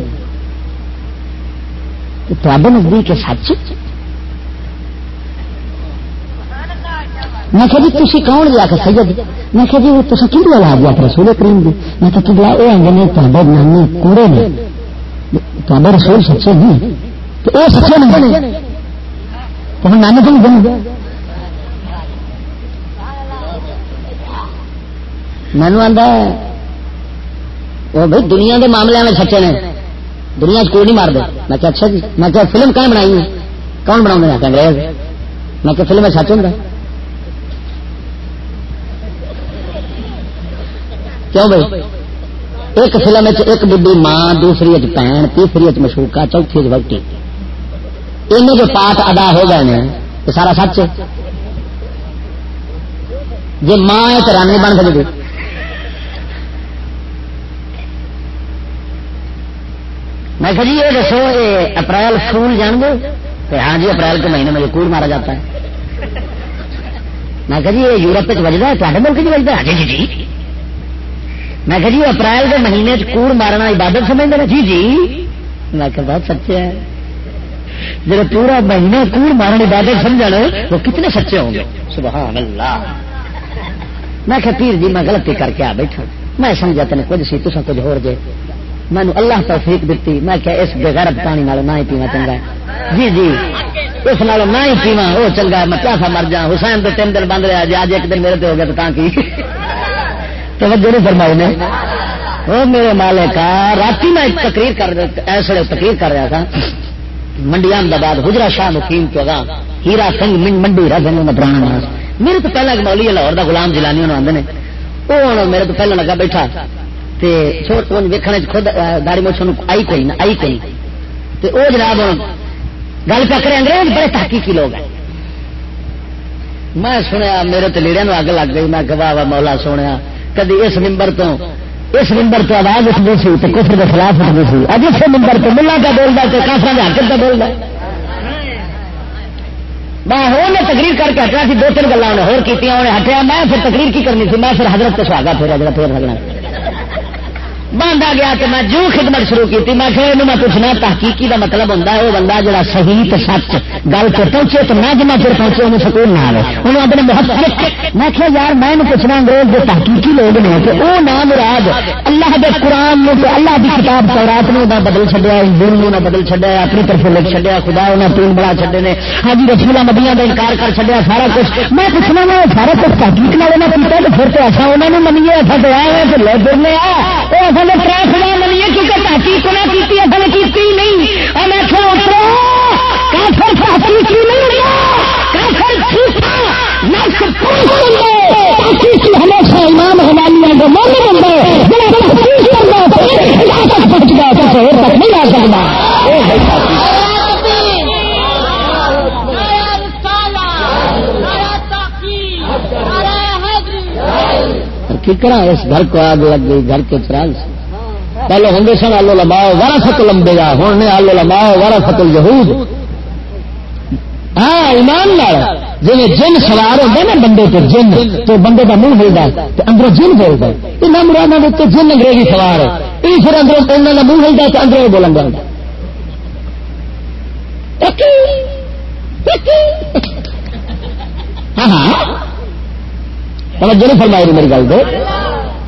تب نزدیک ہے سچ میں کہ جی تھی کون لیا کے سید میں کہ جی وہ تصا کی لا دیا رسول کریم دی میں کہ بلا وہ آدھے نے تے نانے کوڑے نے تے رسول سچے نہیں تو وہ سچے نہیں تو ہم نانے تو نہیں بن مینو آتا وہ بھائی دنیا کے معاملے میں سچے نے۔ دنیا کوئی نہیں مارتے میں کہ اچھا جی۔ میں کہ فلم کہیں بنائی ہے؟ کون بنا انگریز۔ میں کہ فلم سچ ہوں کیوں بھائی ایک فلم ایک بڈی ماں، دوسری اچ بھن تیسری اچ مشوکا چوتھی اچ ان جو پاٹ ادا ہو گئے ہیں یہ سارا سچ ہے۔ جی ماں ہے رانی بن سکتی میں کہ جی یہ دسو، یہ اپریل فول جان گے؟ ہاں جی اپریل کے مہینے میں کوڑ مارا جاتا ہے۔ میں کہ جی یہ یورپ وجدا ہے تے ملک چ وجدا ہے؟ ہاں جی،, جی جی میں کہ جی اپریل کے مہینے کوڑ مارنا عبادت سمجھتے ہیں جی جی۔ میں کہ بہت سچے ہیں۔ جب پورا مہینہ کوڑ مارن عبادت سمجھ وہ کتنے سچے ہوں گے؟ سبحان اللہ۔ میں کہ پیر جی میں غلطی کر کے آ بیٹھا میں سمجھا تین کچھ سی تصا کچھ ہو جائے مینو اللہ توفیق دیتی میں کیا اس بغیرت پانی نہ ہی پیوا چنگا۔ جی جی۔ اس نال نہ ہی پیوا وہ چنگا، میں پیاسا مر جا حسین تو تین دن بند رہا جی اج ایک دن میرے تو ہو گیا تو کی؟ توجہ نہیں فرمائی نے۔ وہ میرے مالک، رات میں تقریر کر اس وقت تقریر کر رہا تھا۔ منڈی احمدآباد حجرا شاہ مقیم تو ہیرا سنگھ منڈی رجن میں پرانا میرے تو پہلے مولی لاہور کا غلام جلانی انہوں آدھے وہ میرے تو پہلے لگا بیٹھا۔ چھوٹ ویکن خود داڑی مچھو آئی کوئی نہ، آئی کوئی تو وہ جناب، گل پکڑے انگریز بڑے تحقیقی لوگ ہیں۔ میں سنیا، میرے تو لیڑیا اگ لگ گئی، میں گواہ وا مولا سونے کدی اس ممبر تو، اس ممبر تو آواز اٹھتی سی تو کفر کے خلاف اٹھتی سی۔ اب اس ممبر تو ملا کا بولتا تو کافر کے حقت کا بولتا میں ہو تقریر کر کے ہٹنا سی، دو تین گلیں ہوتی انہیں ہٹیا، میں پھر تقریر کی کرنی تھی میں پھر حضرت کو سواگا پھر جا پھر لگنا باندھا گیا کہ میں جو خدمت شروع کی میں کہ میں پوچھنا، تحقیقی کا مطلب ہوتا ہے، وہ بندہ جڑا صحیح تو سچ گل سے پہنچے تو میں جمع پھر پہنچے انہیں سکون نہ آئے انہوں اپنے بہت میں کہ یار، میں پوچھنا انگریز جو تحقیقی لوگ نے کہ وہ نام مراد اللہ کے قرآن نے تو اللہ کی کتاب سورات نے نہ بدل چڈیا انجول نہ بدل چڈیا اپنی طرف لکھ چڈیا خدا انہیں تین بڑا چڈے نے۔ ہاں جی رسولہ نبیاں کا انکار کر چڈیا سارا کچھ۔ میں پوچھنا میں سارا کچھ تحقیق والے نے تو پھر تو ایسا انہوں نے منیے، ایسا تو آئے تو لے دے آ خدا منیے کیونکہ تحقیق انہیں اصل کی نہیں۔ اور میں کیا اترو کافر تحقیق نہیں ہمیشہ امام حمالیہ کو من بندے پہنچ گیا تک نہیں لا سکتا۔ کرا اس گھر کو آگ لگ گئی گھر کے چراغ سے۔ پہلے ہوں سن آلو لماؤ وارا فتل لمبے گا ہوں نے آلو لماؤ وارا فتل یہود ہاں ایمان لال جی جن سوار ہوتے نا بندے کے جن، تو بندے کا منہ ہلتا ہے تو اندر جن بولتا ہے۔ یہ نہ مراد تو جن انگریزی سوار ہے۔ یہ پھر اندر انہوں کا منہ ہلتا ہے تو اندر بولن جاتا ہاں ہاں۔ توجہ نہیں فرمائی میری گل دے۔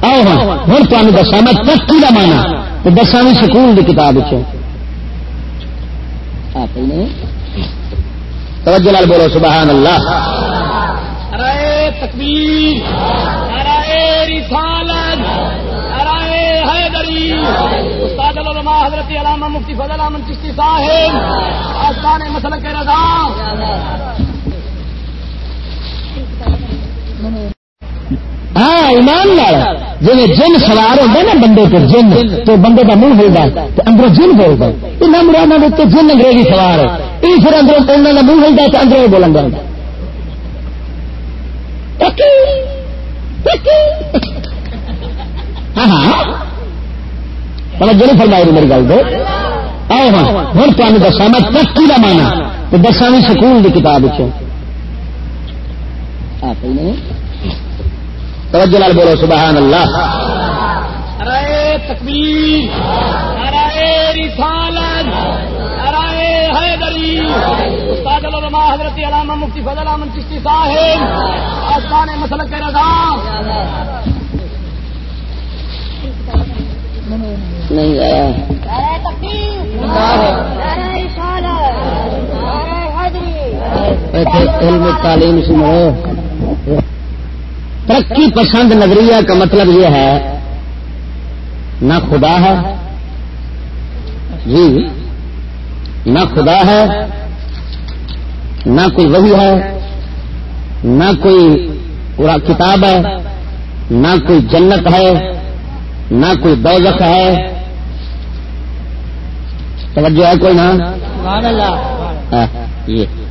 آؤ ہاں۔ ہوں تمہیں دسا میں ترقی کا مانا تو دسا بھی سکول کی کتاب توجہ لال بولو، سبحان اللہ۔ تکبیر استاد العلماء حضرت علامہ مفتی فضل احمد چشتی صاحب، آستان مسلک کے رضا۔ ہاں ایمان لال جی جن سوار ہوتے نا، بندے کے جن، تو بندے کا منہ ہلتا تو اندر جن بولتا ہے۔ یہ نہ تو جن انگریزی سوار ہے۔ یہ پھر اندر انہوں کا منہ ہلتا تو اندر بولن جاتا ہاں ہاں۔ توجہ نہیں فرمائی میری گل دے۔ آؤ ہاں ہوں تمہیں دسا میں ترقی کا مانا تو دسا بھی سکول کی کتاب چ توجہ لال بولو سبحان اللہ۔ ارے تکبیر ارے رسالت ارے حیدری۔ استاد العلماء حضرت علامہ مفتی فضل احمد چشتی صاحب آستان مسلک کے رضا۔ نہیں آیا۔ علم تعلیم سنو۔ ترقی پسند نظریہ کا مطلب یہ ہے نہ خدا ہے جی نہ خدا ہے نہ کوئی وہی ہے نہ کوئی پورا کتاب ہے نہ کوئی جنت ہے نہ کوئی دوزخ ہے۔ توجہ ہے کوئی نہ یہ۔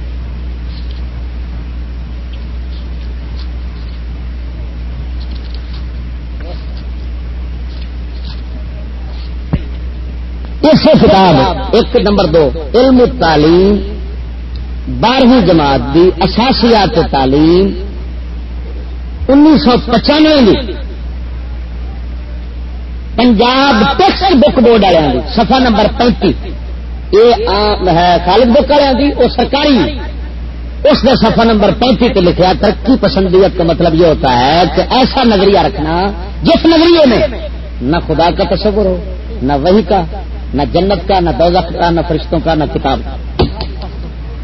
اسے کتاب ایک نمبر دو، علم تعلیم، بارہویں جماعت دی اساسیات تعلیم انیس سو پچانوے پنجاب ٹیکسٹ بک بورڈ والوں کی سفا نمبر پینتی۔ یہ ہے خالد بک والوں کی وہ سرکاری۔ اس نے سفا نمبر پینتی پہ لکھا ترقی پسندیت کا مطلب یہ ہوتا ہے کہ ایسا نظریہ رکھنا، جس نظریے میں نہ خدا کا تصور ہو، نہ وہی کا۔ نہ جنت کا، نہ دوزخ کا، نہ فرشتوں کا، نہ کتاب کا۔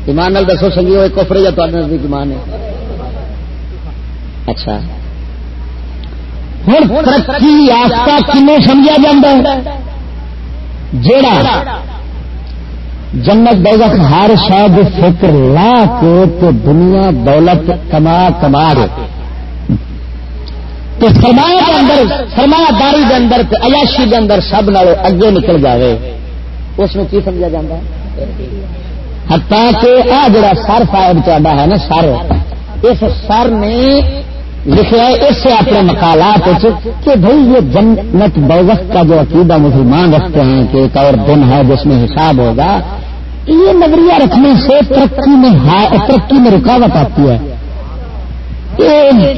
ایمان نال دسو سنگی ہوئے کفر یا تو نزدیک ایمان ہے؟ اچھا۔ ہوں ترقی یافتہ کن سمجھا جا جیڑا جنت، دوزخ، ہر شاید فکر لا کے تو دنیا دولت کما کما رہے۔ تو سرمایہ کے اندر سرمایہ داری کے اندر عیاشی کے اندر سب نالوں اگے نکل جائے اس میں کی سمجھا جاتا ہے؟ ہتا کہ آ جڑا سر فائد تا ہے نا سر، اس سر نے لکھا ہے، اس سے اپنے مکالات کہ بھائی یہ جنت بوزخ کا جو عقیدہ مسلمان رکھتے ہیں کہ ایک اور دن ہے جس میں حساب ہوگا، یہ نظریہ رکھنے سے ترقی میں ترقی میں رکاوٹ آتی ہے۔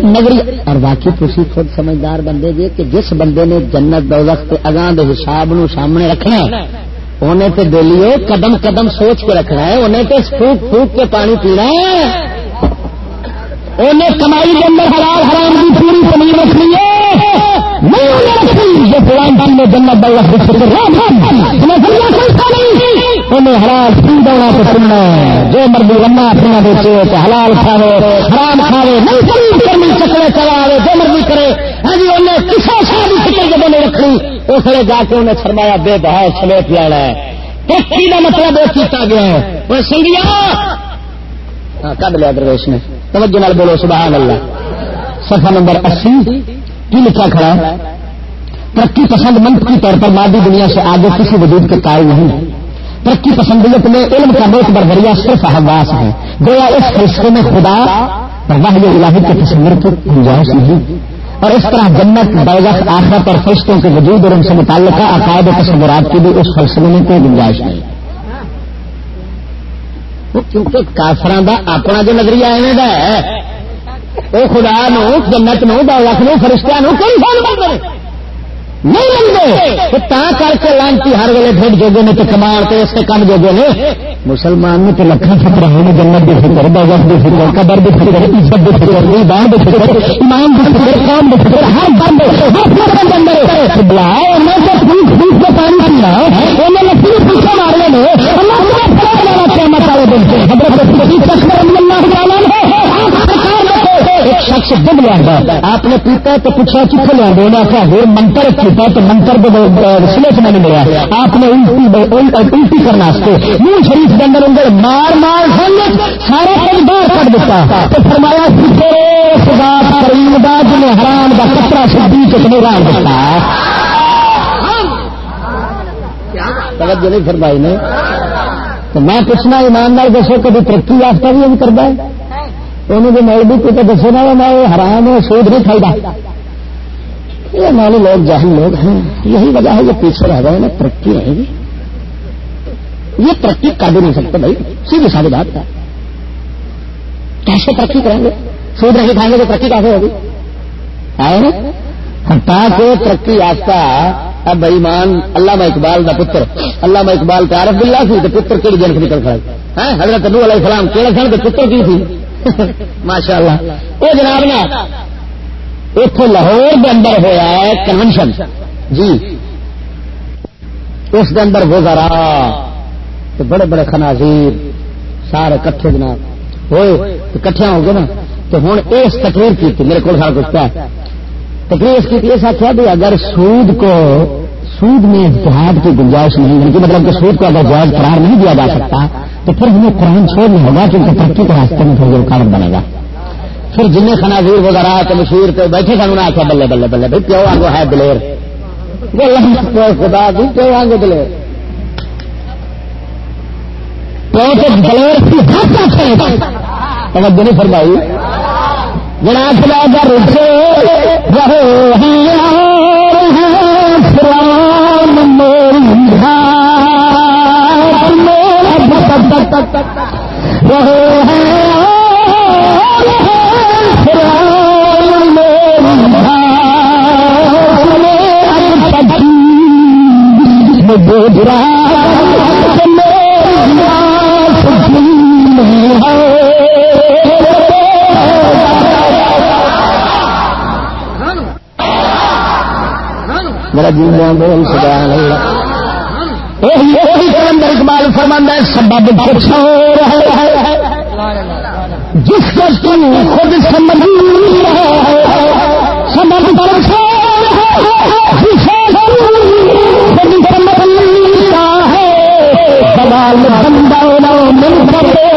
نگری اور باقی تھی خود سمجھدار بندے جی کہ جس بندے نے جنت دوزخ اگاں دے حساب نو سامنے رکھنا ہے انہیں تو دلیو قدم قدم سوچ کے رکھنا ہے انہیں تو پھوک پھوک کے پانی پینا ہے۔ انہیں کمائی کے اندر حلال حرام کی پوری زمین رکھنی ہے۔ جو فلان دن میں جنت انہیں حلال پی دینا تو سننا جو مرضی رنا اپنا بیچے تو حلال کھاوے، حرام کھاوے کرنی چکرے چلاوے جو مرضی کرے۔ ہاں جی انہیں کسی شادی فکر جب نہیں رکھنی، اس لیے جا کے انہیں سرمایا بے بہا سلیٹ لینا ہے۔ ترقی کا مطلب وہ کیا گیا ہے۔ وہ سنگیا! ہاں، کب لیا درویش نے۔ توجہ نال بولو، سبحان اللہ۔ صفحہ نمبر اسی۔ کی لکھا کھڑا ہے؟ ترقی پسند مند کی طور پر مادی دنیا سے آگے کسی وجود کے قائل نہیں۔ ہے ترقی پسندیت میں علم کا موت بربریا صرف احواس ہے۔ گویا اس فلسفے میں خدا واحد الہی کے تصور کی گنجائش نہیں۔ اور اس طرح جنت بیگت آخرت اور فرشتوں کے وجود اور ان سے متعلقہ عقائد تصورات کی بھی اس فلسفے میں کوئی گنجائش نہیں۔ کیونکہ کافران کا اپنا جو نظریہ ایویں ہے، وہ خدا نو، جنت نو دولت نو فرشتہ نو، کوئی فون نہیں منگے تا کر کے لانتی ہر ویلے ڈھڈ جوگے نے تو کمال کے اس کم جوگے نے۔ مسلمان نے تو لکھن فکر ہے جنت کی فکر بغت کی فکر، قبر کی فکر، عزت کی فکر، ایمان کی فکر، ایمان کی فکر، قوم کی فکر، ہر بند، ہر فکر کے اندر بلا کے پانی پینا انہوں انہیں لکھی پیچھے مارے نے۔ قیامت والے دن سے۔ حضرت اللہ ایک شخص دب لیا آپ نے پیتا تو پوچھا کتنے لیا انہیں آخر ہو منتر پیتا تو منتر سلے سے میں نے ملا آپ نے الٹی کرنے منہ شریف کے اندر اندر مار مار سارے کچھ باہر کٹ دیتا تو فرمایا کریم دا جن حرام کا کپڑا سبھی کتنے ران دیتا توجہ نہیں فرمائی نے، تو میں پوچھنا ایماندار دسو، کبھی ترقی یافتہ بھی کرتا ہے؟ انہوں نے مولوی کو تو دسے نا میں حرام ہے سود نہیں کھائی یہ ہمارے لوگ جاہل لوگ ہیں یہی وجہ ہے یہ پیچھے رہ گئے نا ترقی رہے گی یہ ترقی کر بھی نہیں سکتے بھائی سیدھی ساری بات ہے کیسے ترقی کریں گے سود نہیں کھائیں گے تو ترقی کیسے ہوگی آئے نا ہٹا کے ترقی یافتہ اب بھائی مان اللہ اقبال کا پتر اللہ اقبال کا عرف بلا سی تو پتر کہڑی جنگ نکل کھڑا حضرت نو علیہ السلام کہڑے سن تو پتر کی تھی ماشاء اللہ وہ جناب نا اتو لاہور اندر ہوا ہے کنونشن جی. اس کے اندر گزارا بڑے بڑے خنازیر، سارے کٹھے جناب. ہوئے کٹھے ہو گئے نا. تو ہوں اس تقریر کی میرے کو سارا کچھ تقریر اس کی اس آخیا بھی اگر سود کو سود میں اتحاد کی گنجائش نہیں ہے مطلب کہ سود کو اگر جائز قرار نہیں دیا جا سکتا، تو پھر ہمیں قرآن چھوڑنا ہوگا، کیونکہ ترقی کے راستے میں تھوڑی رکاوٹ بنے گا۔ پھر جن خنازیر وغیرہ تو مشہور پہ بیٹھے سن انہیں آخیا بلے بلے بلے، بھائی کیوں آگے ہے، دلیر۔ خدا جی کیوں آگے دلیر۔ توجہ نہیں فرمائی۔ جنا خلا کر میرا جی بول سبحان اللہ۔ اقبال فرمانا سبب کچھ اور ہے۔ جس کو تم خود سمجھ سبب کچھ خود ہے۔ بندہ مل کر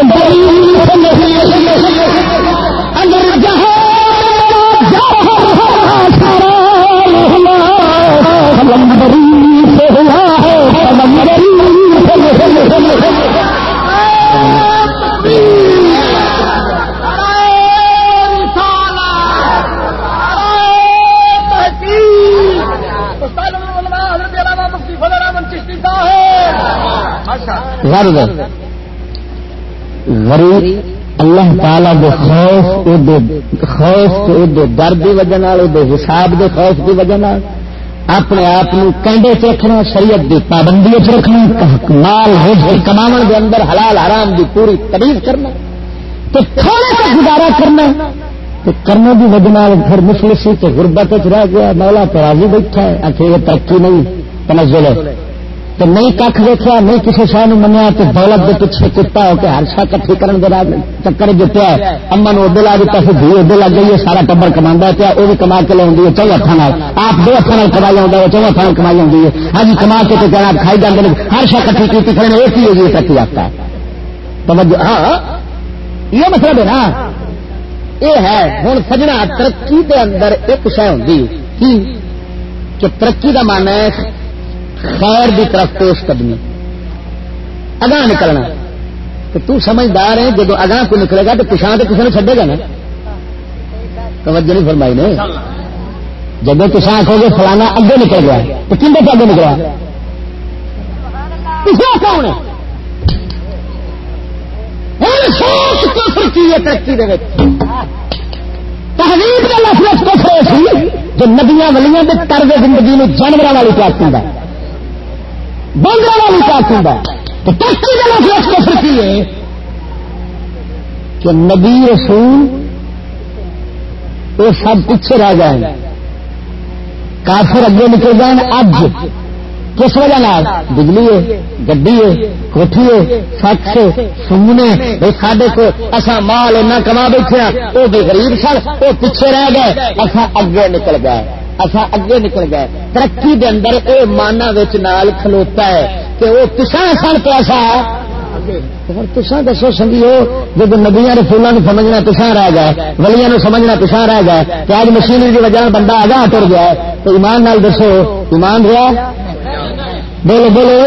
غرض غریب اللہ تعالی دے خوف دے خوف دے ڈر کی وجہ نال دے حساب دے خوف کی وجہ نال اپنے آپ کنڈے چ رکھنا، شریعت کی پابندی چ رکھنا مال کما کے اندر حلال حرام کی پوری تعریف کرنا تو تھوڑا سا گزارا کرنا تو کرنے کی وجہ پھر مفلسی تو غربت رہ گیا، مولا تو راضی بیٹھا ہے آخر یہ ترقی نہیں، تنزل ہے۔ تو نہیں کھ دیکھا نہیں کسی شہ منیا تو دولت کے پیچھے کتا ہو کے ہر شا کٹھی کرنے کے چکر جو پیا اما نے ادے لا دیتا سی دھی ادے لگ گئی ہے سارا ٹبر کما پیا وہ بھی کما کے لوگ چو ہاتھوں آپ دو ہاتھوں کمائی آؤں گا چو ہاتھوں کمائی آؤں ہے۔ ہاں جی کما کے تو آپ کھائی جاتے ہیں ہر شا کٹھی کی کرنے ایک ہی ہوگی ترقی آتا ہے توجہ ہاں یہ مطلب ہے نا، یہ ہے ہوں سجنا ترقی کے اندر ایک شہ ہوں کہ ترقی کا مان ہے خیر دی طرف پیش قدمی۔ اگاں نکلنا۔ تو تو سمجھدار ہے جب اگاں کو نکلے گا تو پچھا تو کسی نے چڈے گا نا؟ توجہ نہیں فرمائی نے۔ جب تو آخو گے فلانا اگے نکل گیا تو کن پہ اگے نکلا کون ترقی تحریر کا لفظ کفر سی جو نبیاں ولیاں کے طرز زندگی میں جانوروں والی کیا ہے؟ بندر والی کیا ہے۔ تو ترقی کا لفظ کفر کی ہے کہ نبی رسول وہ سب پیچھے رہ جائیں۔ کافر اگے نکل جائیں۔ اج کس وجہ نال؟ بجلی ہے، گڈی ہے، کوٹھی ہے سچ سمنے سڈے کو اصا مال ایسا کما بیٹھے ہاں۔ وہ بھی غریب سن، وہ پیچھے رہ گئے۔ اصا اگے نکل گئے۔ اصا اگے نکل گئے۔ ترقی دے اندر اے مانا نال کھلوتا ہے کہ وہ پچھا سن پیسہ پچھا دسو سنگیو، جب نبیا رسولوں نے سمجھنا پچھا رہ گیا گلیاں نو سمجھنا پچھا رہ گیا کہ آج مشینری کی وجہ بندہ آگاہ ٹر گیا تو ایمان نال دسو، ایمان رہا بولو بولو۔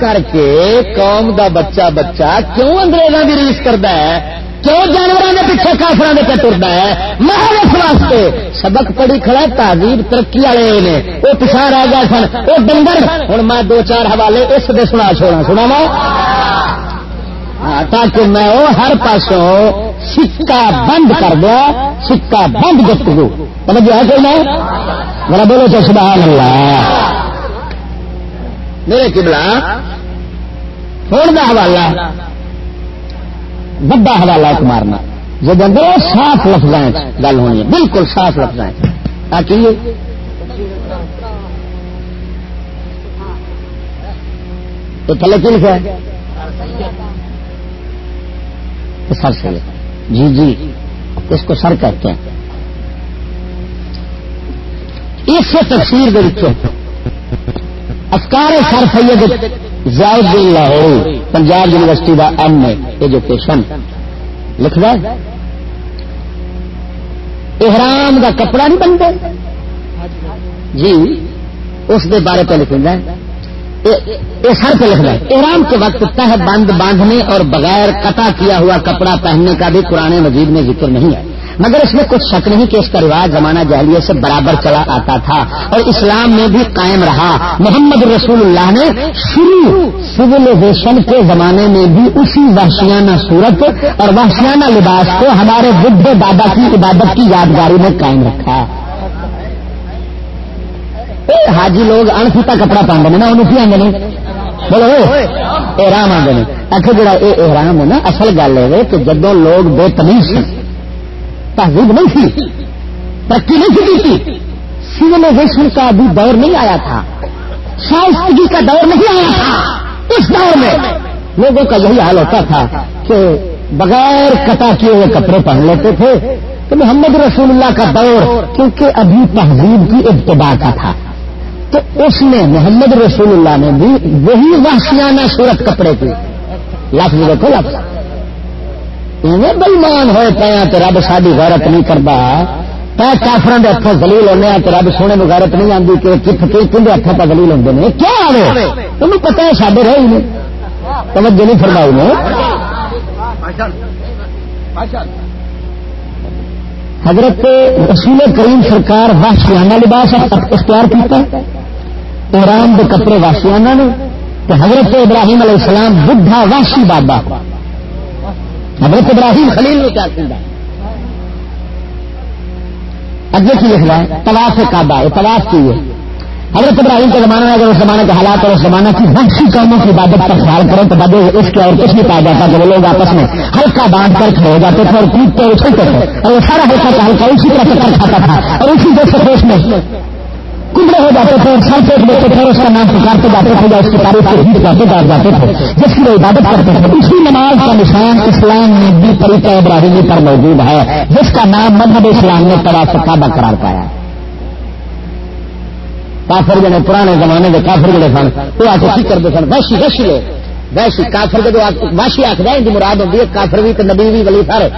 کر کے قوم دا بچہ بچہ کیوں انگریزوں کی ریس کرتا ہے؟ کیوں جانوروں کے پیچھے کافر کے ٹرتا ہے؟ محل اس واسطے سبق پڑھی کھڑا تعزیر ترقی والے نے۔ وہ پچھا رہ گئے سن۔ وہ ڈنگر۔ ہوں میں دو چار حوالے اس دے سنا چھوڑا سنا وا ہاں، تاکہ میں وہ ہر پاسوں سکا بند کر دیا سکا بند گفتگو۔ توجہ ہے کوئی نہیں؟ میرا بولو تو سبحان اللہ۔ میرے کبلا فون کا حوالہ، بڑا حوالہ ایک مارنا جب اندر صاف لفظ گل ہونی ہے، بالکل صاف لفظ تاکہ تو تھلے کی لکھا ہے؟ سر سے جی جی اس کو سر کہتے ہیں۔ اس تفسیر افکار سر سید زائد بن لاہور پنجاب یونیورسٹی کا ایم اے، ایجوکیشن۔ لکھ رہا احرام کا کپڑا نہیں بنتا۔ جی اس کے بارے پہ لکھ یہ سر پہ لکھنا ہے احرام کے وقت تہ بند باندھنے اور بغیر قطع کیا ہوا کپڑا پہننے کا بھی قرآن مجید میں ذکر نہیں ہے۔ مگر اس میں کچھ شک نہیں کہ اس کا رواج زمانہ جہلیے سے برابر چلا آتا تھا اور اسلام میں بھی قائم رہا۔ محمد رسول اللہ نے شروع سولہ کے زمانے میں بھی اسی وحشیانہ صورت اور وحشیانہ لباس کو ہمارے بدھ بابا کی عبادت کی یادگاری میں قائم رکھا۔ حاجی لوگ انفیتا کپڑا پہنتے ہیں نا۔ انہوں کی آدھے بولو احرام آدھے آخر اچھا جڑا یہ احرام ہے نا، اصل گل ہے کہ جدو لوگ بے تمیز تہذیب نہیں تھی، ترقی نہیں تھی سیولائزیشن کا ابھی دور نہیں آیا تھا۔ شائستگی کا دور نہیں آیا تھا۔ اس دور میں لوگوں کا یہی حال ہوتا تھا کہ بغیر کٹا کیے ہوئے کپڑے پہن لیتے تھے تو محمد رسول اللہ کا دور، کیونکہ ابھی تہذیب کی ابتدا کا تھا۔ تو اس میں محمد رسول اللہ نے بھی وہی وحشیانہ صورت کپڑے کی۔ لفظ دیکھو لفظ بلمان ہوئے پایا تو رب ساری غیرت نہیں کرتا پہ کافر کے ہاتھوں دلیل ہونے تو رب سونے میں غیرت نہیں آتی کہ کت کھے ہاتھوں کا دلیل ہوتے ہیں کیا آئے تمہیں پتا ہے سارے رہے نہیں۔ توجہ نہیں فرمائی نے۔ حضرت رسول کریم سرکار واشیانہ لباس اختیار کیا ایران کے کپڑے واشیانہ نے۔ حضرت ابراہیم علیہ السلام بدھا واشی بابا۔ حضرت ابراہیم خلیل نے کیا کیا اگے کی لکھ رہا ہے تلاش کعبہ یہ تلاش کی ہے۔ حضرت ابراہیم کے زمانے میں اگر اس زمانے کے حالات اور اس زمانے کی بخشی قوموں کی عبادت کا خیال کریں تو بدے اس کے اور کچھ نہیں پایا جاتا کہ وہ لوگ آپس میں ہلکا باندھ کر کھڑے ہو جاتے تھے اور کودتے اچھلتے تھے۔ اور وہ سارا ہلکا کا ہلکا اسی طرح چکر کھاتا تھا اور اسی جیسے دیش میں۔ کمڑے ہو جاتے تھے اور سر پیٹ لیتے تھے اس کا نام پکارتے جاتے تھے، یا اس کی تاریخ سے ہیٹ کرتے جا جاتے تھے، جس کی وہ عبادت کرتے تھے۔ اسی نماز کا نشان اسلام میں بھی طریقہ ابراہیمی پر موجود ہے، جس کا نام مذہب اسلام نے تباہ سے کعبہ قرار پایا۔ کافر جنے پرانے زمانے کے کافر جڑے سن، وہ آ کے کی کرتے سن ویسی ویسی لے ویسی کافر کے واشی آخر ان کی مراد ہوتی ہے کافر بھی تو نبی بھی ولی سارے۔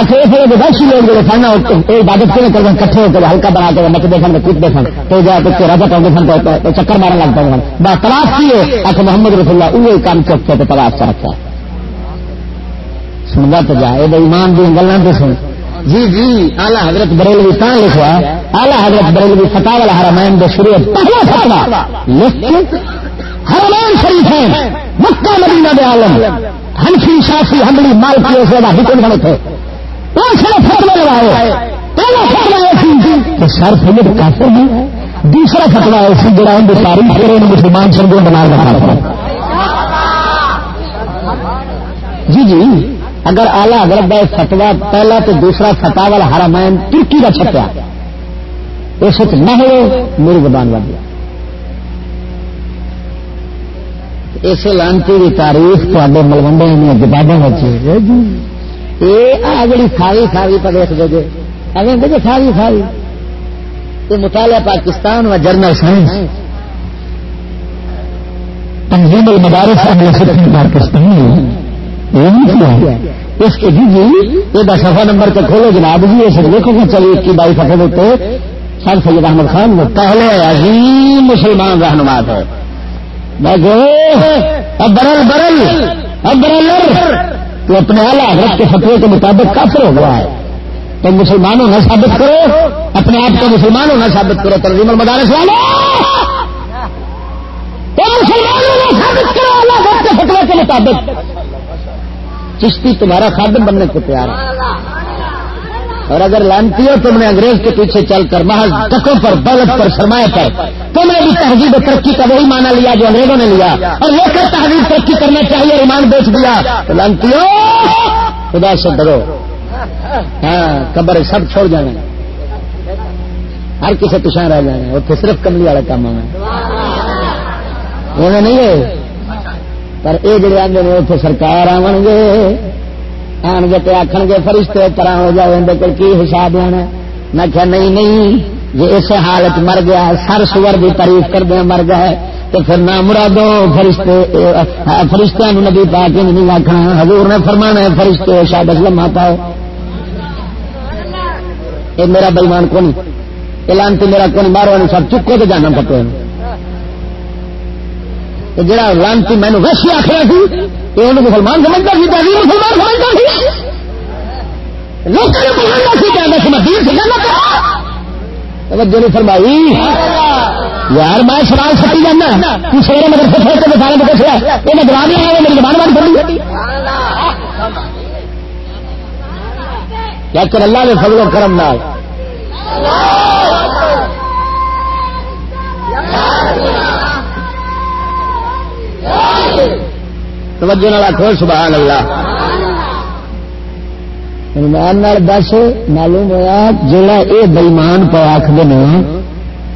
اچھا یہ پھر ویسی لوگ جو سن عبادت کیوں کرتے؟ کٹھے ہو کر ہلکا بنا کے نچتے سن کودتے سن۔ تو جا کے راجا پاؤں سن، تو چکر مارن لگ پہ سن۔ تلاش کی ہے اچھا محمد رسول اللہ وہی کام چوک کے تلاش چ رکھا۔ سنگا تو جا، یہ ایمان دیا گلوں تو سن۔ جی جی آلہ حضرت بریلوی کہاں لکھوا؟ آلہ حضرت بریلوی فتح والا حرمین دے شروع پہلا فتوا لکھ حرمین شریف ہیں۔ مکہ مدینہ دے عالم ہنفی شافی حملی مالکی اس وجہ حکم بنے تھے اس نے لگائے پہلا فتوا یہ کہ سر سید کافر ہے دوسرا فتوا ایسی جڑا ان کی تاریخ کرے مسلمان سنگو بنا رکھا جی جی اگر آلہ اگر فتوا پہلا تو دوسرا فتح والا ترکی کا چھپیا اس نہ ہو میری زبان ود اس لانتی کی تاریخ تے ملوڈے کتابوں میں یہ آ جڑی ساری ساری پر دیکھ دے گے اگر دیکھے ساری ساری۔ یہ مطالعہ پاکستان و جرنل سائنس۔ تنظیم المدارس پاکستان اس کے جی جی یہ سفا نمبر کے کھولو جناب جی اس لکھو گے چلیے کی بائی سفے دیتے سر سید احمد خان وہ پہلے عظیم مسلمان رہنما ہے، اب برل برل برل تو اپنے اعلیٰ حضرت کے فتوے کے مطابق کافر ہو گیا ہے۔ تو مسلمانوں نہ ثابت کرو، اپنے آپ کو مسلمانوں نہ ثابت کرو، تنظیم المدارس والے۔ تو مسلمانوں ثابت کرو اللہ حضرت کے فتوے کے مطابق۔ چشتی تمہارا خادم بننے کو تیار ہے۔ اور اگر لانتی ہو تم نے انگریز کے پیچھے چل کر محض ٹکوں پر دولت پر سرمایہ پر تم نے بھی تہذیب ترقی کا وہی مانا لیا جو انگریزوں نے لیا۔ اور لے کر تہذیب ترقی کرنا چاہیے ایمان بیچ دیا؟ تو لانتی ہو خدا سے ڈرو۔ ہاں قبر سب چھوڑ جانا۔ ہر کسی پچھا رہ جانا۔ وہ صرف کملی والے کام میں۔ نہیں ہے۔ پر یہ جڑے آدھے اتنے سرکار آن گے۔ آن گے تو آخ گے فرشتے طرح ہو جائے اندر کی حساب لینا میں کیا نہیں نہیں جی اس حالت مر گیا سر سور بھی تعریف کر دیا مر گئے تو پھر نہ مرادو، فرشتے فرشتہ نبی پا کے نہیں آخنا حضور نے فرمانا فرشتے شاید لما پاؤ یہ میرا بےمان کون؟ اعلان تو میرا کون؟ مارو سب چکو تو جانا پتے جڑا لانتی مینو ویسے آخر سی، یہ انہوں مسلمان سمجھتا سی تعلیم مسلمان سمجھتا سی۔ فرمائی۔ یار، میں سوال سٹی جانا۔ سویرے مگر کے سارے میں یہ میں جواب نہیں آیا، میری زبان بند کر کر اللہ نے فضل و کرم نال۔ توجہ نال آخو سبحان اللہ ایمان دس، معلوم ہوا جا یہ بئیمان پہ آخر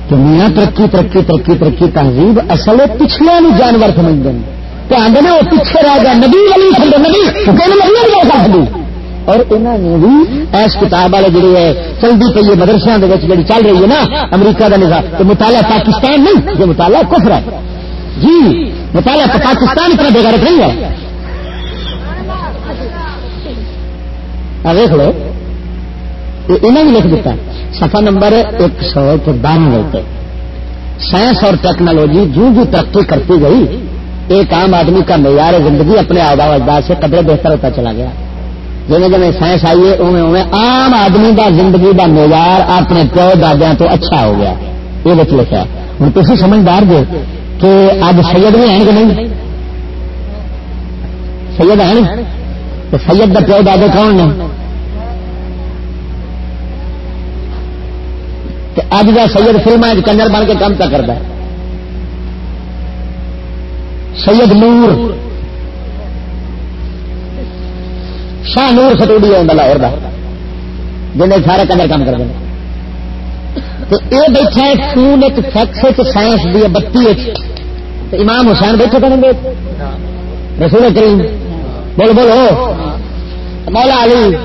کہ میاں ترقی ترقی ترقی ترقی، تہذیب اصل پچھلے جانور سمجھتے ہیں تو آدھے وہ پیچھے رہ گیا نبی والی سمجھے نبی اور انہوں نے بھی ایس کتاب والے جڑے ہے چلتی پی ہے مدرسے جی چل رہی ہے نا، امریکہ کا نظام تو مطالعہ پاکستان نہیں، یہ مطالعہ کفر ہے۔ جی مطالعہ تو پاکستان اتنا بے غیرت نہیں ہے۔ دیکھ لو انہوں نے لکھ دیتا سفا نمبر ایک سو بارہ دیتے سائنس اور ٹیکنالوجی جو جو ترقی کرتی گئی، ایک عام آدمی کا معیار زندگی اپنے آبا اجداد سے قدرے بہتر ہوتا چلا گیا۔ جی جی سائنس آئی ہے اوے اوے عام آدمی کا زندگی کا معیار اپنے پیو دادیا تو اچھا ہو گیا۔ یہ لکھا ہوں تھی سمجھدار جو کہ اب سید بھی ہیں کہ نہیں؟ سید ہیں؟ تو سید کا پیو دادے کون نے؟ اج کا سید فلم کنجر بن کے کام کیا کرتا ہے۔ سید نور۔ شاہ نور ستوڑی لاہور کا جن سارے کنجر کام کرتے ہیں تو یہ بیٹھا ہے خون فیکس سائنس دی بتی امام حسین بیٹھے کریں گے۔ رسول کریم۔ بول بولو۔ مولا علی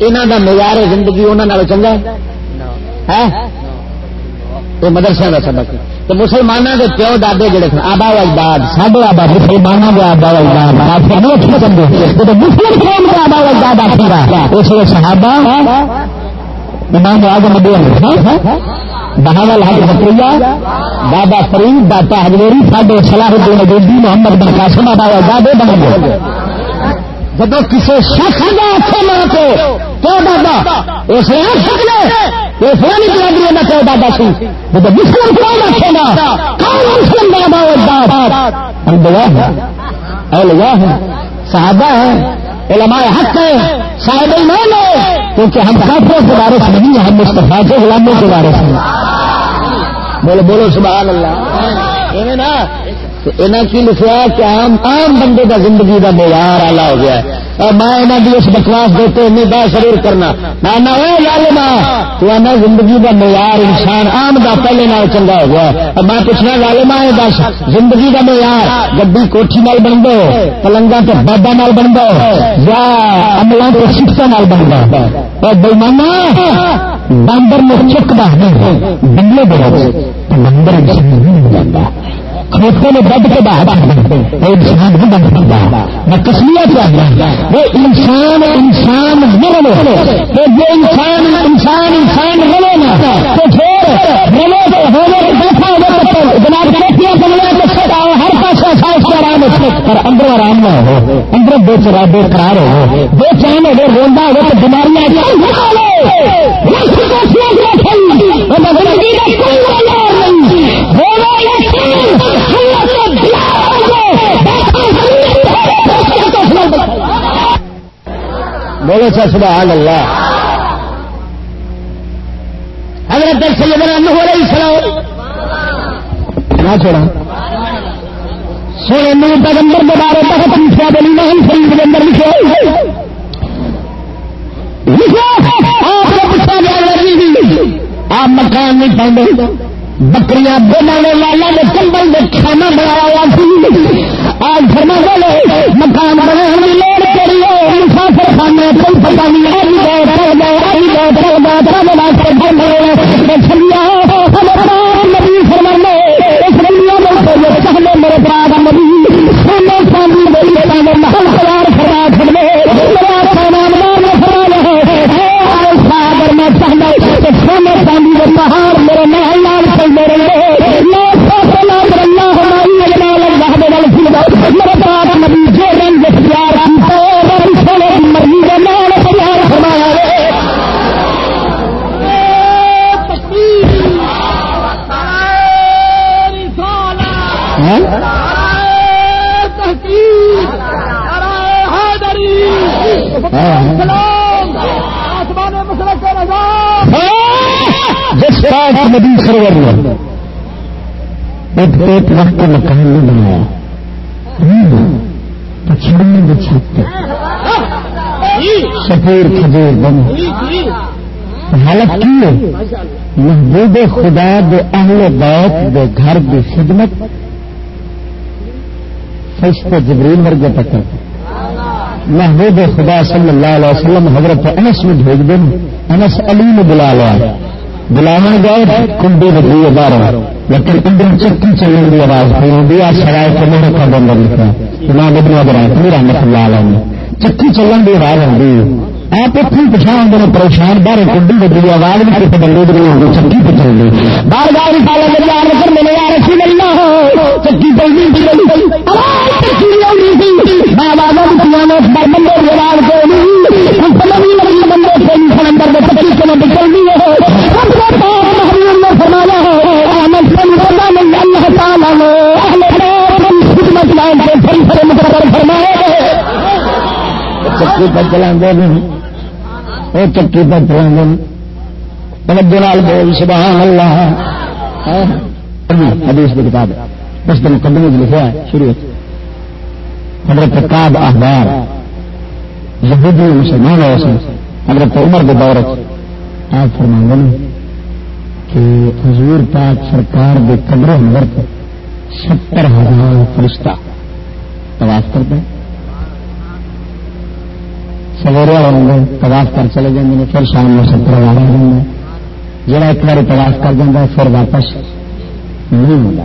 یہاں کا معیار زندگی انہوں چنگا ہے؟ یہ مدرسے کا سبق تو مسلمانوں کے پیو دادے جڑے سن، آبا اجداد سب آبا مسلمانوں کے آبا اجداد۔ مسلم قوم کے آبا اجداد آخر اس صحابہ امام آزم ابو بہاول حج بکریا بابا فرید داتا ہجویری ساڈے صلاح الدین ابودی محمد بن قاسم بابا دادے بن گئے جب کسی شخص کا اچھے ماں کو تو دادا اس نے سکنے یہ فلانی برادری کا تو دادا سی۔ جب مسلم کون رکھے گا، کون مسلم بابا اولیا ہے صحابہ ہے علماء حق ہے صاحب ایمان ہے کیونکہ ہم کافروں کے وارث نہیں ہیں، ہم مستفا کے غلاموں کے وارث ہیں۔ بولو بولو، سبحان اللہ۔ نا تو انہیں کی لکھا کہ عام عام بندے کا زندگی کا معیار آلہ ہو گیا ہے۔ اور میں انہوں کی اس بکواس دیتے نہیں بہت ضرور کرنا۔ میں نہ وہ لال تو آنا زندگی کا معیار انسان عام کا پہلے نال چنگا ہو گیا اور میں پوچھنا لالما ہے بس زندگی کا معیار، گڈی کوٹھی نال بن دو پلنگا تو بابا نال بن دو یا عملہ تو سکھا نال بن دو اور بےمانا باندر میں چک بہت بنگلے بہت بندر انسان نہیں بن جاتا کھوتے میں بد کے باہر وہ انسان نہیں بن سکتا میں کسمیا چاہتا وہ انسان انسان رلو تو جو انسان انسان انسان رلے نا تو پھر رلے تو ہونے بیٹھا ہوگا جناب کھیتیاں بننے تو ہر پاس احساس کا آرام ہے پر اندر آرام نہ ہو۔ اندر بے چرا بے قرار ہو۔ بے چین ہو روندا ہو تو بیماریاں بولو سا سبحان اللہ۔ حضرت سیدنا نوح علیہ السلام۔ نہ چھوڑا۔ سونے نور پیغمبر کے بارے بہت اچھا لکھا بلی نہیں شریف کے اندر لکھے آپ مکان نہیں پاؤں بکریاں بولنے والا نے کمبل میں کھانا بنایا آج فرما بولے مکان بنانے لوڑ کری مسافر خانے کوئی پتا نہیں آئی گئے رہ گئے آئی گئے رہ گیا بڑا واسطے بن چلیا ایک ایک وقت مکان نہیں بنایا۔ ہاں، پچھڑنے کی چھت سفیر کھجور بن۔ حالت کی ہے؟ محبوب خدا دے اہل بیت دے گھر دی خدمت۔ فرشتے جبریل ورگے پکڑ محبوب خدا صلی اللہ علیہ وسلم حضرت انس میں بھیج دیں۔ انس علی نے بلا لیا بلاوا گئے کنڈی بجلی بارہ لیکن اندر چکی چلنے کی آواز پہ ہوگی آج سرائے کے میرے کا بندر لکھا امام ابن ابراہیم پوری رحمت اللہ علیہ نے چکی چلن کی آواز آئی۔ آپ اتنی پچھا آدھے پریشان، باہر کنڈی بجلی آواز بھی کسی بندے کی نہیں ہوگی چکی پہ چل رہی بار بار سال میرے کر میرے یار اچھی ملنا ہو۔ چکی چلنی بندے بندے چکی چلنے چلنی ہے فرمایا ہے اللہ چکی پر چلا وہ چکی پر چلا توجہ بول سبحان اللہ ہاں۔ حدیث کی کتاب۔ اس دن قدم لکھا ہے، شروع حضرت کاب اخبار یہودی مسلمان ہو سن۔ حضرت عمر کے دور آپ فرما کہ حضور پاک سرکار کے قبر نظر ستر ہزار فرشتہ تباف کرتے سویرے والے تباف کر چلے جاتے پھر شام میں ستر ہزار آ جائیں جہاں ایک بار تباف کر دینا پھر واپس نہیں ہوتا۔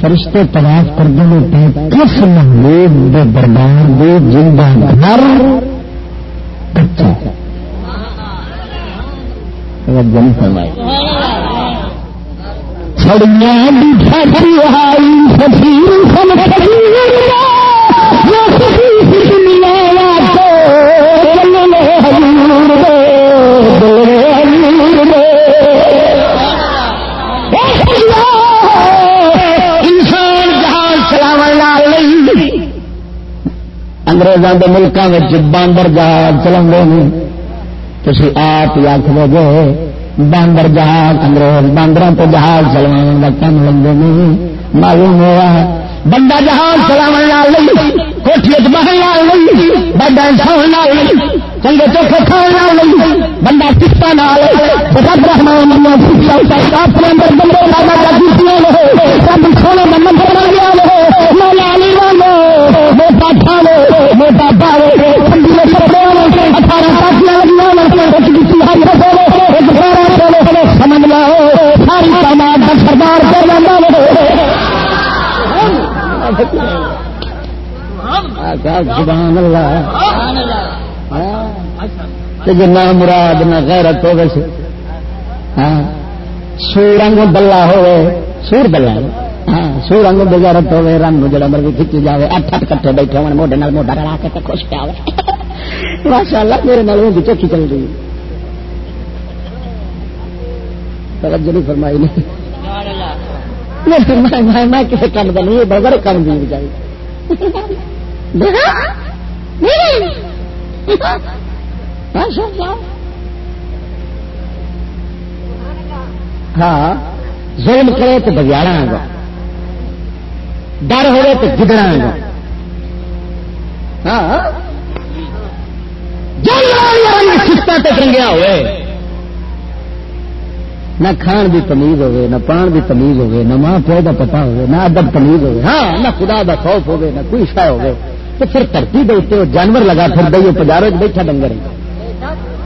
فرشتے تباف کر دیں کس محبوب دربار دے جن گھر کچا جن فرمائی سڑیاں بھی پھسی آئی سفیر انگریزوں کے ملکوں باندر جہاز چلا تھی آپ آخر گے باندر جہاز انگریز باندر تو جہاز چلوا کا کم لگے نہیں معلوم ہوا ہے بندہ جہاز چلاو کوٹھی بہن بڑا انسان چنگے چوکھے کھانے بندہ کتا نال رب رحمان اپنے اندر بندے رب سونے کا نمبر بن گیا لو مولا علی والو موٹا کھاو موٹا پاو اٹھارہ کافیاں لگی سمجھ لو ساری سماج کا سردار کر لینا سبحان اللہ جنا مراد نہ غیرت ہو ویسے ہاں سور بلا ہوئے سور بلا ہاں سور بغیرت ہوئے رنگ جڑا مرضی کھچی جائے اٹھ اٹھ کٹھے بیٹھے ہونے موڈے موڈا رلا کے خوش پیا ماشاء اللہ میرے نال وہ چوکی چل رہی ہے توجہ نہیں فرمائی نہیں میں کسی کام کا نہیں بڑے کام دی بچائی ہاں ظلم کرے تو بگیاڑا گا۔ ڈر ہوئے تو گدڑا گا۔ ہاں۔ ٹرنگیا ہوئے۔ نہ کھان بھی تمیز ہوئے، نہ پان بھی تمیز ہوئے، نہ ماں پیو کا پتا ہوئے، نہ ادب تمیز ہوئے ہاں نہ خدا کا خوف ہوئے، نہ کوئی شا ہوئے، تو پھر دھرتی دے اتنے جانور لگا پھر دئیے پجارو بیٹھا ڈنگر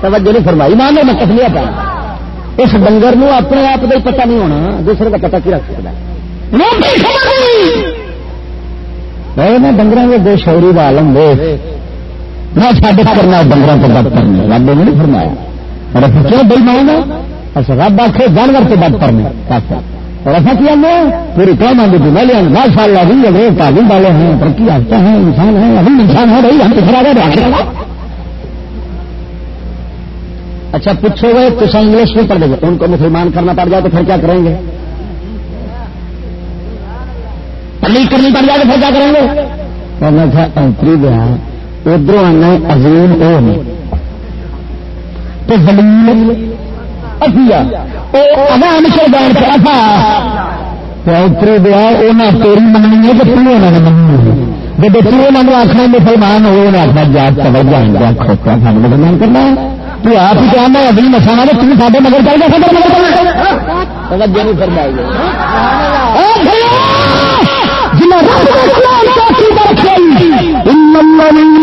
توجہ نہیں فرمائی مان میں کسلیا پا اس ڈنگر نو اپنے آپ کا پتا نہیں ہونا، دوسرے کا پتا کی رکھ سکتا ڈنگر کے دو شوری کا آلم دے نہ سب کرنا ڈنگر کو بد کرنا رب نے نہیں فرمایا۔ اور کیوں بل مانگا اچھا رب آخے جانور سے بد کرنا اچھا۔ اور ایسا کیا میں؟ پوری قوم آگے تھی میں لیا ماشاء اللہ ابھی بھی تعلیم والے ہیں، ترقی آتا ہے انسان ہے ابھی انسان ہے بھائی، ہم تو خراب اچھا پوچھو گے تو انگلش نہیں پڑھ گے ان کو مسلمان کرنا پڑ جائے تو پھر کیا کریں گے؟ پلی کرنی پڑ جائے تو پھر کیا کریں گے؟ میں تھا انتری دیا ادھر آنا، عظیم، وہ نہیں۔ تو زمین اتری دیا تیری مننی ہے تو انہوں نے مننی جب تھی انہوں نے آخنا مسلمان ہو آخنا جات سمجھ جائیں کھوتا سب مسلمان کرنا۔ تو آپ ہی کہنا ہے ابھی مسانا تو تم سارے مگر چل گیا توجہ نہیں فرمائی۔ إن الذين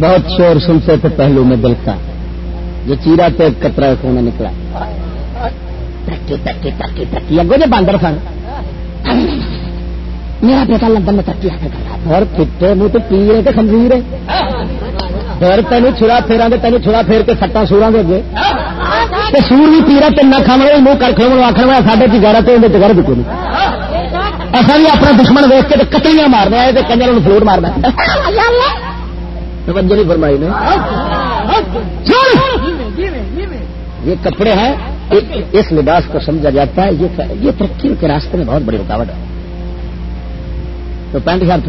بہت شور سنتے تھے پہلو میں دل کا۔ جو چیرا تھے کترا سونے نکلا۔ ترقی ترقی ترقی ترقی، اگو جو باندر سن میرا بیٹا لندن میں ترقی حاصل کر رہا اور پھٹے منہ تو پی رہے خنزیر پھر تینوں چھڑا پھیرا دے، تینوں چھڑا پھیر کے سٹا سورا دے گے سور بھی پیرا تین نہ کھانا منہ کر کھڑو آخر میں ساڈے کی گارا تو گھر بھی کوئی اصل بھی اپنا دشمن ویک کے کتریاں مارنا ہے کنجر فلوٹ مارنا۔ توجہ نہیں فرمائی نے۔ یہ کپڑے ہیں اس لباس کو سمجھا جاتا ہے یہ ترقی کے راستے میں بہت بڑی رکاوٹ ہے۔ تو پینٹ شرٹ۔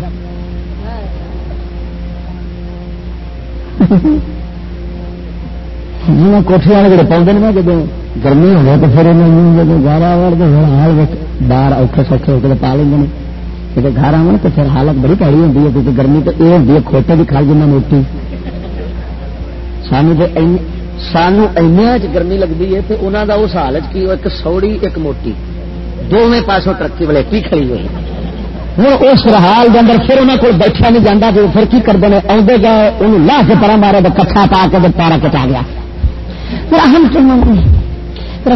کوٹھی والے جڑے پاؤں نا جب گرمی ہو تو پھر جب گارا حال باہر اوکھے سوکھے ہو کے پا لیں گھر آن تو پھر حالت بڑی پیڑی ہوتی ہے، کیونکہ گرمی تو یہ ہوتی ہے، کھوٹے کی کھال جنا موٹی۔ سانو سانو گرمی لگتی ہے تو انہوں کا اس حالت کی ایک سوڑی، ایک موٹی۔ دونوں پاسوں ترقی ولیٹی کھڑی ہوئی۔ ہوں اس حال کے اندر پھر انہوں کو بیٹھا نہیں جانا تو پھر کی کرتے ہیں آدھے گئے، انہوں لا کے پرا مارے تو کچھا پا کے پارا کٹا گیا۔ ہم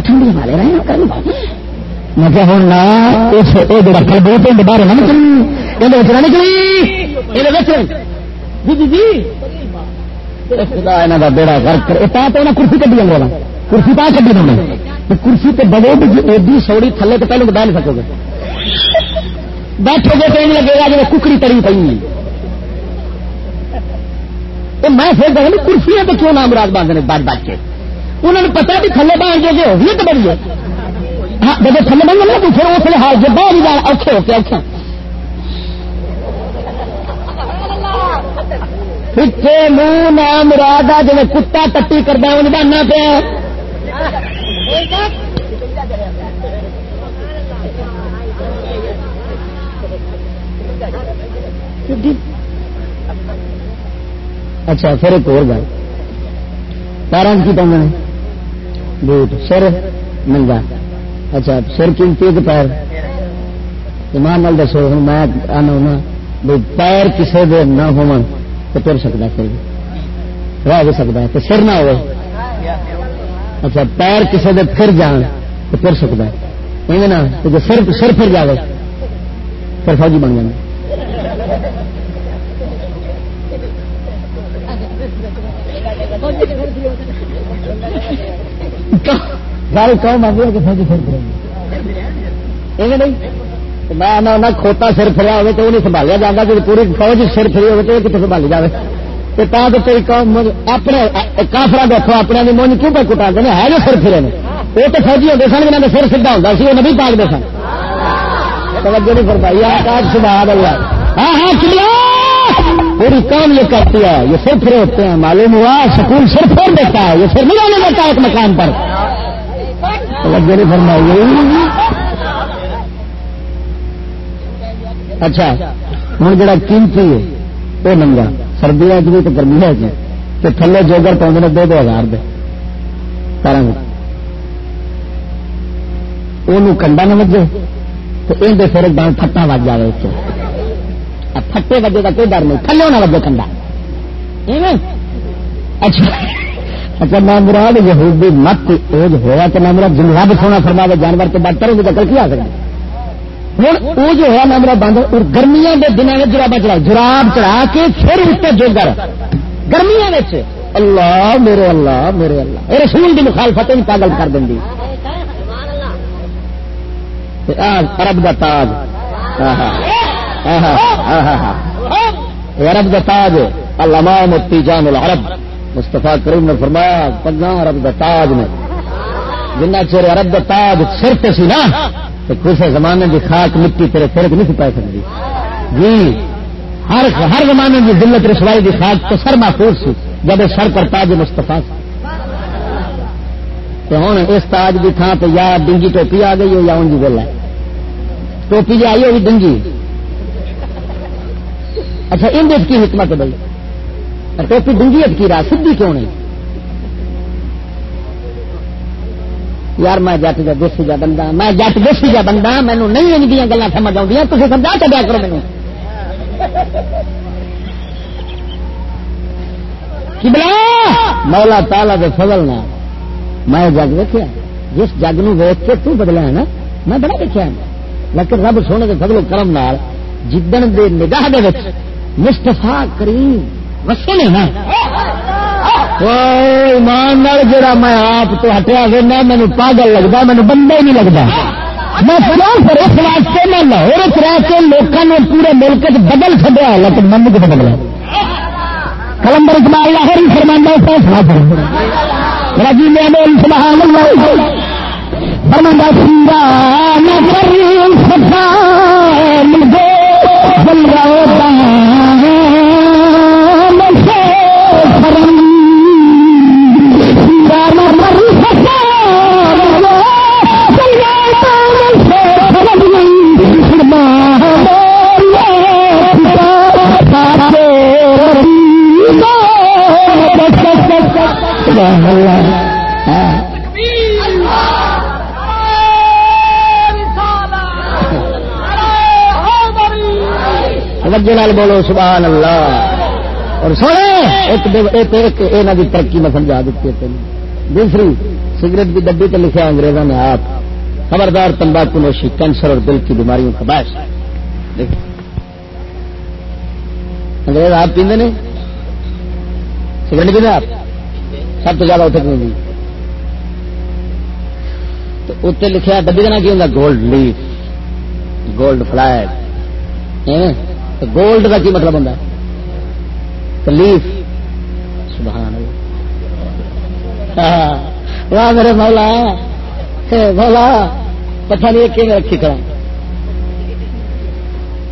ٹھنڈی والے رہے ہیں میں کہ ہوں نہ جڑا کلبو پنڈ باہر نہ نکلی یہ نکلی جی جی, جی۔ یہاں کا بیڑا گرک کرسی کٹی جانا کرسی پا کٹی دیں کرسی تو بڑے ایڈی سوڑی تھلے تو پہلے بہ نہیں سکو گے۔ بیٹھو گے تو لگے گا جی ککڑی تری پی میں پھر کہ کرسیاں تو کیوں نام راج باندھنے بچ بچ کے۔ انہوں نے پتا بھی تھلے باندھ جو ہوگی تو بڑی ہے؟ ہاں، جب تھلے بن گیا تو پھر اس لحاظ سے بہت جان اوکھے ہو کے اوکھے پچھے منہ، نام رادا جی کتا ٹٹی کرتا وہ بننا پیا۔ اچھا پھر ایک اور گل۔ پیروں کی پہننے بوٹ، سر، ننگا۔ اچھا سر قیمتی ایک پیر۔ ایمان نال دسو ہوں میں آنا ہونا پیر کسی دے نہ ہو تو تر سکتا پھر رہ بھی سکتا ہے تو سر نہ ہو اچھا پیر کسی دے پھر جان تو تر سکتا ہے۔ نا تو سر سر پھر جائے پھر فوجی بن جائے ساری قوم آگے کہ فوجی سر پھر میں کھوتا سر فریا ہوگا تو وہ نہیں سنبھالیا جاتا جب پوری فوج سر فری ہوگی تو یہ کتنے سنبھالی جائے تو تا تو تیری قوم اپنے کافر دیکھو اپنے مونج کیوں پہ کٹا دیں ہے جو سر پھرے نے۔ وہ تو فوجی ہوتے سن جنہیں سر سیدا ہوتا سی، وہ نبی پاک دے سن۔ توجہ نہیں فرمائی، آج ہاں، ہاں، سبحان اللہ ہاں ہاں چلو پوری قوم یہ کرتی ہے، یہ سر پھرے ہوتے ہیں، معلوم ہوا سکون سر پھوڑ دیتا ہے، یہ سر نہیں آنے دیتا ایک مکان پر۔ توجہ نہیں فرمائی اچھا ہوں جڑا قیمتی ہے، وہ ننگا۔ سردیاں چ تو گرمی ہے جی۔ تو تھلے جوگر پاؤں نے دو دو ہزار دے۔ کنڈا نہ وجے تو یہ پھر ایک دم پٹا وج جائے پٹے وجے کا کوئی ڈر نہیں، تھلے نہ وجے کنڈا اچھا۔ اچھا نہ مراد یہودی مت اوج ہوا تو نہ مراد جنگا بھی سونا فرما دے جانور کے بعد کرو گے کل کیا سکتا ہوں وہ جو ہوا نہ بند، اور گرمیاں کے دنوں میں جرابا چڑھا جراب چڑھا کے پھر اس پہ جوگر گرمیاں اللہ، میرے اللہ میرے اللہ۔ یہ رسول کی مخالفت ہی پاگل کر دیں ارب کا تاج۔ ارب کا تاج اللہ متی جان العرب۔ مستفا کریم نے فرمایا پنجا ارب تاج نے۔ جنہ چیر ارب تاج صرف سی نا، تو کسی زمانے کی خاک مٹی تیرے فرق نہیں پا سکتی۔ جی ہر ہر زمانے کی دلت رسوائی کی خاک تو سر محفوظ سی، جب سر پر تاج مستفا تو ہوں اس تاج کی تھان پہ یا ڈنگی ٹوپی آ گئی ہو یا انجی بلا ٹوپی جی آئی ہوگی ڈنگی؟ اچھا ان کی حکمت بھائی۔ ٹوپی ڈنگیت کی رہا سدھی کیوں نہیں؟ یار میں جٹ جا دیسی جا بندہ، میں جٹ دیسی جا بندہ مینو نہیں ان دیا گلا سمجھ آدی تھی سمجھا چلیا کرو مینو بلا مولا تالا کے فضل نہ میں جگ دیکھا جس جگ نو ویچ کے تو بدلا ہے نا، میں بڑا دیکھا ہاں۔ لیکن رب سونے کے فضل و کرم نال جدن دے نگاہ دے مستفا کریم وسے نے نا۔ ایمان جڑا میں آپ تو ہٹیا گا مینو پاگل لگتا مینو بندہ ہی نہیں لگتا میں پھر اس واسطے میں لاہور رہ کے لوگوں نے پورے ملک بدل چڈیا لیکن من کو بدل کلمبر اقبال لاہور ہی فرمانا فیصلہ کر رجی میں سبحان اللہ فرمانا سنگا نہ کر سفا مجھے بل رہا توجہ نال بولو، سبحان اللہ۔ اور سونے کی ترقی میں سمجھا دیتی ہے دوسری، سگریٹ کی ڈبی تو لکھا انگریزوں نے آپ۔ خبردار تمباکو نوشی، کینسر اور دل کی بیماریوں کا باعث۔ انگریز آپ پیندے نے؟ سگریٹ پیندے آپ؟ سب تو زیادہ اتنے پی تو اتنے لکھا ڈبی کا نام کی ہوں gold leaf. Gold flight gold کا کی مطلب ہوں لیف سبحان واہ میرے مولا۔ مولا، پتہ نہیں کہ رکھی کرا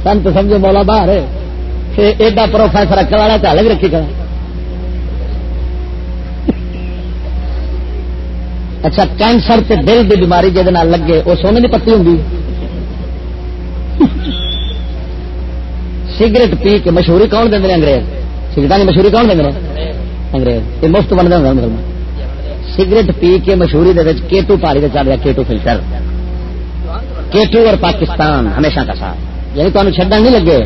سن تو سمجھو مولا باہر ایڈا پروفیسر رکھنے والا تو الگ رکھی کرا اچھا کینسر تے دل کی بیماری جہد لگے وہ سونے کی پتی ہوں سگریٹ پی کے مشہوری کون دیں انگریز؟ سگریٹ کی مشہوری کون دیں انگریز؟ یہ مفت بن دیں سگریٹ پی کے مشہوری کیٹو پاری چل رہا کیٹو فلٹر۔ کیٹو اور پاکستان ہمیشہ کا ساتھ۔ یعنی تمہیں چڈن نہیں لگے۔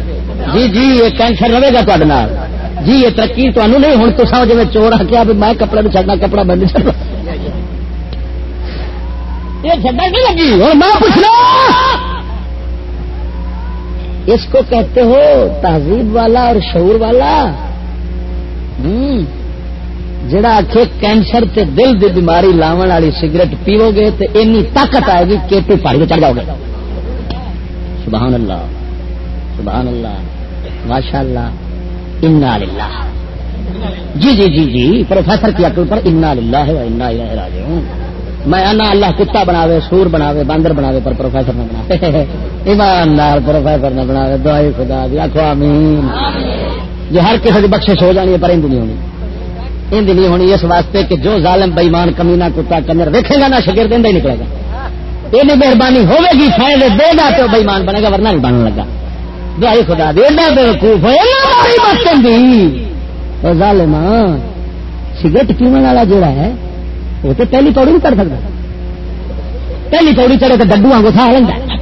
جی جی یہ کینسر رہے گا تے جی یہ ترقی تمہیں نہیں ہوں تو سو جی چور آ کیا میں کپڑے میں چڑنا کپڑا بند چڑھنا یہ چڈن نہیں لگی اور میں پوچھنا۔ اس کو کہتے ہو تہذیب والا اور شعور والا؟ جڑا آخ کینسر تے دل دی بیماری لاون والی سگریٹ پیو گے تو اینی طاقت آئے گی کہ تو پہاڑی چڑھ جاؤ گے۔ سبحان اللہ سبحان اللہ ماشاء اللہ انا للہ جی جی جی جی پروفیسر کی عقل پر انا للہ ہے انا راجے ہوں میں آنا اللہ کتا بناوے سور بناوے باندر بناوے پر پروفیسر نہ بنا ایماندار پروفیسر نہ بناوے دعائی خدا دی آخو آمین جو ہر کسی کی بخش ہو جانی ہے پر ہندو نہیں ہونی ہند نہیں ہونی اس واسطے کہ جو ظالم بےمان کمینا کتا کنجر دیکھے گا نہ شکر دینا ہی نکلے گا یہ مہربانی ہوے گی فائدے دے گا تو بےمان بنے گا ورنہ نہیں بننے لگا دعائی خدا دے بے وقوف ظالم سگریٹ پینے والا جڑا ہے وہ تو پہلی پوڑی نہیں کر سکتا۔ پہلی پوڑی چڑھے تو ڈبو آگے تھا لینا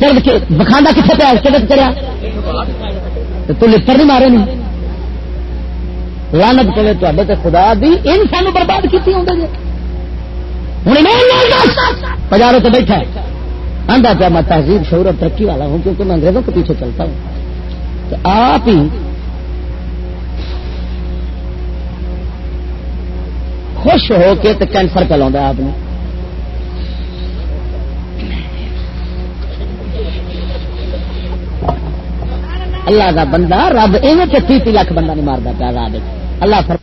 چڑھ کے بخانا کتنے پہ کدھر چڑھیا؟ تو لڑ نہیں مارے نہیں۔ لانت کرے تے خدا دی۔ ان سانو برباد کی ہوں پجاروں تو بیٹھا آدھا پیا، میں تہذیب، شعور اور ترقی والا ہوں، کیونکہ میں انگریزوں کے پیچھے چلتا ہوں۔ آپ ہی خوش ہو کے تو کینسر پہ لا آپ نے۔ اللہ کا بندہ رب ایویں تی تی لاکھ بندہ نہیں مارتا پیا عذاب اللہ فر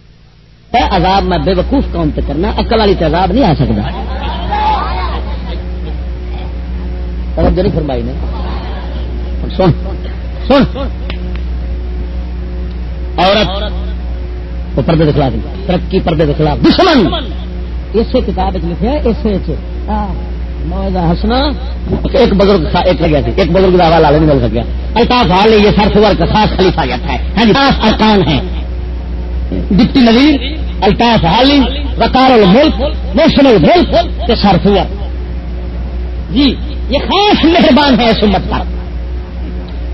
عذاب میں بے وقوف قوم تے کرنا اکل والی عذاب نہیں آ سکتا توجہ نہیں فرمائی نے۔ سن سن۔ عورت وہ پردے دکھلا دی ترقی پردے دکھلا دشمن! اسی کتاب لکھا اسے ہسنا ایک بزرگ ایک لگیا تھی ایک بزرگ کا حوالہ نہیں مل سکیا۔ الطاف حال یہ سرفور کا خاص خلیفہ جاتا ہے ہاں جی، خاص ارکان ہے۔ ڈپٹی نظیر، الطاف حالی وکار الملک، موسم الملک کے سرفور جی یہ خاص مہربان ہے سمت پر۔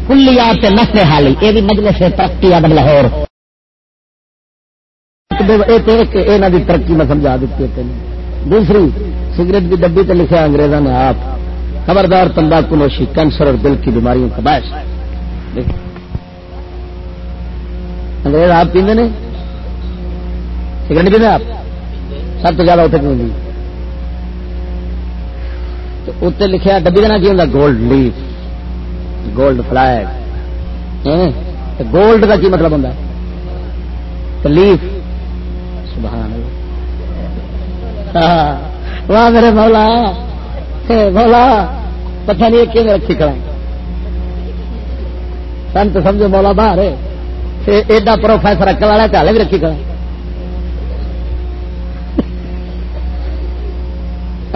کلیات نسل حالی، یہ بھی مجلس ترقی ادب لاہور۔ ترقی میں سمجھا دیتی ہے دوسری، سگریٹ کی ڈبی تو لکھا انگریزوں نے آپ۔ خبردار تمباکو نوشی، کینسر اور دل کی بیماریوں کا باعث۔ انگریز آپ پیندے نے؟ سگریٹ پیندے آپ؟ سب تو زیادہ اتنے پی اتنے لکھا ڈبی کا کی ہوں gold leaf. Gold flight gold کا کی مطلب ہوں لیف۔ سبحان واہ میرے مولا۔ مولا پتہ نہیں کہ رکھی کرا سن تو سمجھو مولا باہر ایڈا پروفیسر رکھنے والا تو بھی رکھی کرا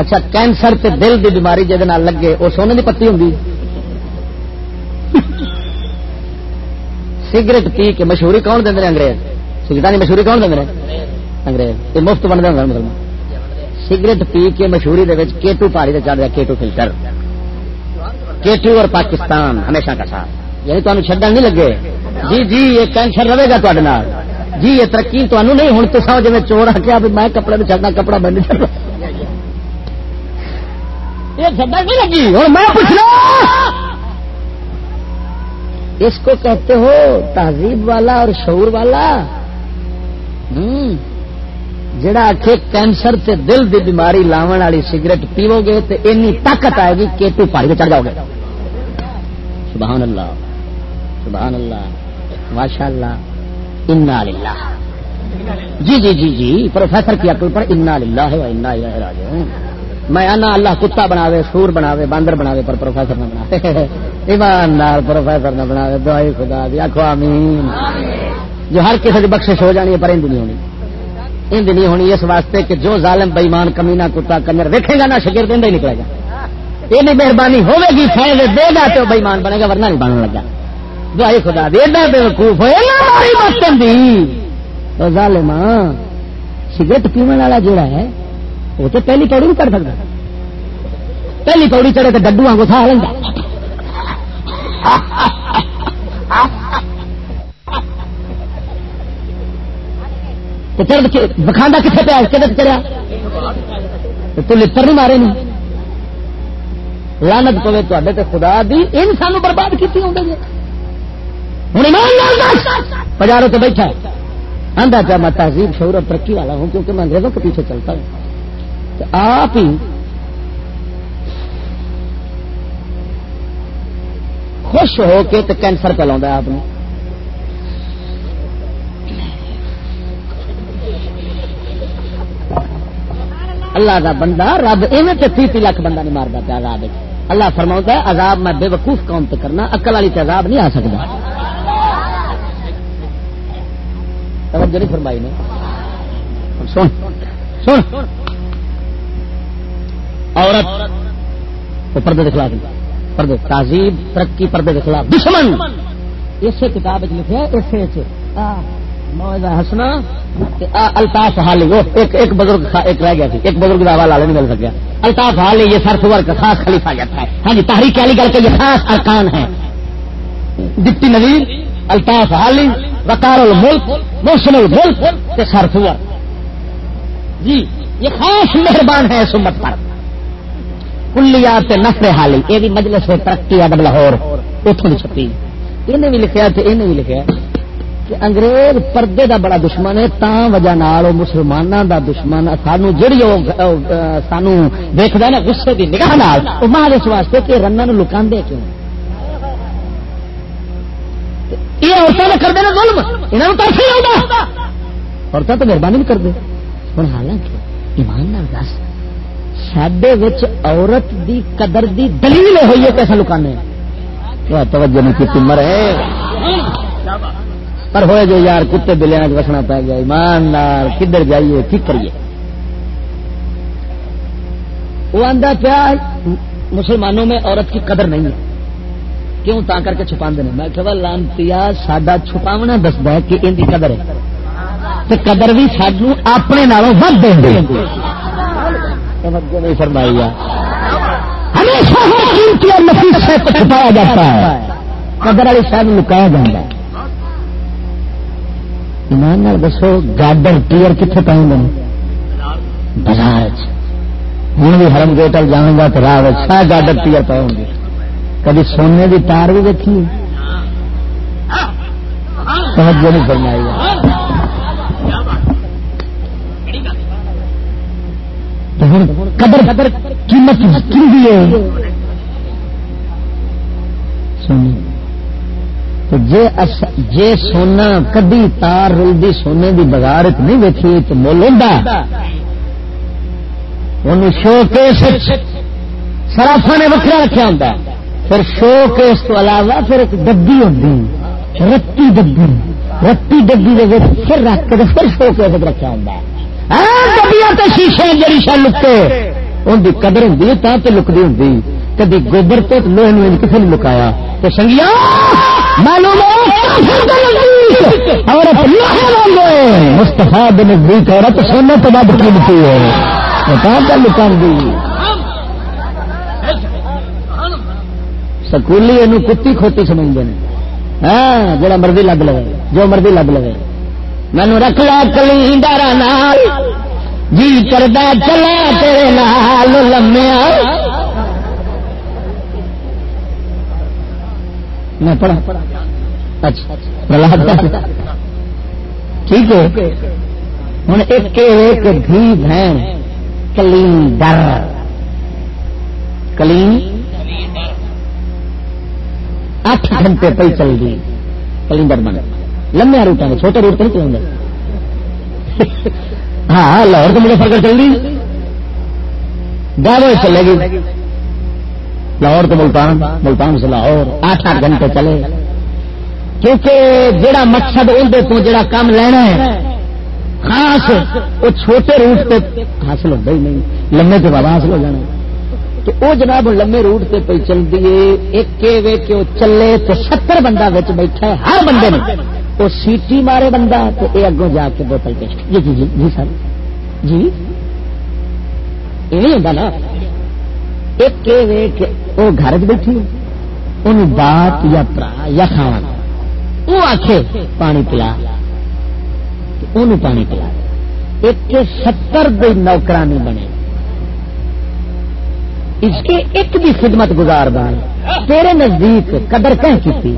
اچھا کینسر تے دل کی بیماری جہد لگے وہ سونے کی پتی ہوں سگریٹ پی کے مشہوری کون دیں انگریز سگریٹ کی مشہوری کون دیں انگریز یہ مفت بنتے ہوں مسلمان سگریٹ پی کے مشہوری دے کیٹو پاری سے چڑھ رہا کیٹو فلٹر کیٹو اور پاکستان ہمیشہ کا ساتھ یعنی تمہیں چڈن نہیں لگے جی جی یہ کینسر رہے گا تے جی یہ ترقی تمہیں نہیں ہوں تو سو جی چور آ کے میں کپڑے میں چڑھنا کپڑا بند چڑھنا یہ چڈن نہیں لگی اور میں پوچھنا اس کو کہتے ہو تہذیب والا اور شعور والا؟ جڑا آخ کینسر تے دل دی بیماری لاون والی سگریٹ پیو گے تو اینی طاقت آئے گی کہ تو پہاڑی چڑھ جاؤ گے۔ سبحان اللہ سبحان اللہ ماشاء اللہ انا للہ جی جی جی جی پروفیسر کیا کوئی پر انا للہ ہے انا راج میں آنا، اللہ کتا بناوے، سور بناوے، باندر بناوے، پر پروفیسر نہ بناوے۔ ایماندار پروفیسر نہ بناوے، دعائی خدا دی آخو آمین۔ جو ہر کسی کی بخشش ہو جانی ہے، پر اندی نہیں ہونی۔ اندی نہیں ہونی، اس واسطے کہ جو ظالم بےمان کمینا کتا، کنجر ویکھے گا نہ شکر دن ہی نکلے گا۔ یہ مہربانی ہوے گی، فیض دے گا تو بےمان بنے گا، ورنہ نہیں بننے لگا۔ دعائی خدا دی ایڈا بے وقوف ہو ظالم سگریٹ پینے والا جڑا ہے وہ تو پہلی پوڑی نہیں کر سکتا۔ پہلی پوڑی چڑھے تو ڈڈو آگوں تھا لیں بخانا کتنے پہ کدھر چڑھیا؟ تو لڑ نہیں مارے نہیں لانت پوے تے خدا دی۔ ان سانو برباد کی ہوں پجاروں سے بیٹھا۔ آدھا چاہ میں تہذیب، شعور اور ترقی والا ہوں، کیونکہ میں انگریزوں کے پیچھے چلتا ہوں۔ آپ ہی خوش ہو کے تو کینسر پہ لا آپ نے۔ اللہ کا بندہ رب ایویں تی تی لاکھ بندہ نہیں مارتا پیا عذاب اللہ فرما ہے، عذاب میں بے وقوف قوم تو کرنا اکل والی عذاب نہیں آ سکتا توجہ نہیں فرمائی نے۔ سن سن۔ عورت وہ پردے کے خلاف پردے تہذیب ترقی، پردے کے خلاف۔ دشمن! اسی کتاب لکھا اسے ہسنا الطاف حالی۔ ایک ایک بزرگ ایک رہ گیا تھی ایک بزرگ کا حوالہ نہیں مل سکیا۔ الطاف حالی، یہ سرف ورک خاص خلیفہ جاتا ہے ہاں جی تحریک علی گل کے یہ خاص ارکان ہے ڈپٹی نظیر الطاف حالی، وقار الملک، موسم الملک سرف ورک جی یہ خاص مہربان ہے سمت پر۔ کلیات نفر حالی، یہ بھی مجلس ترقی ادب لاہور اتوں کی چھپی انہیں بھی لکھا انہیں بھی لکھا کہ انگریز پردے دا بڑا دشمن ہے تا وجہ نال مسلمانوں دا دشمن سانو جڑی سانو دیکھتا نا، غصے دی نگاہ نال وہ مال اس واسطے کہ رن لکا کیوں؟ یہ عورتوں نے کرتے ظلم یہاں عورتیں تو مہربانی بھی کرتے ہوں حالانکہ ایمان نال دس۔ سڈے عورت دی قدر دی دلیل ہوئی ہے کیسا لکانے توجہ نہیں کی مرے پر ہوئے جو یار کتے بلیا وسنا پی گیا ایماندار کدھر جائیے کی کریے وہ آدھا پیا مسلمانوں میں عورت کی قدر نہیں ہے کیوں تا کر کے چھپا دینے میں کہ لانتی سڈا چھپاونا دستا ہے کہ ان کی قدر ہے قدر بھی سانو اپنے ود دیں توجہ نہیں فرمائی ہمیشہ نفیس سے چھپایا جاتا ہے۔ قدر والی شاید لکایا جاتا ہے۔ ایمان دسو گاڈر ٹیئر کتنے پہ بازار ہوں بھی ہرم گیٹ جاؤں گا تو راہ چھ گاڈر ٹیئر پہ ہوں گے۔ کبھی سونے کی تار بھی دیکھی توجہ نہیں فرمائی قدر قدر قیمت کی سنی جے سونا کدی تار رلدی سونے دی بازار نہیں ویکھی تو مل ہوں شو کیس سرافا نے وکرا رکھا ہوں پھر شو کیس تو علاوہ پھر ایک ڈبی ہوتی رتی ڈبی۔ رتی ڈبی پھر رکھ کے پھر شو کیس رکھا ہوں ہاں, ڈبیا شیشے جڑی شا لکے ان کی قدر ہوں تو لکتی ہوں کدی گوبر تو لوہے نو کسی نے لکایا۔ تو سنگیا معلوم عورت مستفا نزدیک عورت سونے تو بعد قیمتی ہے۔ دی سکولی یہ کتی کھوتی سمجھتے ہیں ہاں جڑا مرضی لگ لو جو مرضی لگ لو مینو رکھ لا کلی ڈارا نال۔ جی کردہ چلا تیرے نال لمیا۔ میں پڑھا اچھا ٹھیک ہے۔ ہوں ایک ایک بھی بہن کلیم ڈر کلیم اٹھ گھنٹے پہ چل گئی۔ کلینڈر بن لمبے روٹ میں چھوٹے روٹ پہ نہیں چلیں ہاں،, ہاں لاہور تو مجھے فرق چل رہی۔ گاڑی چلے گی لاہور تو ملتان ملتان سے لاہور، آٹھ آٹھ گھنٹے چلے۔ کیونکہ جڑا مقصد اندر تو جڑا کام لینا ہے، خاص وہ چھوٹے روٹ پہ حاصل ہوتا ہی نہیں۔ لمبے تو بابا حاصل ہو جانا۔ تو وہ جناب لمبے روٹ سے پہ چل دیے ایک کہ وہ چلے تو ستر بندہ بچ بیٹھا ہے، ہر بندے نے وہ سیٹی مارے بندہ تو یہ اگوں جا کے بوتل پیش جی جی جی جی سر۔ جی؟ یہ نہیں ہوتا نا۔ ایک کہ وہ گھر بیٹھی ان بات یا پرا یا کھانا۔ وہ آخے پانی پلا۔ ان پانی پلا۔ ایک ستر دے نوکرانی بنے۔ اس کے ایک بھی خدمت گزار بنے تیرے نزدیک قدر کہیں کی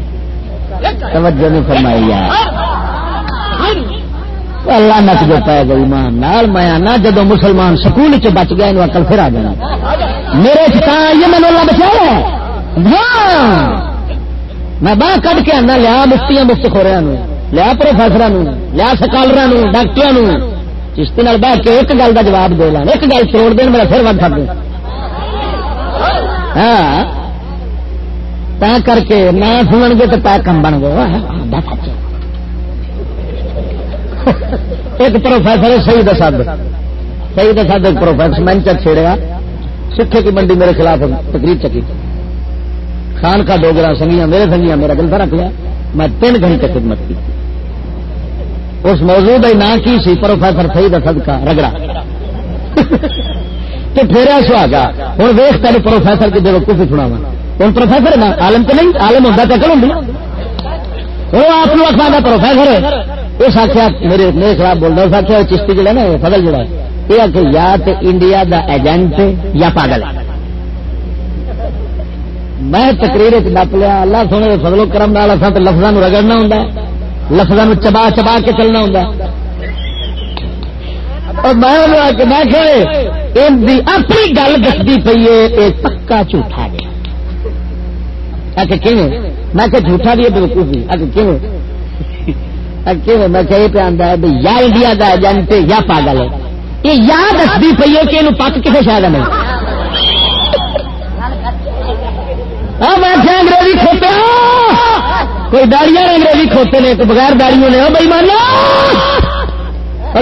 توجہ نہیں فرمائی اللہ نت جو پائے گئی ماں نال، میں آنا جدو مسلمان سکول چ بچ گیا اکل پھر آ جانا۔ میرے یہ میں اللہ بچایا میں باہ کٹ کے آنا، لیا مفتی مفت خوریا لیا پروفیسر لیا سکالر ڈاکٹر چشتی بہ کے ایک گل کا جواب دے لین، ایک گل چھوڑ دین، میرا پھر ود سکتے ہاں۔ تا کر کے نہ سنن گے تو پہ کم بن گئے ایک پروفیسر صحیح دسا صحیح دسا ایک پروفیسر میں چک چھیڑیا سکھے کی منڈی میرے خلاف تقریب چکی خان کا ڈوگرا سنگیا میرے سنگیا میرا دل رکھ لیا میں تین گھنٹے خدمت کی اس موضوع کا نام کی سی پروفیسر صحیح دسد کا رگڑا تو پھر سہاگا ہوں ویخ تین پروفیسر کی جگہ کچھ سنا ہوں پروفیسر عالم تو نہیں، عالم ہوتا تو کل ہوں وہ آپ کو آخر پروفیسر۔ اس آخیا، میرے میرے خلاف بول اس آخیا چشتی جڑا نا فضل جڑا یہ آ کے یا تو انڈیا دا ایجنٹ یا پاگل میں تقریر نپ لیا، اللہ سونے، فضل و کرم نال اصل تو لفظوں رگڑنا ہوں لفظوں چبا چبا کے چلنا ہوں میں اپنی گل دستی پی ہے، یہ پکا جھوٹا گیا اچھا، میں کہ جھوٹا بھی بالکل اچھا، اچھا، میں کہ یہ پہ آتا ہے بھائی یا انڈیا کا ایجنٹ یا پاگل ہے۔ یہ یا دستی پی ہے کہ یہ پک کسی شاید نہیں۔ میں انگریزی کھوتے کوئی داڑیاں انگریزی کھوتے نے بغیر داڑیوں نے بھائی مانو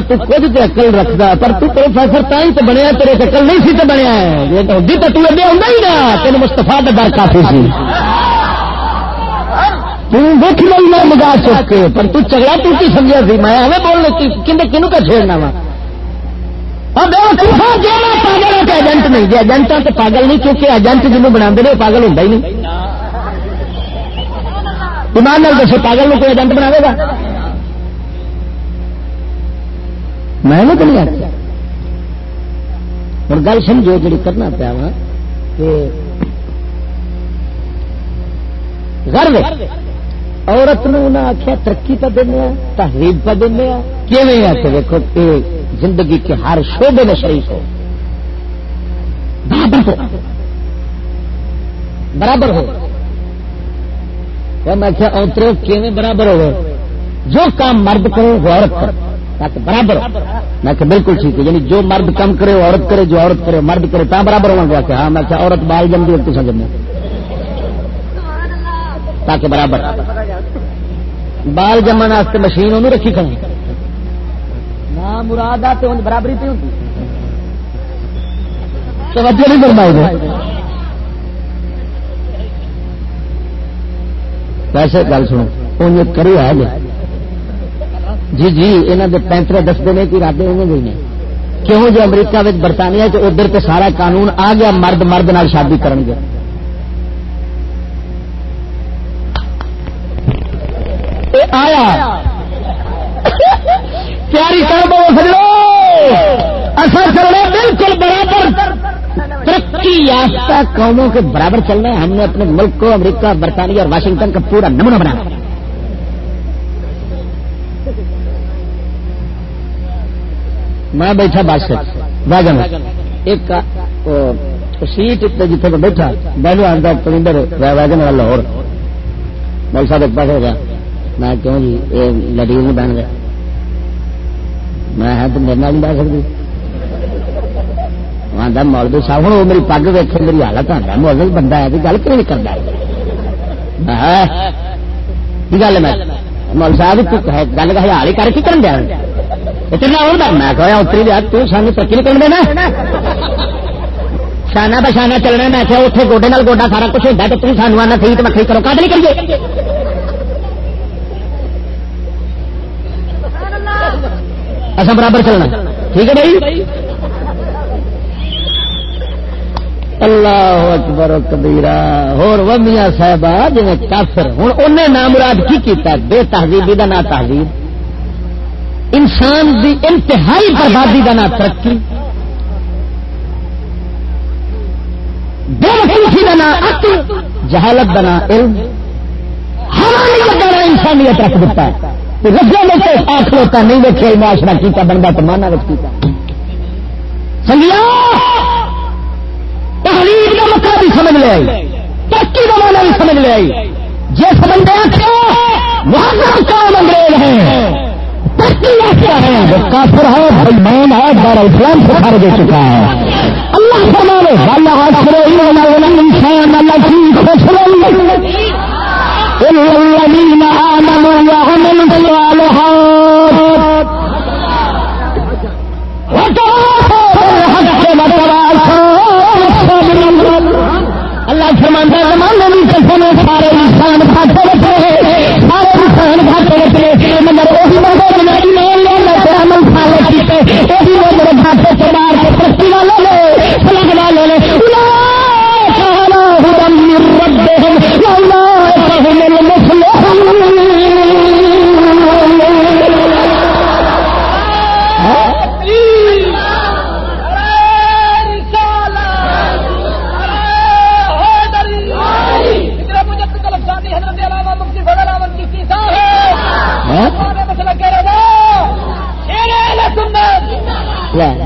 تو خود تو اکل رکھتا پر تو پروفیسر تھی تو بنیا، تیرے اکل نہیں سی تو بنیا ہوتی جی تو تم ہوں ہی نا، تین مستفا کا ڈر کافی سی۔ دیکھ لو میں مزا چک کے، پر تو چگڑا تو کی سمجھا سی، میں ایویں بول کنو کنو کا چھیڑنا وا؟ ہاں، جی پاگل ہاں ایجنٹ نہیں جی ایجنٹ ہاں تو پاگل نہیں، کیونکہ ایجنٹ جنوب بنا پاگل ہوں ہی نہیں۔ ایمان نال دسو، پاگل کوئی ایجنٹ بنا گا؟ میں نے تو نہیں آخیا اور گل سمجھو جی کرنا پیا وا کہ گرو عورت نے انہیں آخیا ترقی پہ دینا تحریر پہ دینا کیون آ کے دیکھو کہ زندگی کے ہر شعبے میں شریف ہو۔ برابر ہو۔ برابر ہو۔ میں کیا اوترو کیون برابر ہو جو کام مرد کرے وہ عورت کرے تاکہ برابر میں کہ بالکل ٹھیک ہے یعنی جو مرد کم کرے عورت کرے، جو عورت کرے، مرد کرے تا برابر ہونا گیا کہ ہاں میں کیا عورت بال جم دی تو جمے تاکہ برابر۔ بال جمن واسطے مشین انہوں رکھی کھڑی۔ نہ مراد آ تو برابری پہ ہوتی توجہ نہیں فرمائی ویسے گل سنو ان کرو ہے جی۔ جی جی یہاں کے پینترے دستے نے کہ ارادے ہوئے گئی کیوں جو امریکہ برطانیہ ادھر تو سارا قانون آ گیا، مرد مرد نال شادی کرن گے۔ آیا۔ پیاری صاحب اصل چل بالکل برابر۔ ترقی یافتہ قوموں کے برابر چل رہے ہیں ہم نے اپنے ملک کو امریکہ، برطانیہ اور واشنگٹن کا پورا نمونہ بنایا۔ میں بیٹھا بس واگن ایک سیٹ جتنے میں بیٹھا میں آتا کلینڈر ویگن والا لاہور۔ بھائی صاحب ایک پاس ہو گیا۔ میں کیوں جی؟ یہ لڑی نہیں بن گیا میں تو میرے نہیں بہ سکتی آتا مولوی صاحب ہوں میری پگ ویک میری حالت آتا مولوی بندہ ہے گل کیوں نہیں کرتا گل میں؟ مول صاحب، گل کا حال ہی کر کے کرن دیا اتنا ہوتا میں کہا اتری دیا تو سانو ترقی نہیں دینا شانہ بشانہ چلنا میں کیا اتنے گوڈے نال گوڈا سارا کچھ ہوتا تو تم سانو آنا تھی تو مکھی کرو کد نہیں کریے اصا برابر چلنا ٹھیک ہے بھائی اللہ اکبر کبیرا ہور ومیاں صاحب جی کافر ہوں انہیں نام مراد کی کیتا بے تہذیبی کا نام تہذیب انسان دی انتہائی بربادی کا نام ترقی بے کا نام عقل، جہالت کا نام علم حرانیت انسانیت رکھ دیتا ہے۔ رجے میں سے ہوتا نہیں دیکھے معاشرہ کیتا بنتا تو مانا رکھ سنگیا تحریر کا مسئلہ مطلب بھی سمجھ لے آئی۔ ترقی کا مانا بھی سمجھ لے آئی۔ جس بندے آخر وہاں کام انگریز ہیں۔ کافر ہے بلمان ہے دار اسلام سے کھڑ دے چکا ہے۔ اللہ فرمانے والا اللہ انسان اللہ کی خوش الذين آمنوا وعملوا الصالحات۔ اللہ فرمانا زمانے بھی کسے نے سارے انسان کھاتے رکھے، سارے انسان کھاتے رکھے۔ وہی میرے کے ترقی والے نے فلک والے نے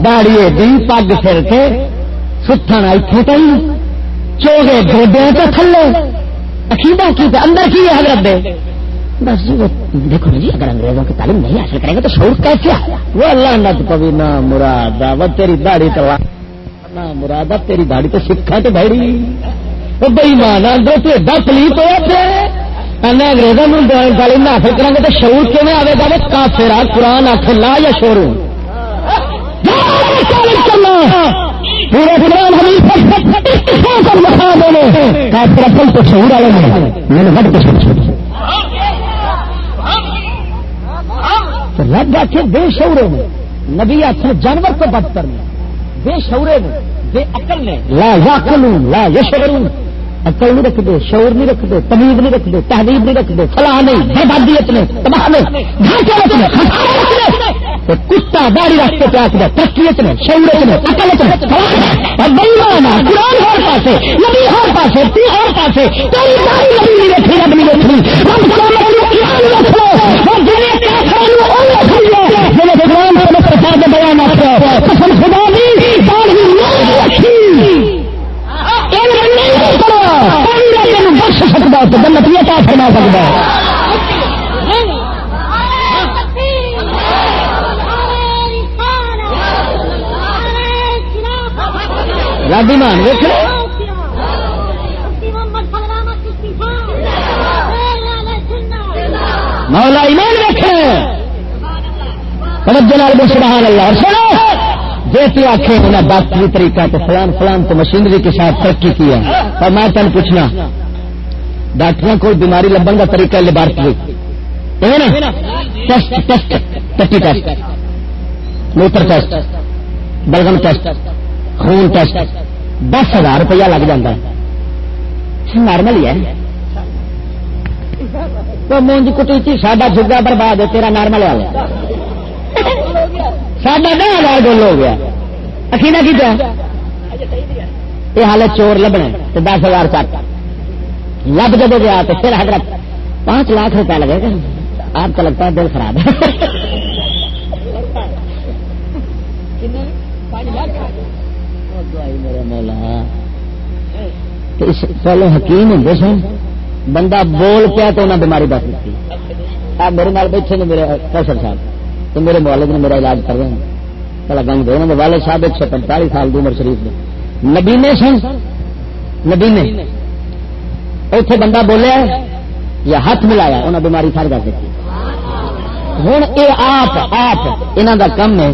داڑیے دی پگ سر کے ستھن اتوں تھی چوگے گوڈے تو تھلے، عقیدہ کی اندر کی ہے حضرت دے؟ بس جی وہ دیکھو جی اگر انگریزوں کی تعلیم نہیں حاصل کریں گے تو شعور کیسے آیا وہ اللہ نت پوی نہ مراد وہ تیری داڑھی تو نہ مراد تیری داڑھی تو سکھا تو بڑی جی۔ وہ بئی مان اندر تو ایڈا پلیت ہوا پہ انگریزوں تعلیم حاصل کریں گے تو شعور کیوں آئے گا؟ کافر قرآن آخ لا یا شور پورے قرآن حدیث کافر ہمیں تو شعور والے نے میں نے وڈ کے چھوڑ رب آخر بے شعورے نے نبی آخر جانور کو بد کرنے بے شعورے نے بے عقل نے لا یا لا یشورون عقل نہیں رکھ دے شعور نہیں رکھ دے تمیز نہیں رکھ دے تہذیب نہیں رکھ دے فلاح نہیں، بربادیت نے تباہ نے گھاٹے رکھ دے کتا داڑی رکھ کے پیاس دے ترقیت نے شعورت عقل نے بےمانا قرآن ہر پاسے نبی ہر پاسے تی ہر پاسے تیری داڑی نبی نہیں رکھی رب نہیں رکھی رب قرآن رکھ لو وہ جنہیں بیان قسم خدا دی داڑھی نہیں رکھی۔ بخش سکتا تو یہ کیا فرما سکتا ہے۔ رابی مان دیکھ مولا ایمان دیکھے توجہ سبحان اللہ۔ اور سنو جیسے آخے انہیں ڈاکٹری طریقہ تو فلان فلان تو مشینری کے ساتھ ترقی کیا اور میں تین پوچھنا ڈاکٹروں کو بیماری لبن کا طریقہ لیبارٹری ٹیسٹ ٹیسٹ ٹٹی ٹیسٹ۔ موتر ٹیسٹ، بلغم ٹیسٹ۔ خون ٹیسٹ دس ہزار روپیہ لگ جاتا ہے نارمل ہی ہے تو مونج کٹی ساڈا جگا برباد ہے تیرا نارمل ہے ساڈا دہ ہزار ڈول ہو گیا اخینا کی کیا یہ حال چور لبنا تو دس ہزار چٹ لب جب گیا تو پھر حضرت پانچ لاکھ روپیہ لگے گا آپ کو لگتا ہے دل خراب ہے پہلے حکیم ہوں سن بندہ بول پیا تو انہیں بیماری دس دیتی آپ میرے نال بیٹھے نے میرے کوشر صاحب تو میرے والد نے میرا علاج کر رہے ہیں پہلے گنگ دے انہوں والد صاحب ایک سو پینتالیس سال کی عمر شریف نے نبینے سن؟ نبینے۔ اتنے بندہ بولیا یا ہاتھ ملایا انہیں بیماری ساری کر دیتی ہوں یہ آپ آپ انہوں کا کم ہے۔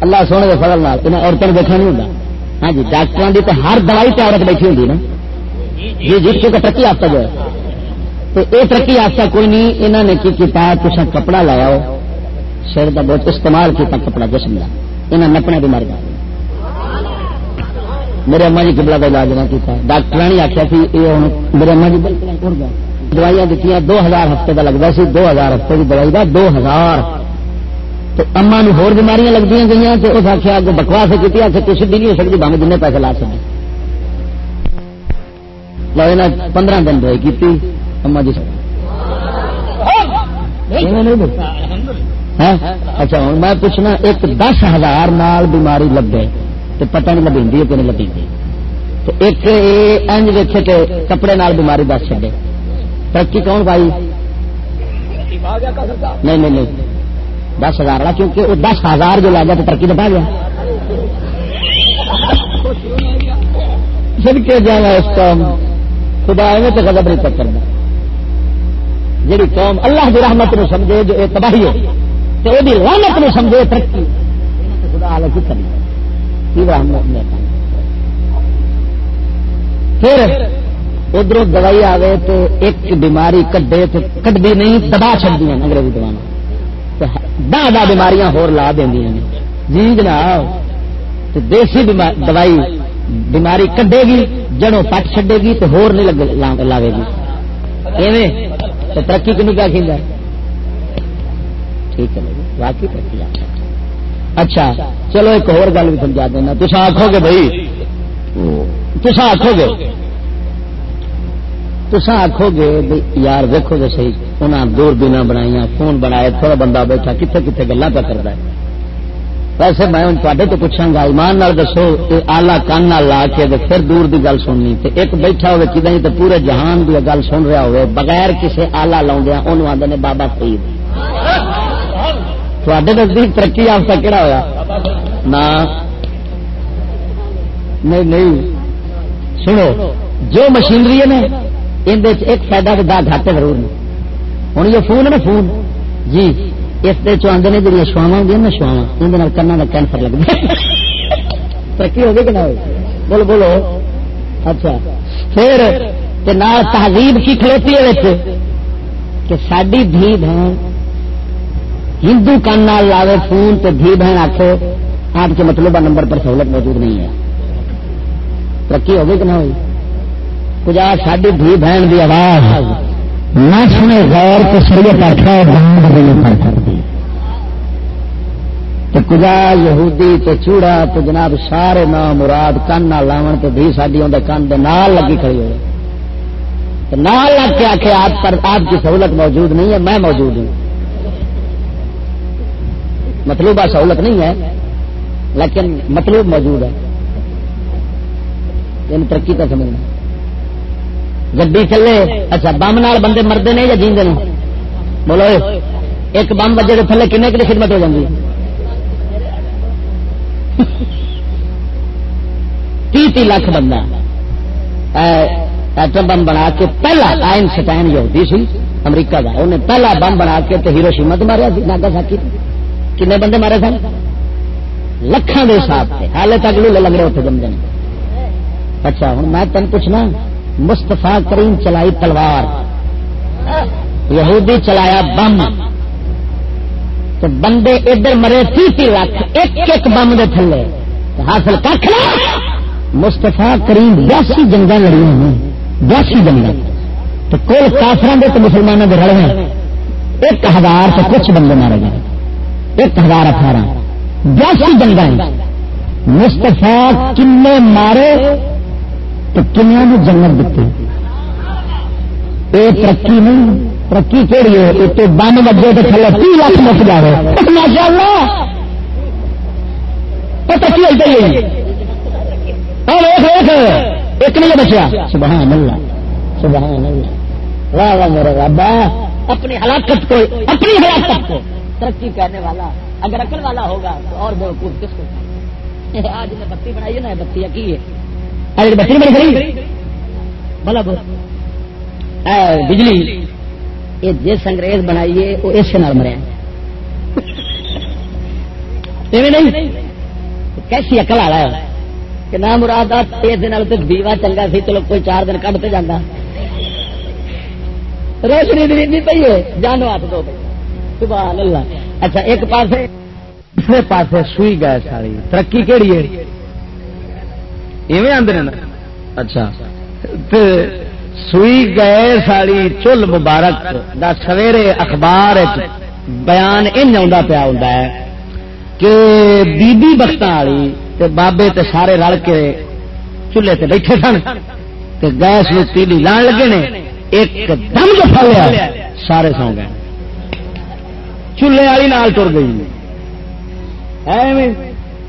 اللہ سونے کے فضل نال انہیں عورتوں کو دیکھنا نہیں ہوتا ہاں جی ڈاکٹروں کی تو ہر دوائی پہ عورت بیٹھی ہوتی نا۔ جی جی کیونکہ ترقی آفتا جو ہے۔ تو یہ ترقی آفتا کوئی نہیں انہوں نے کی کیا کچھ کپڑا لایا ہو۔ سر کا بہت استعمال کیا کپڑا جسم کا انہیں نپنا بیماری کا میرے اما جی کبلا کا علاج نہ کیا ڈاکٹر نے آخیا کہ یہ میرے اما جی بالکل دوائیاں دیتی دو ہزار ہفتے کا لگتا سی، دو ہزار ہفتے کی دوائی کا دو ہزار تو اما نو ہور بیماریاں لگتی گئی تو اس آخیا اگر بکواس کی آخر کچھ بھی نہیں ہو سکتی بھاگ جن پیسے لا سکتے لو پندرہ دن دوائی کی اما جی ہاں؟ اچھا ہوں میں پوچھنا، ایک دس ہزار نال بیماری لگے تو پتہ نہیں لبی ہے کہ نہیں لبی تو ایک انج ویچے کہ کپڑے نال بیماری دس چڈے ترقی کون پائی؟ نہیں نہیں نہیں۔ دس ہزار والا، کیونکہ وہ دس ہزار جو لگا تو ترقی دبا گیا۔ کے اس کام خدا ایویں تو قدم نہیں پکڑنا جی قوم اللہ کی رحمت نو سمجھے، جو یہ تباہی ہے تو وہ رحمت نو سمجھے، ترقی۔ خدا آلے کی کرنی رحمت پھر ادھر دوائی آئے تو ایک بیماری کڈے تو کٹتی نہیں، دبا چڑتی ہیں، انگریزی دوا دہ دہ بیماریاں ہور لا دیا جی جناب دیسی دوائی بیماری کڈے گی، جڑوں پٹ چڈے گی تو ہور نہیں لاوے گی۔ ایویں؟ تو ترقی کنو کیا کھیندا ٹھیک ہے واقعی ترقی اچھا چلو ایک اور گل بھی سمجھا دینا۔ تو آخو گے بھائی تو آخو گے تو آخو گے یار دیکھو گے صحیح انہیں دور بنا بنائی فون بنایا، تھوڑا بندہ بیٹھا کتنے کتنے گلا پہ کرتا ہے۔ ویسے میں تے تو پوچھا گا، ایمان نال دسو آلہ کان لا کے پھر دور دی گل سننی، تے ایک بیٹھا ہوئے کدیں تو پورے جہان دی گل سن رہا ہوئے بغیر کسی آلہ لاؤں ہاں، انہوں آدھے نے بابا فرید تھے نزدیک ترقی آفتا کہڑا ہوا نہ نہیں نہیں۔ سنو، جو مشینری ہے نا اندر ایک فائدہ تو دا گھاٹے ضرور نہیں ہوں یہ فون نا فون۔ جی اس آدھے نے جی شواوا ہوں نا شواوا اندر کنا کا کینسر لگ گیا۔ ترقی ہوگی کہ نہ ہو بولو بولو۔ اچھا۔ پھر تہذیب کی کھلوتی ہے کہ ساری دھی بہن ہندو کان لاوے فون تو دھی بہن آخو آپ کے مطلوبہ نمبر پر سہولت موجود نہیں ہے۔ ترقی ہوگی کہ نہ ہوئی؟ کچھ ساری دھی بہن کی آواز۔ نہ سنے غیر تو سریت آخر بانگ بھی نہیں پڑ سکتی۔ تو کجا یہودی تے چوڑا، تو جناب سارے نام مراد کن نہ لاون تو بھی ساری اندر کن دے نال لگی کھڑی ہوئے۔ تو نال لگ کے آخر آپ پر آپ کی سہولت موجود نہیں ہے، میں موجود ہوں۔ مطلوبہ سہولت نہیں ہے، لیکن مطلوب موجود ہے۔ یعنی ترقی کا سمجھنا۔ گڈی چلے اچھا بم نال بندے مرد نے یا جیندے نے؟ بولو ایک بم بجے کے تھلے کنے کی خدمت ہو جاتی تی تی لاکھ بندہ۔ ایٹم بم بنا کے پہلا آئن سٹائن یہودی سی، امریکہ کا انہیں پہلا بم بنا کے تو ہیرو شیمت ماریا ناگا ساکی کنے بندے مارے سن؟ لکھان کے حساب سے حالے تک لے لگ رہے اتنے جمدے اچھا ہوں میں تین پوچھنا مستفا کریم چلائی تلوار، یہودی چلایا بم، تو بندے ادھر مرے تی تی لاکھ ایک ایک بم دے تھلے حاصل کھ مستفا کریم بیاسی جنگ لڑی ہیں بیاسی جنگ تو کل کافران دے تو مسلمانوں کے رڑے ایک ہزار سے کچھ بندے مارے گئے۔ ایک ہزار اٹھارہ۔ بیاسی جنگ مستفا کن مارے تو کنیا نے جنگل دیتے یہ ترقی نہیں، ترقی کہڑی ہے؟ ایک تو بن بجے تو تھلے تی لاکھ مک جائے ماشاء اللہ۔ تو ترقی آئی گئی ایک نہیں بچیا۔ سبحان اللہ۔ سبحان اللہ۔ واہ واہ میرے بابا اپنی ہلاکت کو، اپنی ہلاکت کو۔ ترقی کرنے والا، اگر اکل والا ہوگا تو اور بے کس کو؟ آج نے بتی بنائی ہے نا بتی کی ہے؟ بتی بنی کری بلا بول بجلی، یہ جس انگریز بنائیے، وہ اس سے نال مریا نہیں؟ کیسی اکل والا ہے؟ کہ نہ مراد تو بیوا چنگا سی، چلو کوئی چار دن کٹتے جانا روشنی دینی پی ہے، جانو ہاتھ دو۔ سبحان اللہ۔ اچھا ایک پاس دوسرے پاس سوئی گئے ساری۔ ترقی کہڑی ہے؟ ایویں آدھے نا؟ اچھا۔ سوئی گئے ساری چل مبارک دا سویرے اخبار بیان ان پیا ہوں کہ بی بی بخت والی تے بابے تے سارے رل کے چولہے تے بیٹھے سن تے گیس میں تیلی لان لگے نے، ایک دم جو پھلیا سارے سو گئے۔ چولہے والی نال تر گئی۔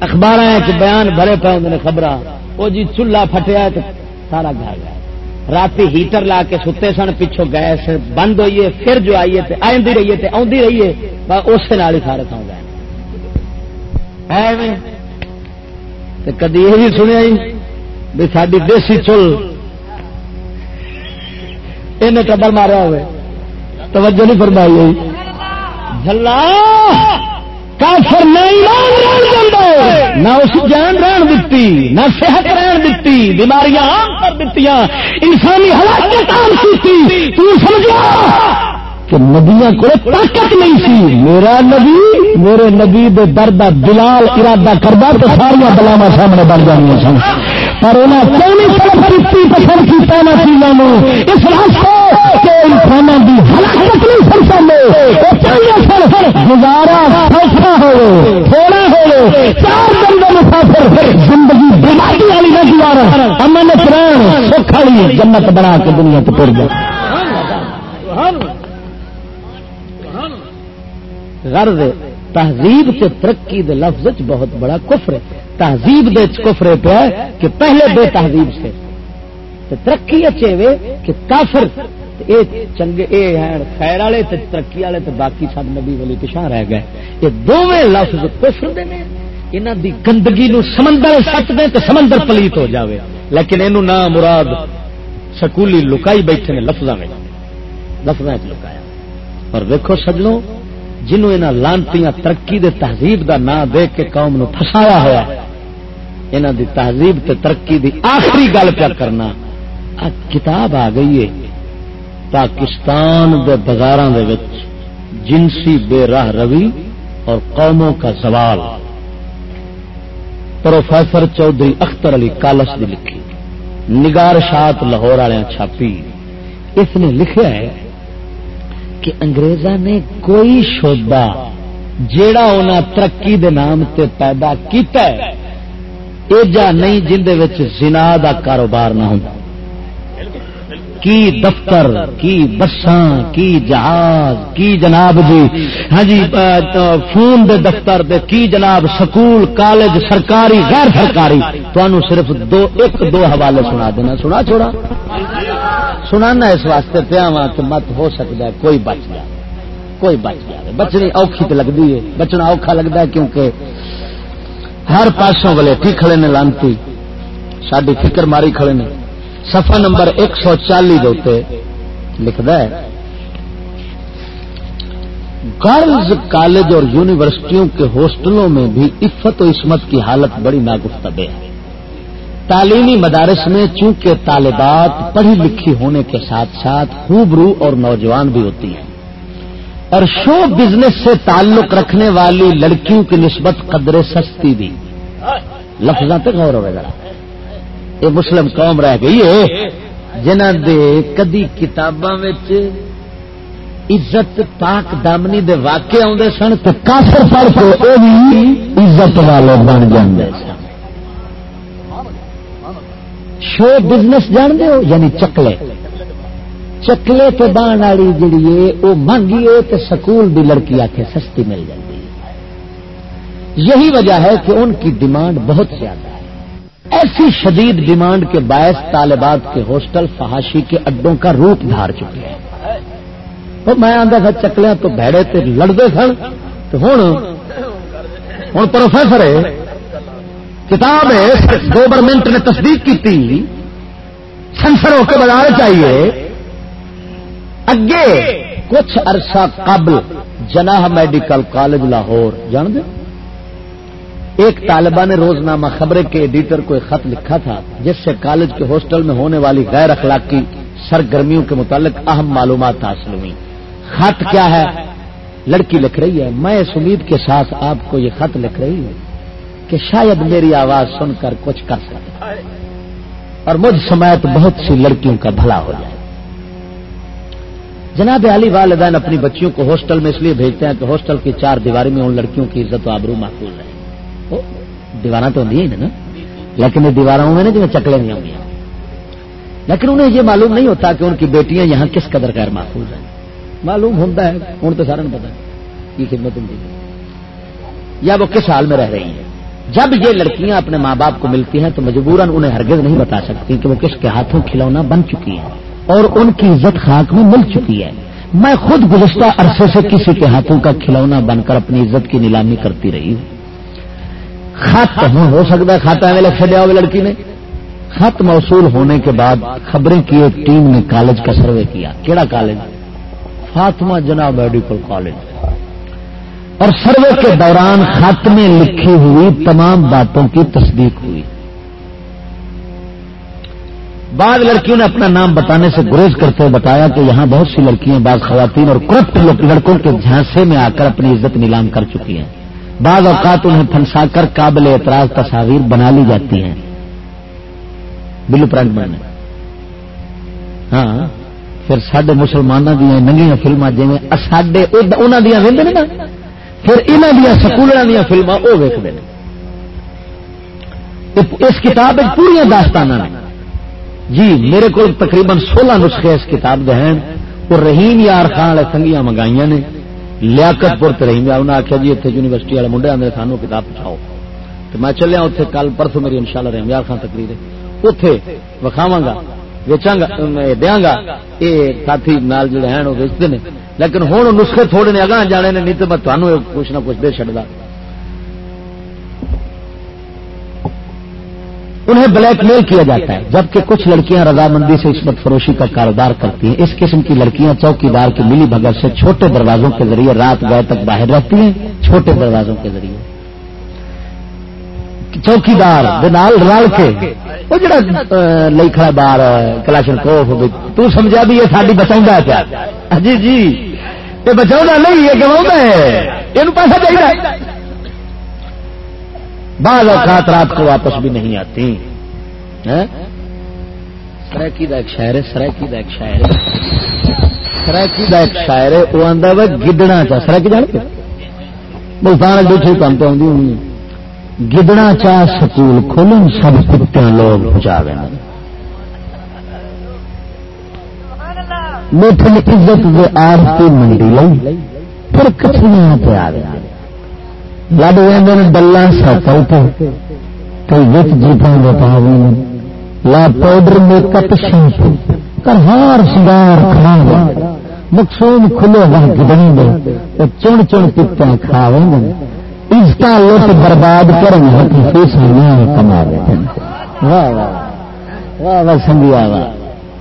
اخبار بیان بھرے پے ہوں خبر وہ جی چولہا پھٹیا تو سارا گھر گیا۔ رات ہیٹر لا کے ستے سن پچھو گیس بند ہوئیے پھر جو آئیے تے آئی رہیے تے آدھی رہیے اس ہی سارے سو گئے کدی یہ سنیا بھی ساری دیسی چل یہ ٹبر مارا ہوئے۔ توجہ نہیں فرمائی ہوئی۔ جلا کافر نہ اس جان رہن دیتی نہ صحت رہن دیتی بیماریاں عام کر دیتی انسانی حالات تو سمجھا کہ کو طاقت نہیں سی۔ میرا نبی میرے نبی دے درد دلال ارادہ کردا تو سارا بلاوا سامنے بن جانیا سن۔ پر انہیں کون طرف کی پسند کیا نہ چیزوں اس واسطے کہ انسانوں کی ہلاکت نہیں سن سکتے گزارا سوچا ہو تھوڑا ہو چار دن کا مسافر زندگی بیماری والی نہ گزارا امن پران سکھ والی جنت بنا کے دنیا کو پڑ گیا غرض تہذیب سے ترقی دے لفظ بہت بڑا کفر ہے۔ تہذیب دے کفر پہ کہ پہلے بے تہذیب سے ترقی اچھے وے کہ کافر اے چنگے، اے ہیں خیر والے، تے ترقی والے، تے باقی سب نبی ولی پچھا رہ گئے۔ یہ دونوں لفظ کفر دے نے۔ انہاں دی گندگی نو سمندر سٹ دے تے سمندر پلیت ہو جاوے۔ لیکن اینو نہ مراد سکولی لکائی بیٹھے نے لفظاں میں لفظاں وچ لکایا۔ اور دیکھو سجنوں جنہوں یہاں لانتی ترقی دے تہذیب دا نام دے کے قوم نو پھسایا ہوا یہاں دی تہذیب تے ترقی دی آخری گل پیا کرنا کتاب آ گئی ہے پاکستان دے بازار جنسی بے راہ روی اور قوموں کا سوال پروفیسر چودھری اختر علی کالس دی لکھی، نگار شاط لاہور والے چھاپی۔ اس نے لکھا ہے کہ انگریزاں نے کوئی شعبہ جیڑا انہیں ترقی دے نام تے پیدا کیتا ہے ایجا نہیں جن زنا دا کاروبار نہ ہوں کی دفتر، کی بساں، کی جہاز، کی جناب جی؟ ہاں جی فون دے دفتر دے، کی جناب سکول، کالج، سرکاری، غیر سرکاری؟ تو صرف دو، ایک دو حوالے سنا دینا۔ سنا چھوڑا۔ سنانا اس واسطے پیا وا کہ مت ہو سکتا ہے، کوئی بچ جائے، کوئی بچ جائے۔ بچنی اوکھی تو لگتی ہے، بچنا اوکھا لگتا ہے کیونکہ ہر پاسوں والے ٹھیک کھڑے نے لانتی ساری فکر ماری کھڑے نے۔ سفا نمبر ایک سو چالی لکھتا ہے، گرلز کالج اور یونیورسٹیوں کے ہاسٹلوں میں بھی عفت و عصمت کی حالت بڑی ناگفتگے ہے تعلیمی مدارس میں چونکہ طالبات پڑھی لکھی ہونے کے ساتھ ساتھ خوب رو اور نوجوان بھی ہوتی ہیں اور شو بزنس سے تعلق رکھنے والی لڑکیوں کی نسبت قدرے سستی بھی۔ لفظ غور ہوئے ذرا۔ یہ مسلم قوم رہ گئی ہے جنہ دے کدی کتاباں عزت پاک دامنی دے واقع آدھے سن تو کافر پڑھ کے وہ بھی عزت والے بن جاندے سن۔ شو بزنس جان دے ہو؟ یعنی چکلے۔ چکلے تو بان والی جیڑی ہے، وہ مہنگی ہے تو سکول دی لڑکی آ کے سستی مل جاتی ہے۔ یہی وجہ ہے کہ ان کی ڈیمانڈ بہت زیادہ ہے۔ ایسی شدید ڈیمانڈ کے باعث طالبات کے ہاسٹل فہاشی کے اڈوں کا روپ دھار چکے ہیں۔ تو میں آتا تھا چکلیا تو بہڑے تے لڑتے سن۔ تو ہوں ہوں پروفیسر کتاب گورنمنٹ نے تصدیق کی سنسر ہو کے بازار چاہیے۔ اگے کچھ عرصہ قبل جناح میڈیکل کالج لاہور، جان دے؟ ایک طالبہ نے روزنامہ خبریں کے ایڈیٹر کو ایک خط لکھا تھا، جس سے کالج کے ہاسٹل میں ہونے والی غیر اخلاقی سرگرمیوں کے متعلق اہم معلومات حاصل ہوئی خط کیا ہے؟ لڑکی لکھ رہی ہے۔ میں اس امید کے ساتھ آپ کو یہ خط لکھ رہی ہوں۔ کہ شاید میری آواز سن کر کچھ کر سکے۔ اور مجھ سمیت بہت سی لڑکیوں کا بھلا ہو جائے۔ جناب علی والدین اپنی بچیوں کو ہاسٹل میں اس لیے بھیجتے ہیں کہ ہاسٹل کی چار دیواری میں ان لڑکیوں کی عزت و آبرو محفوظ رہے۔ دیوار تو ہوں نا۔ لیکن یہ دیواروں میں نا جی چکلے نہیں ہوں گی لیکن انہیں یہ معلوم نہیں ہوتا کہ ان کی بیٹیاں یہاں کس قدر غیر محفوظ ہیں۔ معلوم ہوتا ہے ہوں تو سارا پتا۔ کی خدمت ہوں یا وہ کس حال میں رہ رہی ہیں؟ جب یہ لڑکیاں اپنے ماں باپ کو ملتی ہیں تو مجبوراً انہیں ہرگز نہیں بتا سکتی کہ وہ کس کے ہاتھوں کھلونا بن چکی ہے اور ان کی عزت خاک میں مل چکی ہے۔ میں خود گزشتہ عرصے سے کسی کے ہاتھوں کا کھلونا بن کر اپنی عزت کی نیلامی کرتی رہی ہوں۔ خط ہو سکتا ہے کھاتا ہے لکھ چڑیا ہوگا لڑکی نے؟ خط موصول ہونے کے بعد خبریں کی ایک ٹیم نے کالج کا سروے کیا۔ کیڑا کالج؟ فاطمہ جنا میڈیکل کالج۔ اور سروے کے دوران خط میں لکھی ہوئی تمام باتوں کی تصدیق ہوئی۔ بعض لڑکیوں نے اپنا نام بتانے سے گریز کرتے ہوئے بتایا کہ یہاں بہت سی لڑکیاں، بعض خواتین اور کرپٹ لڑکوں کے جھانسے میں آ کر اپنی عزت نیلام کر چکی ہیں۔ بعض اوقات انہیں پھنسا کر قابل اعتراض تصاویر بنا لی جاتی ہیں۔ بلو پرنٹ بننے۔ ہاں پھر سڈے مسلمانوں دیا ننگیاں فلما جی سڈے انہوں دیا وہدے نا۔ پھر انہوں دیا سکولوں دیا فلما وہ ویکتے ہیں اس کتاب پوریا داستان جی میرے کو تقریباً سولہ نسخے اس کتاب دے ہیں۔ وہ رحیم یار خان والے سنگیاں منگائی نے۔ لیاقت پور رحیم یار انہیں آخیا جی اتنے یونیورسٹی والے منڈے آدھے سانو کتاب پچھاؤ۔ تو میں چلیا اتنے کل پرسوں میری ان شاء اللہ رحیم یار خان تقریر ہے۔ اتے وکھاوا گا ویچا گا دیا گا۔ یہ ساتھی نال جڑے ہیں، وہ ویچتے ہیں لیکن ہوں نسخے تھوڑے نے اگاں جانے نے، نہیں تو میں تمہوں کچھ نہ کچھ دے چڑھتا انہیں بلیک میل کیا جاتا ہے، جبکہ کچھ لڑکیاں رضامندی سے عصمت فروشی کا کاروبار کرتی ہیں۔ اس قسم کی لڑکیاں چوکی دار کی ملی بھگت سے چھوٹے دروازوں کے ذریعے رات گئے تک باہر رہتی ہیں، چھوٹے دروازوں کے ذریعے۔ چوکی دار رل کے، وہ جڑا لئی کھڑا بار کلاشن کوف تو سمجھا بھی یہ ساری بچا پیا ہاں جی جی یہ بچاؤ نہیں، یہ گوا ہے، یہ پیسہ چاہیے بعض اوقات رات کو واپس بھی نہیں آتی۔ ہاں؟ سرکی کا ایک شاعر ہے، سرکی کا ایک شاعر ہے۔ سرکی کا ایک شاعر ہے، وہ آتا ہے گدڑا چاہ سرکی جان کے؟ ملتان دوسری کام تو آدھی ہونی۔ گدڑا چاہ سکول کھولن، سب کتنے لوگ پہنچا گئے میٹھ عزت کے آرتی منڈی لائی پھر کچھ پہ آ گیا لڈ لب وے ڈلا سکل کئی وچ جیپاں بتاوی لا پاؤڈر میک اپ شیمپو کرہار سنگار کھا مقصود کھلے وہ گدنی دے چن چن پتا کھاوے عزت لٹ برباد حقیقی سانا کما دے واہ واہ واہ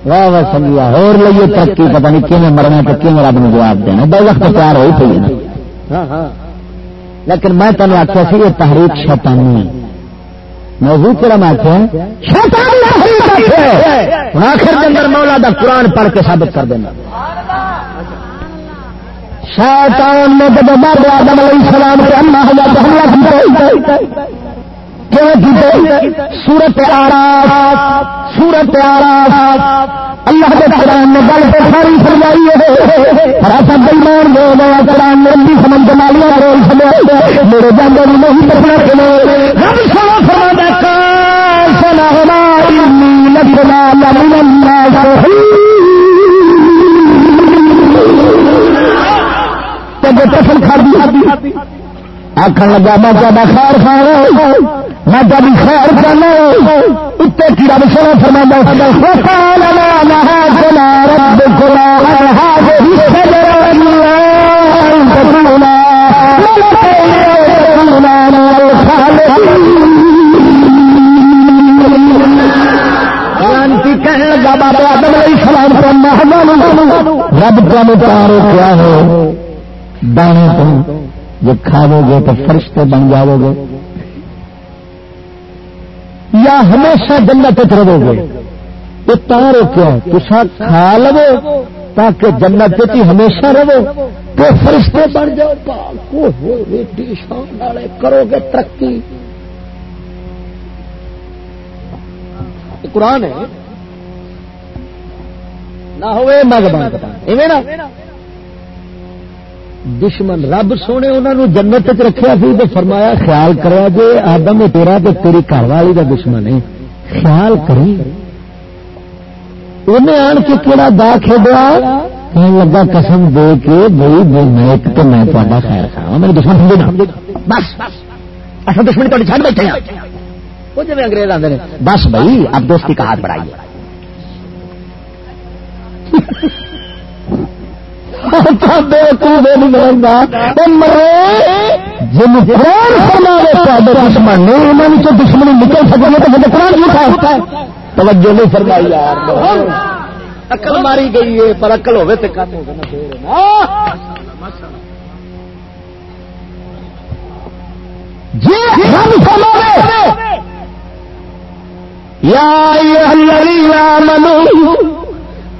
واہ واہ واہ اور لئیے ترقی پتہ نہیں کیوں مرنا تو کیوں رب نے جواب دینا۔ بے وقت تیار ہوئی پی نا۔ ہاں ہاں۔ لیکن میں تمہیں آخیا سی یہ تحریک شیطانی موضوع کہڑا میں آخیا آخر کے اندر مولا دا قرآن پڑھ کے ثابت کر دینا۔ شیطان نے جب بابے آدم علیہ السلام کے اما حضرت حملہ کیا سورت آرا سورت آرا اللہ کے قرآن نے گل تو ساری سمجھائی ہے۔ پر ایسا بےمان دے گیا قرآن نے لمبی سمجھ کے مالیاں رول سمجھ میرے جانے بھی نہیں پڑھنا چلے رب سو فرما کا سنا ہماری لگنا لگنا پسند کھا دی آخر لگا، میں تا خیر کھانا میں تاری خیر کرنا اتنے کی رب سونا فرما رب تمہیں پارو کیا ہو دانے تو جب کھاو گے تو فرشتے بن جاؤ گے۔ یا ہمیشہ جنت رہو گے۔ تو تارو کیا تصا کھا لو تاکہ جنت ہی ہمیشہ رہو۔ تو فرشتے بن جاؤ۔ کرو گے ترقی۔ قرآن ہے۔ نہ ہوئے مگ بن دشمن رب سونے انہوں نے جنت چ رکھا سی تو فرمایا، خیال کرا جی آدم تیرا تو تیری گھر والی کا دشمن ہے۔ خیال کری۔ انہیں آن کے کہڑا دا کھیڈیا؟ لگا، قسم دے کے بھائی میں ایک تو میں تا خیر کھا میرے دشمن سمجھے بس۔ اصل دشمن تھوڑی چڑھ بیٹھے ہاں۔ وہ جی انگریز آتے ہیں بس بھائی اب دوستی کا ہاتھ بڑھائیے۔ دشمن دشمنی نکل سکے تو قرآن جھوٹا ہوتا ہے توجہ نہیں فرمائی یار اکل ماری گئی ہے پر اکل ہوگی تو کم ہوگا جی یا منو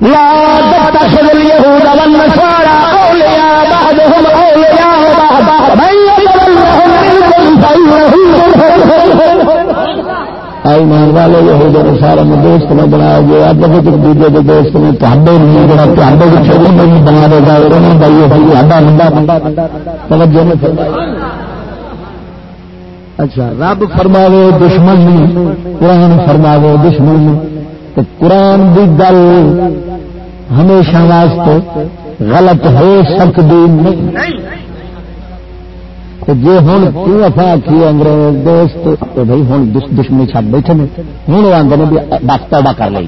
لا تتخذ اليهود والنصارى أولياء بعضهم أولياء بعض من يتولهم منكم فإنه ایمان والے یہود نصارا میں دوست میں بنایا گیا اب ایک دوسرے کے دوست میں تہاڈے نہیں جڑا تہاڈے کے چھوڑے نہیں، بنا دے گا اور نہیں بھائی بھائی ہڈا منڈا منڈا توجہ نے فرمایا اچھا رب فرماوے دشمن قرآن فرماوے دشمن تو قرآن دی گل ہمیشہ واسطے غلط ہو سکتی نہیں۔ جی ہوں کیوں کی انگریز دوست تو بھائی ہوں دشمنی چھٹ بیٹھے ہوں آدھے بھی بس پیدا کر لیں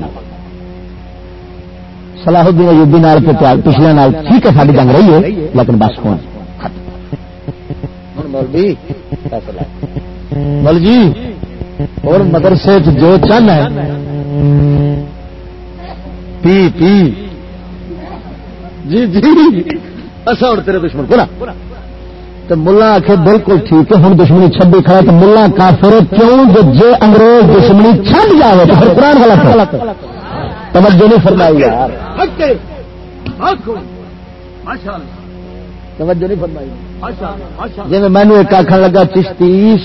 سلاح الدین ایوبی نال پچھلے نال ٹھیک ہے ساری جنگ رہی ہے، لیکن بس کون مول جی اور مدرسے جو چند ہے پی پی۔ جی جی۔ اصا ہوں تیرے دشمن پورا تو ملا آخ بالکل ٹھیک ہے ہوں دشمنی چھبی کھڑا تو ملا کافر کیوں؟ جے انگریز دشمنی چھڈ جائے تو پھر قرآن غلط غلط توجہ نہیں فرمائی یار۔ توجہ نہیں فرمائی۔ جی میں ایک آخر لگا چشتی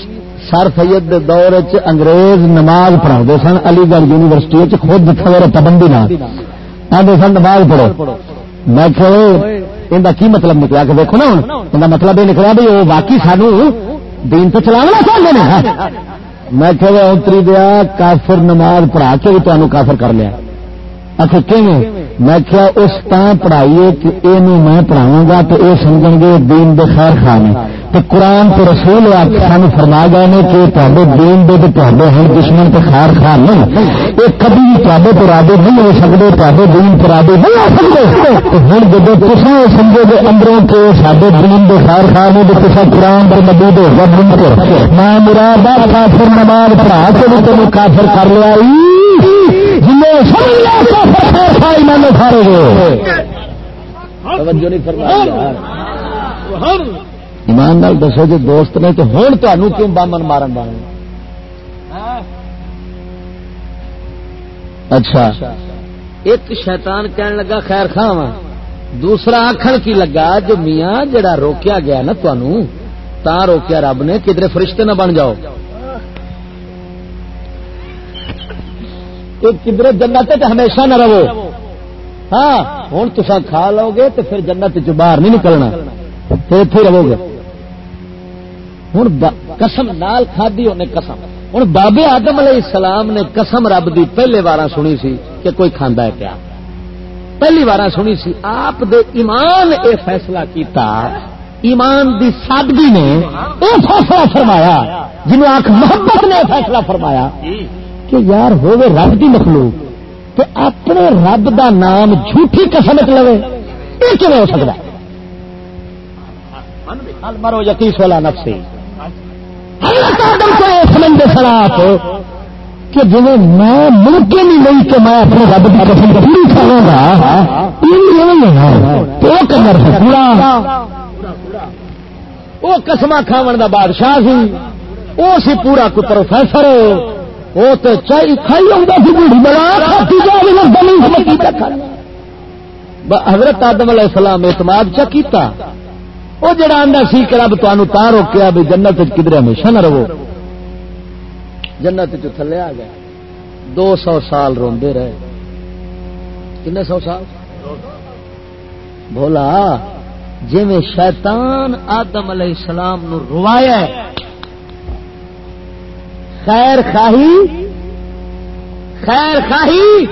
سر سید دور انگریز نماز پڑھا سن، علی گڑھ یونیورسٹی خود پابندی نہ آدھے سن، نماز پڑھو۔ میں ان کی مطلب نکلا؟ کہ دیکھو نا ان مطلب یہ نکلا بھائی وہ باقی سانو دین تو چلانا چاہتے ہیں میں کہ اتری دیا، کافر نماز پڑھا کے بھی تمہیں کافر کر لیا۔ اچھا میں کیا اس طرح پڑھائیے کہ یہ میں پڑھاؤں گا تو یہ سمجھ گے دین دے خیر خان تو قرآن تو رسول سان فرما گئے نے کہ تے دین دے تے ہیں دشمن تو خیر خان نہیں۔ یہ کبھی بھی تے تو رابے نہیں ہو سکتے تے دین تو رابے نہیں ہو سکتے ہوں جب تصا سمجھو گے اندروں کے سارے دین دے خیر خان ہے تو تصا قرآن پر مدد ہوگا دن پر میں مراد کافر نماز پڑھا کے بھی تمہیں کافر کر لیا ایمان نال دسو جی دوست نے تو ہوں تمہوں کیوں بامن مارن بان اچھا۔ ایک شیطان کہنے لگا خیر خاں دوسرا آخر کی لگا جو میاں جڑا روکیا گیا نا تنوع تا روکیا رب نے کدھر فرشتے نہ بن جاؤ۔ کدھر جنت ہمیشہ نہ رہو۔ ہاں ہوں تصا کھا لو گے تو پھر جنت چ باہر نہیں نکلنا۔ پھر اتنے رہو گے۔ ہوں قسم نال کھادی انہیں قسم۔ ہوں بابے آدم علیہ السلام نے قسم رب دی پہلے بار سنی سی کہ کوئی کھانا ہے کیا۔ پہلی بار سنی سی، آپ دے ایمان اے فیصلہ کیتا، ایمان دی سادگی نے اے فیصلہ فرمایا جنہوں آخ محبت نے فیصلہ فرمایا کہ یار ہوئے رب دی مخلوق تو اپنے رب دا نام جھوٹھی قسم لو یہ کیون ہو سکتا ہے مرو یقیس والا نفسی۔ سمجھے سراپ کہ جی میں ملکے نہیں نہیں کہ میں اپنے رب کی قسم پوری کھاؤں گا تو کنجر پورا۔ وہ قسم کھاو کا بادشاہ سی، وہ سی پورا کوئی پروفیسر۔ وہ تو چاہیے کھائی آؤں سی بوڑھی بڑا حضرت آدم علیہ السلام اعتماد چا کیتا۔ وہ جڑا آدھا سی کہ رب تمہیں تا روکیا بھی جنت کدھر ہمیشہ نہ رہو۔ جنت چ تھلے آ گیا۔ دو سو سال روندے رہے۔ کنے سو سال؟ بولا جی میں شیطان آدم علیہ السلام نو روایا خیر خاہی خیر خاہی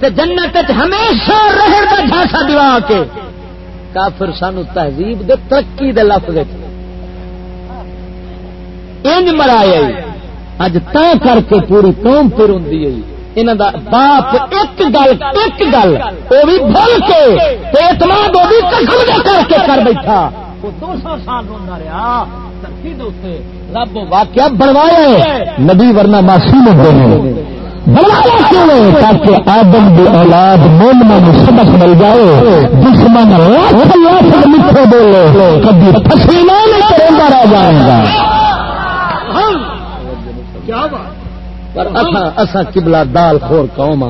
تے جنت ہمیشہ رہن کا جھاسا دیوا کے۔ کافر سانو تہذیب دے ترقی دے لفظ انج مرایا اج تا کر کے پوری قوم پھر ہوں دا باپ ایک گل ایک گل وہ بھی بھول کے اعتماد وہ بھی قسم کر کے کر بیٹھا۔ دو سو سال رونا رہا رب واقعہ بنوایا نبی ورنہ معصوم ہوتے ہیں۔ بنوایا کیوں تاکہ آدم کی اولاد مومنا میں سبق مل جائے دشمن لاکھ لاکھ میٹھے بولے کبھی پسینہ نہیں رہ جائے گا۔ پر دال خور قوم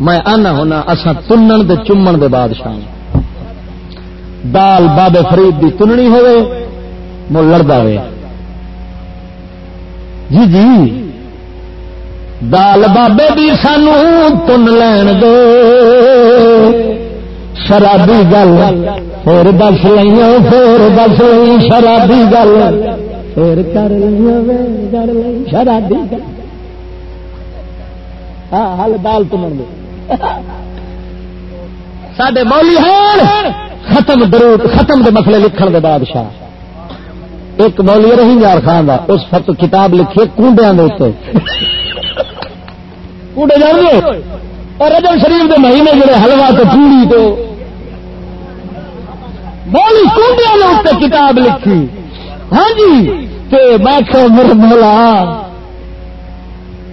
میں آنا ہونا اصا تنن دے چومن دے بادشاہ دال بابے فرید دی تننی ہوئے مو لڑتا ہوئے۔ جی جی۔ دال بابے بھی سانو تن لین دو شرابی گل، پھر دس لیا پھر دس لی شرابی گل۔ پھر کر لیا شرابی گل۔ ہاں ہل دال تمن سڈے مولی ہیں ختم درود، ختم دے مسئلے لکھن دے بادشاہ۔ ایک مولی رہی یار خان کا اس وقت کتاب لکھی کنڈیا کے کنڈے جان گے؟ اور رجب شریف کے مہینے جڑے حلوا تو پوری تو مولی کنڈیا کے اتنے کتاب لکھی۔ ہاں جی تے میں میرے مولا،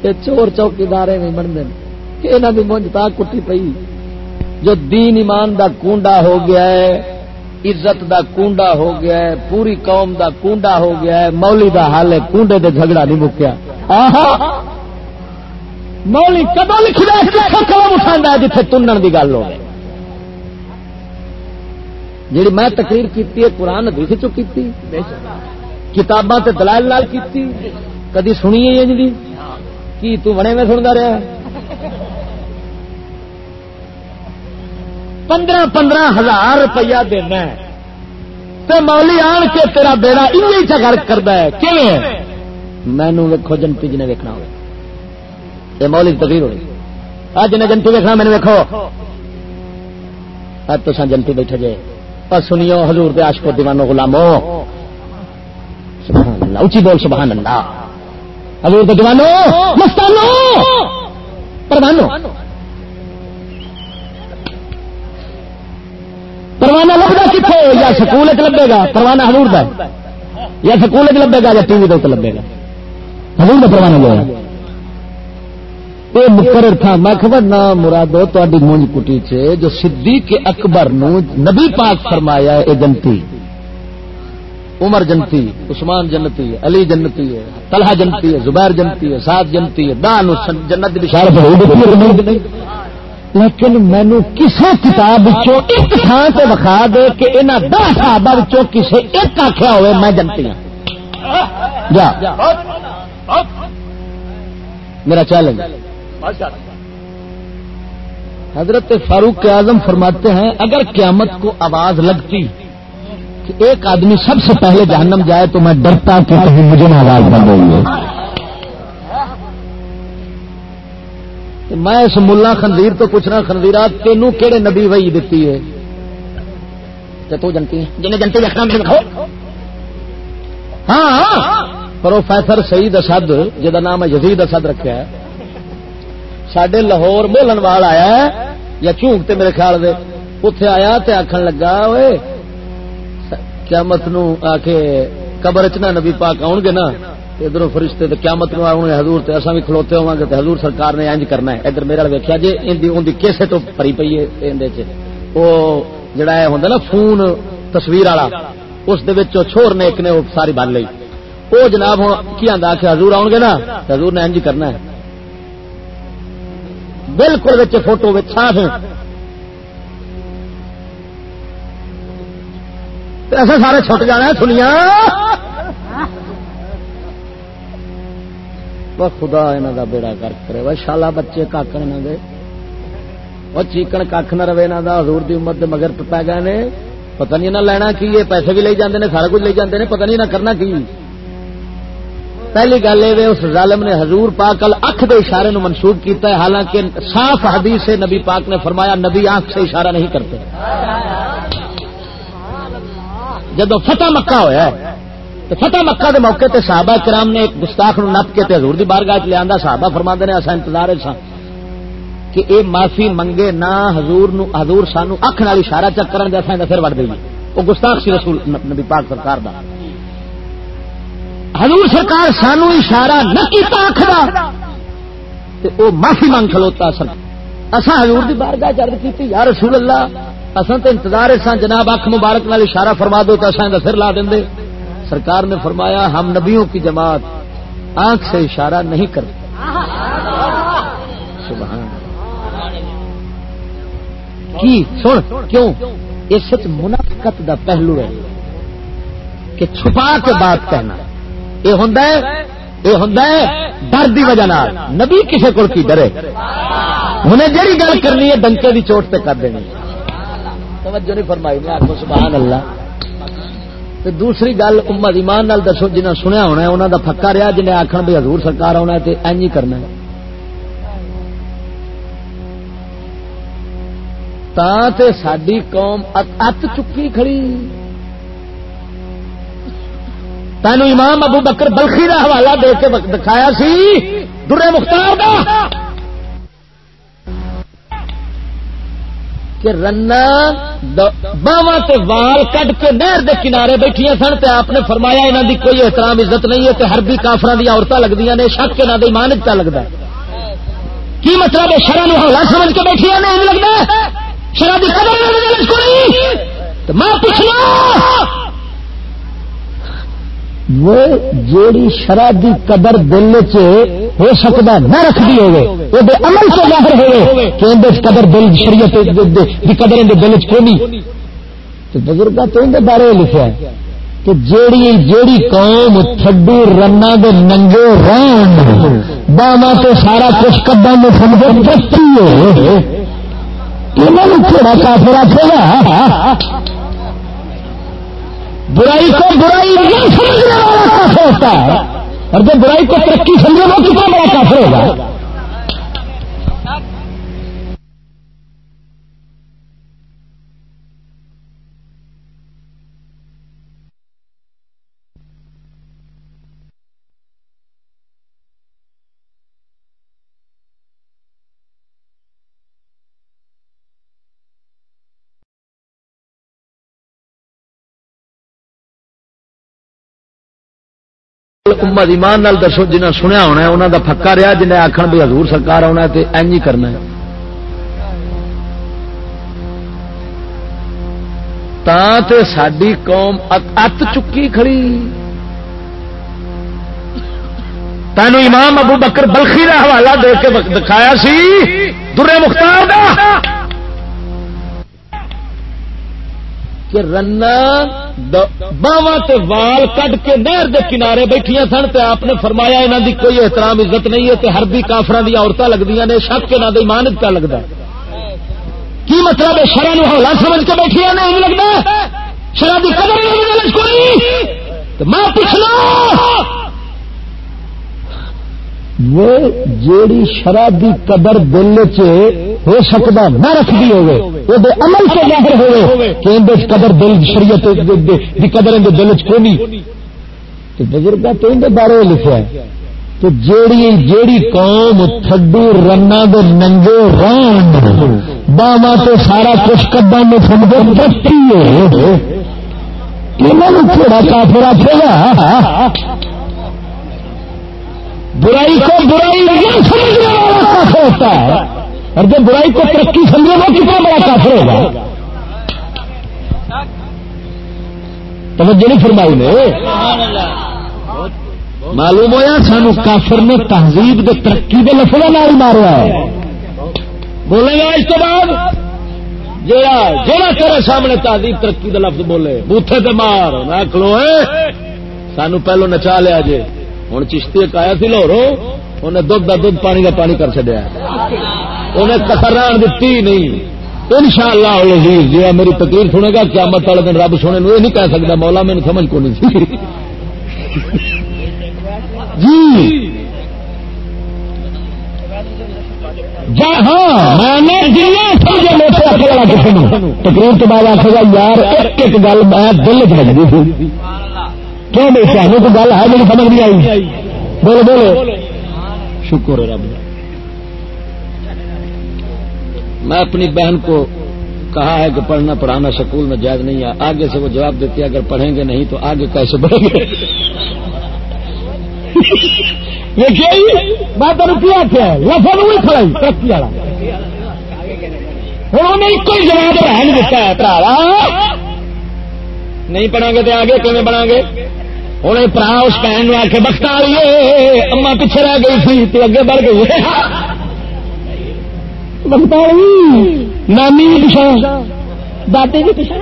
تے چور چوکیدارے نہیں بنتے۔ کہ یہاں کی مونج تا کٹی پئی۔ جو دین ایمان دا کنڈا ہو گیا ہے، عزت دا کنڈا ہو گیا ہے، پوری قوم دا کنڈا ہو گیا ہے مولی دا حال ہے کنڈے دے جھگڑا نہیں مکیا۔ آہا! مولی کدو لکھنا قلم اٹھا جتنے تنن کی گل ہو جی میں تقریر کی قرآن حدیث چکی کتاباں دلائل لال کی کدی سنی ہے جی کی تنے میں سنتا رہا پندرہ پندرہ ہزار روپیہ دینا تو مولی آن کے تیرا بیڑا ان چکر کرتا ہے۔ کہ مینو ویکو جنتی جی نے ویکنا ہو یہ مولی تقریر ہوئی۔ آج جن جنتی ویکنا مینو ویکو اب تو سن جنتی بیٹھے جے۔ اور سنیو حضور دے عاشق دیوانو غلامو۔ سبحان اللہ اچھی بول سبحان اللہ۔ حضور تو جوانو مستانو، پروانو۔ پروانہ لگتا کتنے یا سکول لبے گا؟ پروانہ ہزور کا یا سکول لبے گا یا ٹی وی تو لبے گا؟ ہزور کا پروانہ لیا یہ مقرر تھا۔ میں خبر نہ مرادو تاری مونج کٹی چ جو صدیق اکبر نو نبی پاک فرمایا ہے جنتی۔ عمر جنتی، عثمان جنتی ہے علی جنتی ہے، طلحہ جنتی ہے، زبیر جنتی ہے سات جنتی ہے، دان جنت لیکن مینو کسی کتاب ایک تھان سے بخا دے کہ انہوں دس صحابہ کسی ایک آخیا ہوئے، میں جنتی ہوں جا۔ میرا چیلنج۔ حضرت فاروق اعظم فرماتے ہیں اگر قیامت کو آواز لگتی کہ ایک آدمی سب سے پہلے جہنم جائے تو میں ڈرتا کہ کہیں مجھے نہ آواز بند ہوئی میں اس ملا خنزیر تو پوچھنا خنزیرات تینوں کہڑے نبی وہی دیتی ہے؟ تو جنتی ہے جنہیں جنتی رکھنا میرے دکھاؤ ہاں پروفیسر سعید اسد جہاں نام یزید اسد رکھا ہے سڈے لاہور مولن وال آیا ہے یا چونکتے میرے خیال دے اتے آیا تے آخر لگا ہوئے قیامت نو آ کے قبر چ نبی پاک آؤ گے نا ادھر فرشتے قیامت نو آؤ گے حضور تے اصا بھی کھلوتے ہوا گے حضور سرکار نے انج کرنا ہے ادھر میرا ویکیا جی ان کیسے تو پری پی ہے وہ جڑا ہے ہوں نا فون تصویر والا اس چھوڑ نے ایک نے ساری بن لی وہ جناب ہوں کی آدھا کہ حضور آؤ گے نا حضور نے انج کرنا ہے بالکل فوٹو صاف ایسے سارے چھٹ جانا سنیا خدا یہاں کا بیڑا کر کرے۔ وہ شالا بچے کاکڑ نہ دے۔ وہ چیکن کھ نہ رہے یہاں حضور دی امت دے مگر پی گئے نے۔ پتہ نہیں نہ لینا کی ہے، پیسے بھی لے جاندے نے، سارا کچھ لے جاندے نے، پتہ نہیں نہ کرنا کی۔ پہلی گل یہ اس ظالم نے حضور پاک اکھ دے اشارے نو منسوخ کیتا ہے، حالانکہ صاف حدیث سے نبی پاک نے فرمایا، نبی آنکھ سے اشارہ نہیں کرتے۔ جب فتح مکہ ہوا ہے، تو فتح مکہ دے موقع تے صحابہ کرام نے ایک گستاخ نو نپ کے تے حضور دی بارگاہ لیا صحابہ فرما نے ایسا انتظار ہے کہ اے معافی منگے، نہ حضور نو، حضور سانو اکھ نال اشارہ چک دے، اساں پھر وڑ دئی او گستاخ سی رسول، نبی پاک سرکار دا۔ حضور سرکار سانو اشارہ نہ کیتا اکھ تے او معافی مانگ کھلوتا سن۔ اساں حضور دی بارگاہ عرض کیتی، یا رسول اللہ، اساں تے انتظار سان جناب اکھ مبارک نال اشارہ فرما دو تے اساں دا سر لا دیندے سرکار نے فرمایا، ہم نبیوں کی جماعت آنکھ سے اشارہ نہیں کرتے۔ سبحان کی؟ سن، کیوں؟ اس منافقت دا پہلو ہے کہ چھپا کے بات کہنا۔ یہ ہوں یہ ہوں ڈر کی وجہ نبی کسی کو ڈرے؟ انہیں جہی گل کرنی ہے، ڈنکے کی چوٹ پہ کر دینی۔ توجہ نہیں فرمائی، میں آخو سبحان اللہ۔ دوسری گل امت ایمان نال دسو جنہیں سنیا ہونا انہوں کا پکا رہا جنہیں آخر بھی حضور سرکار آنا تو این کرنا ہے۔ تے ساری قوم ات چکی کھڑی۔ تین امام ابو بکر بلخی کا حوالہ دے کے دکھایا سی، درے مختار دا۔ کہ رنا باوا وال کٹ کے نہر دے کنارے بیٹھیا سن تے آپ نے فرمایا انہوں دی کوئی احترام عزت نہیں ہے تے ہربی کافر دیا عورتیں لگتی نے، شک انہوں نے ایمان چا لگتا کی مطلب ہے شرح ہولا سمجھ کے بیٹھیا نہیں لگتا شرابی میں پوچھنا۔ وہ جیڑی شرابی قدر دل چ ہو سکتا نہ رکھتی ہوگی وہ عمل سے ظاہر ہوئے کہ اندر قدر دل شریعت کی قدر اندر دل چونی تو بزرگ تو اندر بارے لکھا ہے کہ جیڑی جیڑی قوم تھڈو رنا دے ننگے رن باما تو سارا کچھ کدام میں سمجھے ترقی ہے تھوڑا کافر آخے گا؟ برائی کو برائی نہیں سمجھنے والا کافر ہوتا ہے۔ اور جو برائی کو ترقی سمجھے وہ کتنا بڑا کافر ہوگا؟ امت ایمان نال دسو جنہیں سنیا ہونا انہوں دا پکا رہا جنہیں آخر بھی حضور سرکار آنا تے این ہی کرنا ہے۔ تا تے ساری قوم ات چکی کھڑی۔ تینو امام ابو بکر بلخی کا حوالہ دے کے دکھایا سی، درے مختار دا۔ کہ رنا باواں وال کٹ کے نہر دے کنارے بیٹھیا سن تے آپ نے فرمایا انہوں دی کوئی احترام عزت نہیں ہے تے ہربی کافر دی عورتیں لگتی نے، شک کے نہ مانت کیا لگتا کی مطلب ہے شرح نو ہولا سمجھ کے بیٹھیا نہیں لگتا شرح کی قدر کوئی میں پوچھنا وہ جیڑی شرابی قدر دل چ ہو سکتا نہ رکھتی ہوئے وہ عمل سے ظاہر ہوئے کہ اندر قدر دل شریعت دی قدر اندر دل چ کونی تو بزرگ تو اندر بارے لکھا ہے تو جیڑی جیڑی قوم تھڈو رنا دے ننگے ران باما تو سارا کچھ کدا میں سمجھو ترقی ہے۔ تھوڑا کافر آخے برائی کو برائی نہیں سمجھنے والا کافر ہوتا ہے۔ اور جب برائی کو ترقی سمجھے وہ کتنا بڑا کافر ہوگا؟ توجہ نہیں فرمائی نے۔ معلوم ہوا سانو کافر نے تہذیب کے ترقی کے لفظ نال مارا ہے۔ بولے گا اس کے بعد؟ جہاں تیرے سامنے تہذیب ترقی کا لفظ بولے، بوتھے تے مار میں کھلو سانو پہلو نچا لیا جی ہوں چشتی آیا سی لاہوروں، انہیں دھد کا دھد پانی کا پانی کر چڈیا انہیں کسر دیتی نہیں۔ ان شاء اللہ جی میری تکلیف سنے گا، قیامت والے دن رب سونے یہ نہیں کہہ سکتا مولا میرے سمجھ کو نہیں جی۔ ہاں میں نے تقریر کے بعد آخر یار، ایک ایک گل میں دل چ لگی تھی کیوں بیٹھے ہمیں تو گل ہے میری سمجھ نہیں آئی؟ بولو بولو۔ شکر ہے رب۔ میں اپنی بہن کو کہا ہے کہ پڑھنا پڑھانا سکول میں جائز نہیں ہے۔ آگے سے وہ جواب دیتی ہے اگر پڑھیں گے نہیں تو آگے کیسے بڑھیں گے؟ بات روپیہ کیا ہے؟ لفظ نہیں کھڑائی ترقی والا۔ انہوں نے کوئی جواب رہن دیتا ہے نہیں پڑھیں گے تو آگے کیون بنا گے؟ ہوں پرا اس بہن آ کے بخت آ اما پیچھے رہ گئی تھی تو اگے بڑھ گئی بخت آ نانی بھی پچھا دادی بھی پچھا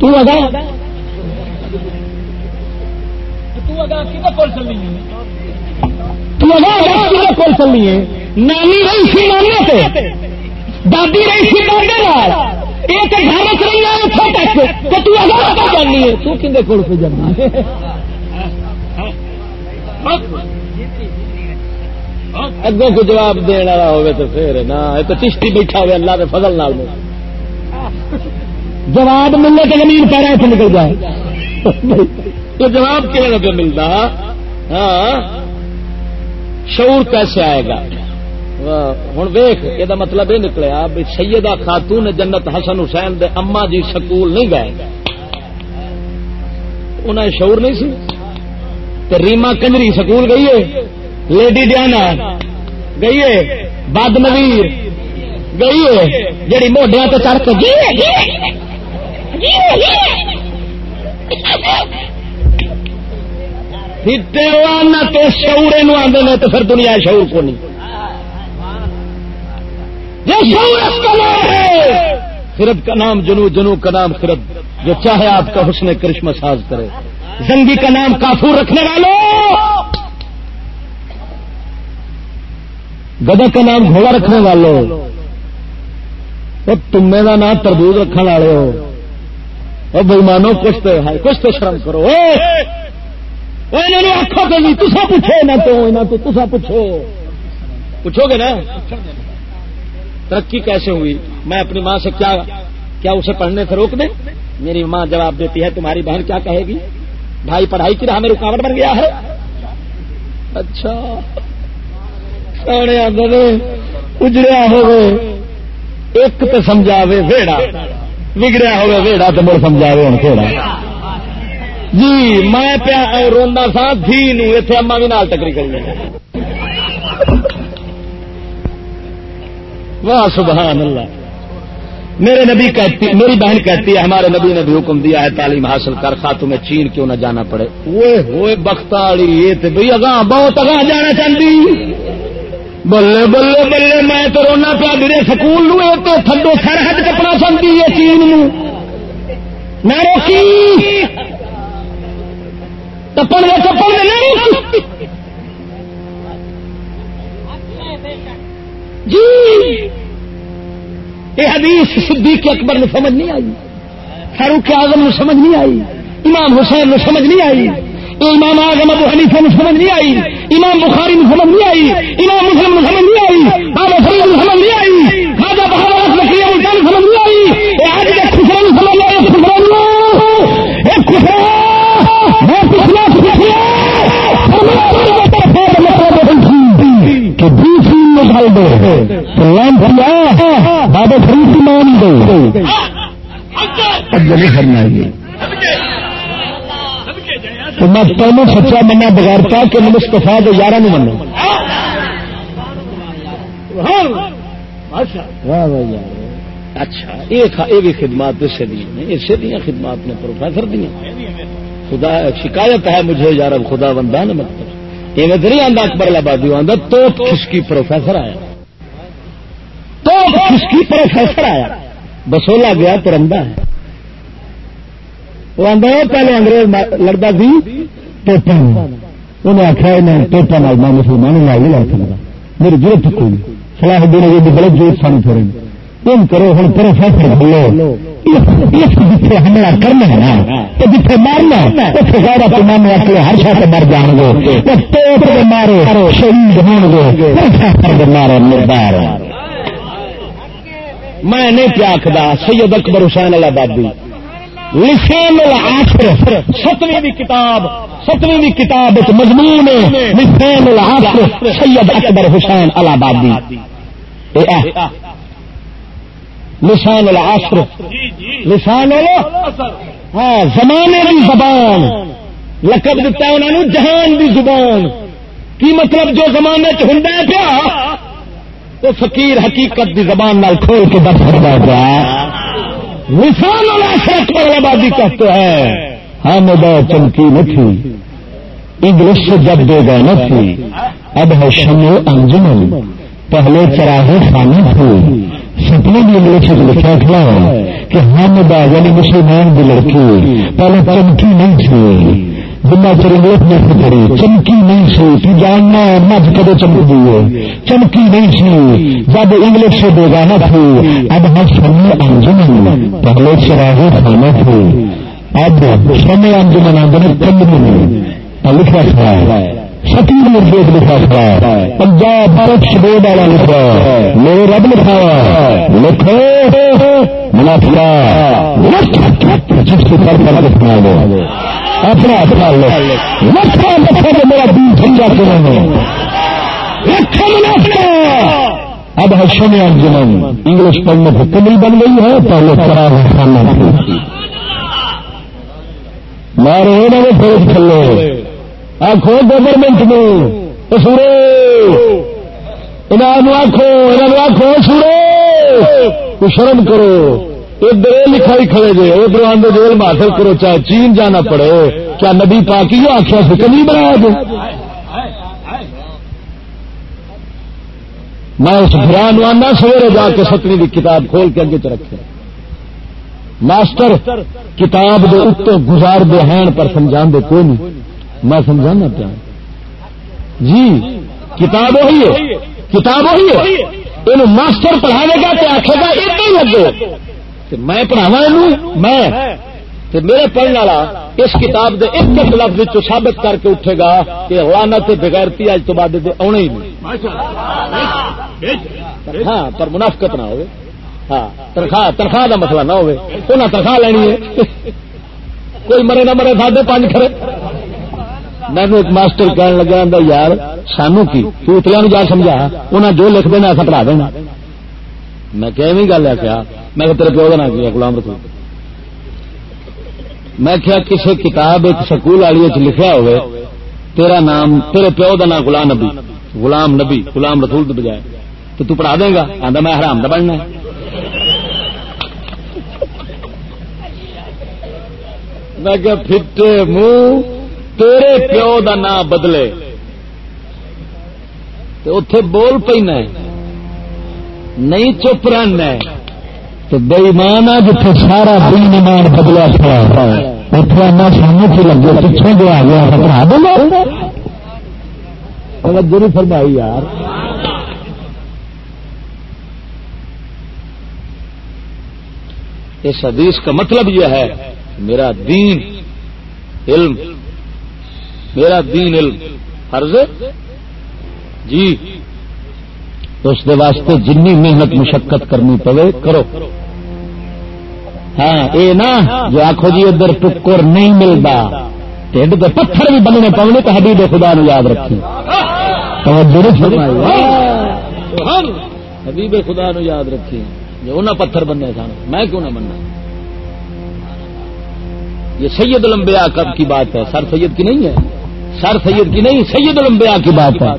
تو اگا کول چلنی ہے۔ نانی رہی سی نانی دادی رہی سی دادے ایک گھر چ رہی ہے تو اگا جانی ہے، تو کھے کول سے جانا اگوں کو جواب دن والا ہوگا تو پھر نہ تو چشتی بیٹھا ہوا اللہ کے فضل نال جواب ملنے تو زمین پیرا سے نکل جائے۔ تو جواب کیوں پہ ملتا؟ ہاں شعور کیسے آئے گا؟ ہوں ویخ یہ مطلب یہ نکلیا بھی سیدہ خاتون جنت حسن حسین دے اما جی سکول نہیں گئے۔ انہیں شعور نہیں سی؟ تو ریما کنجری سکول گئی ہے؟ لیڈی ڈیانا گئی ہے؟ بد نویر گئی ہے؟ جڑی موڈیا تو چڑھ کے شعور آدھے تو پھر دنیا شعور کو نہیں خرد کا نام جنو جنو کا نام خرد۔ جو چاہے آپ کا حسن کرشمہ ساز کرے۔ زنگی کا نام کافور رکھنے والوں گدا کا نام گھوڑا رکھنے والوں اور تمے کا نام تربوز رکھنے والے ہو. بےمانو کچھ تو ہے کچھ تو شرم کرو. آخو کہ نہیں تصا پوچھو نہ تو تصا پوچھو پوچھو. گے نا؟ ترقی کیسے ہوئی؟ میں اپنی ماں سے کیا کیا اسے پڑھنے سے روک دیں؟ میری ماں جواب دیتی ہے، تمہاری بہن کیا کہے گی؟ بھائی پڑھائی کی راہ میں رکاوٹ بن گیا ہے۔ اچھا۔ اجڑیا ہوئے ایک تو سمجھاوے ویڑا۔ بگڑیا ہوئے ویڑا تو مڑ سمجھاوے ہوں تھوڑا جی میں پیا روا سا، دھی اتنے اما بھی نال ٹکری کری۔ واہ، سبحان اللہ۔ میرے نبی کہتی میری بہن کہتی ہے، ہمارے نبی نے بھی حکم دیا ہے، تعلیم حاصل کر خا تمہیں چین کیوں نہ جانا پڑے؟ وہ ہوئے بختاڑی، یہ تھے بھائی اگاں بہت اگاں جانا چاہتی بلے بلے بلے، میں تو رونا پیا، میرے سکول نو تو تھڈو سرحد کپنا چاہتی ہے چین نو نہ روکی۔ تپن میں چپل میں نہ روکی۔ جی۔ یہ حدیث صدیق اکبر نے سمجھ نہیں آئی، فاروق اعظم نے سمجھ نہیں آئی، امام حسین نے سمجھ نہیں آئی امام اعظم ابو حنیفہ نے سمجھ نہیں آئی، امام بخاری نے سمجھ نہیں آئی، امام مسلم نے سمجھ نہیں آئی، بابا فرید نے سمجھ نہیں آئی کہ دوسری نکال دے، تو لائن بھیا بابا فرید کی مان دے۔ اب کرنا ہے تو میں پہلے سچا منا بغیر تھا کہ میں مستفا کے یارہ نہیں منا اچھا یہ بھی خدمات اسے دی اسے دیا خدمات نے پروفیسر دیا خدا، شکایت ہے مجھے یار خدا بندہ نے مطلب یہ نہیں آتا اکبر آبادی آتا تو کھسکی پروفیسر آیا۔ تو کھسکی پروفیسر آیا۔ بسولا گیا پرندہ ہے۔ وہ آدھا پہلے انگریز لڑتا سی ٹوپا انہیں آخیا میں ٹوپا نال میں مسلمان لال لڑ سکتا میری ضرورت کوئی نہیں۔ سلاح دینے بڑے ضرورت سان پھر ان کرو ہوں پروفیسر بولو جتنے حملہ کرنا ہے نا، تو جتنے مارنا اتنے زیادہ پیمانے اپنے ہر شاہ مر جان گے۔ ٹوپ کے مارے، شہید ہون گے۔ پروفیسر مارے، مردار۔ میں نہیں پیا آخدا، سید اکبر حسین اللہ بابی۔ لسان العاصر ستویں دی کتاب، ستویں دی کتاب ایک مضمون لسان العاصر سید اکبر حسین الہبادی لسان العاصر لسان ہاں زمانے کی زبان. لقب دتا انہوں نے جہان دی زبان. کی مطلب جو زمانے چ ہوں پیا؟ وہ فقیر حقیقت دی زبان نال کھول کے دس سکتا پیا۔ نسان اکبر آبادی کہتے ہیں۔ ہاں، ہم بہت چمکی نہ تھی۔ انگلش جب دے گئے نہ تھی، اب ہے شمو انجمن۔ پہلے چراہے خانے تھے سپنے بھی انگلش سے لکھا تھا کہ ہم یعنی مسلمان کی لڑکی پہلے چمکی نہیں تھی جنا چر انگلش میں پڑی چمکی نہیں سی تو جاننا مجھ کدو چمک دیے چمکی نہیں سی جب انگلش سے دے تھی اب ہم سمے انجمن۔ پہلے چراغے کھانا تھے۔ اب سمے انجمن آدمی کمری میں۔ لکھا تھا؟ ستی مرد لکھا تھا پنجاب بارت شبود والا لکھا میرے رب لکھا لکھو منافع جس کی طرف کر کے دو۔ اپنا اپنا لکھا لکھا تو مطلب میرا دن سمجھا کے مطلب اب ہرشن انجمن۔ انگلش پڑھنے کی کمی بن گئی ہے، پہلے خراب خانہ مارے انہوں فوج کھلے آخو گورنمنٹ میں سورے۔ انہوں آخو انہوں آخو سورے۔ شرم کرو۔ ادھر لکھائی کھڑے جی ادھر آدھے جیل میں حاصل کرو، چاہے چین جانا پڑے۔ کیا نبی پاکی جو آخیا سے کمی بنایا میں اس بران آنا سویرے جا کے ستویں کی کتاب کھول کے اگے چ رکھے۔ ماسٹر، کتاب دے اتنے گزار دے ہین پر سمجھا دے کوئی نہیں۔ میں سمجھانا پیا جی کتاب وہی ہے، کتاب وہی ہے۔ یہ ماسٹر پڑھاوے گا تو آخے گا اتنے لگے میں پڑھاوا میں۔ میرے پڑھنے والا اس کتاب دے ایک ایک لفظ ثابت کر کے اٹھے گا کہ لانت بغیرتی اج تو بعد آنے ہی نہیں۔ ہاں پر منافقت نہ ہو ہاں تنخواہ تنخواہ کا مسئلہ نہ ہوئے۔ انہیں تنخواہ لینی ہے۔ کوئی مرے نہ مرے ساڈے پانچ کھڑے۔ میں ایک ماسٹر کہنے لگا یار، سانو کی؟ تو اتلیا جا سمجھا انہیں جو لکھ دینا ایسا پڑھا دینا۔ میں کہ ایویں گل ہے کیا میں تیرے پیو کا نام کیا غلام رسول۔ میں کیا کسی کتاب ایک سکول والی لکھا ہوئے، تیرا نام، تیرے پیو کا نام غلام نبی۔ غلام نبی، غلام رسول کے بجائے۔ تو تو پڑھا دے گا؟ آدھا میں حرام کا بننا میں کیا پھٹے منہ۔ تیرے پیو کا نام بدلے۔ تو اتے بول پینا نہیں چپ رہنا تو بےمان جتنے سارا دن ایمان بدلا پڑا اتنا نہ سامنے سے لگے، پیچھے جو آ گیا پڑھا دوں گا فرمائی یار۔ اس حدیث کا مطلب یہ ہے، میرا دین، علم میرا دین علم. فرض جی. اس واسطے جنی محنت مشقت کرنی پوے کرو. ہاں اے نا، جو آخو جی ادھر ٹکر نہیں ملتا ٹھڈ کے پتھر بھی بننے پونے تو حبیب خدا نو یاد رکھی حبیب خدا نو یاد رکھی جو انہیں پتھر بننے سن، میں کیوں نہ بننا؟ یہ سید الانبیاء کب کی بات ہے؟ سر سید کی نہیں ہے؟ سر سید کی نہیں، سید الانبیاء کی بات ہے۔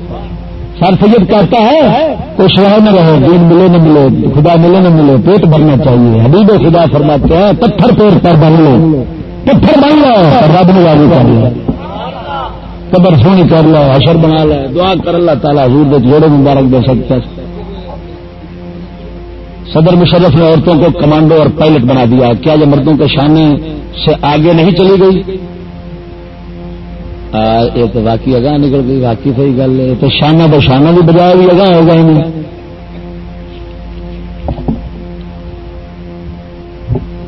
سر سید کہتا ہے کچھ رہو نہ رہو، دین ملے نہ ملے، خدا ملے نہ ملے، پیٹ بھرنا چاہیے۔ حبیب خدا فرماتے ہیں، پتھر پیر پر بن لو۔ پتھر بن لو رب نے لاگو کر لو قبر سونی کر لو اشر بنا لو دعا کر اللہ تعالیٰ حضور دے جوڑے مبارک دے سکتا صدر مشرف نے عورتوں کو کمانڈو اور پائلٹ بنا دیا۔ کیا یہ مردوں کے شانے سے آگے نہیں چلی گئی؟ یہ تو واقعی اگاں نکل گئی، واقعی صحیح گل ہے۔ تو شانہ بشانہ بھی بجائے بھی اگاں ہوگا ہی نہیں۔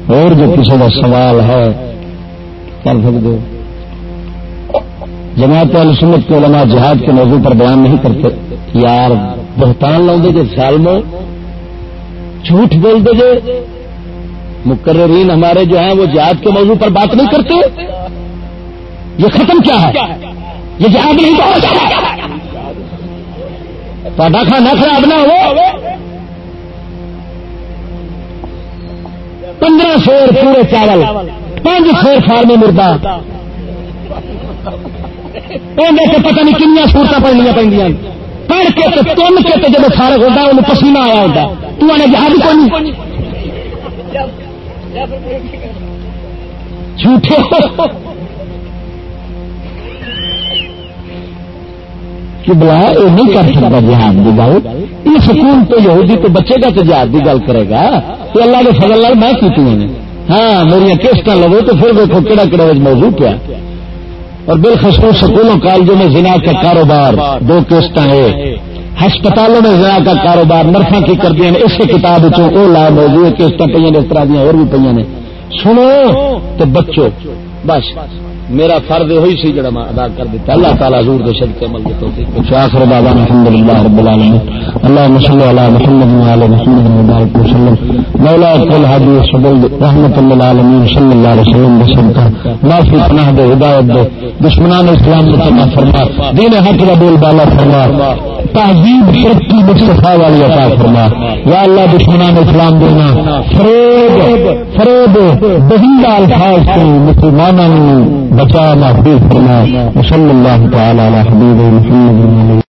اور جو کسی کا سوال ہے کر سکتے جماعت سنت کے علماء جہاد کے موضوع پر بیان نہیں کرتے۔ یار، بہتان لاؤ گے سالمو جھوٹ بول دے گے مقررین ہمارے جو ہیں، وہ جہاد کے موضوع پر بات نہیں کرتے۔ یہ ختم کیا ہے؟ یہ جہاد نہیں پاٹا کھانا خراب نہ ہو۔ پندرہ سو پورے چاول پانچ سو فارمی مردہ۔ پتہ نہیں کنیا سہولت پڑنیا پہ پڑھ کے تم کے جب سارے ہوتا انہیں پسینہ آیا ہوتا تو نے جہاد کون جھوٹے۔ کہ بلا یہ نہیں کر سکتا جہاد کی گل۔ یہ سکون تو یہودی تو بچے گا تو جہاد کی گل کرے گا۔ تو اللہ کے فضل لال میں کی ہاں میری کیسٹ لگو تو پھر دیکھو کہڑا کہڑا موضوع پیا۔ اور بالخصوص سکولوں، کالجوں میں زنا کا کاروبار، دو کیسٹ ہے۔ ہسپتالوں میں زنا کا کاروبار، نرساں کی کر دیا اس کتاب وہ لا موضوع کیسٹ پہ اس طرح دیا اور بھی پہ نے۔ سنو تو بچو۔ بس۔ میرا فرض ہوئی سی جڑا میں ادا کر دیتا اللہ تعالی حضور دے صدقے عمل دے توفیق اچھا، آخر بابا الحمدللہ رب العالمین۔ اللهم صل على محمد وعلى محمد وبارك وسلم۔ مولا كل هدي سبل رحمت للعالمین صلی اللہ علیہ وسلم بسم ما فی پناہ دے، ہدایت دے۔ دشمنان اسلام متقا فرما۔ دین حق کا بول بالا فرما۔ تہذیب ترقی مصطفیٰ والی عطا فرما۔ یا اللہ، دشمنان اسلام دینا فریب فریب بہنگا الفاظ کو مسلمانوں بچا محفوظ فرما صلی اللہ تعالی علی حبیب محمد.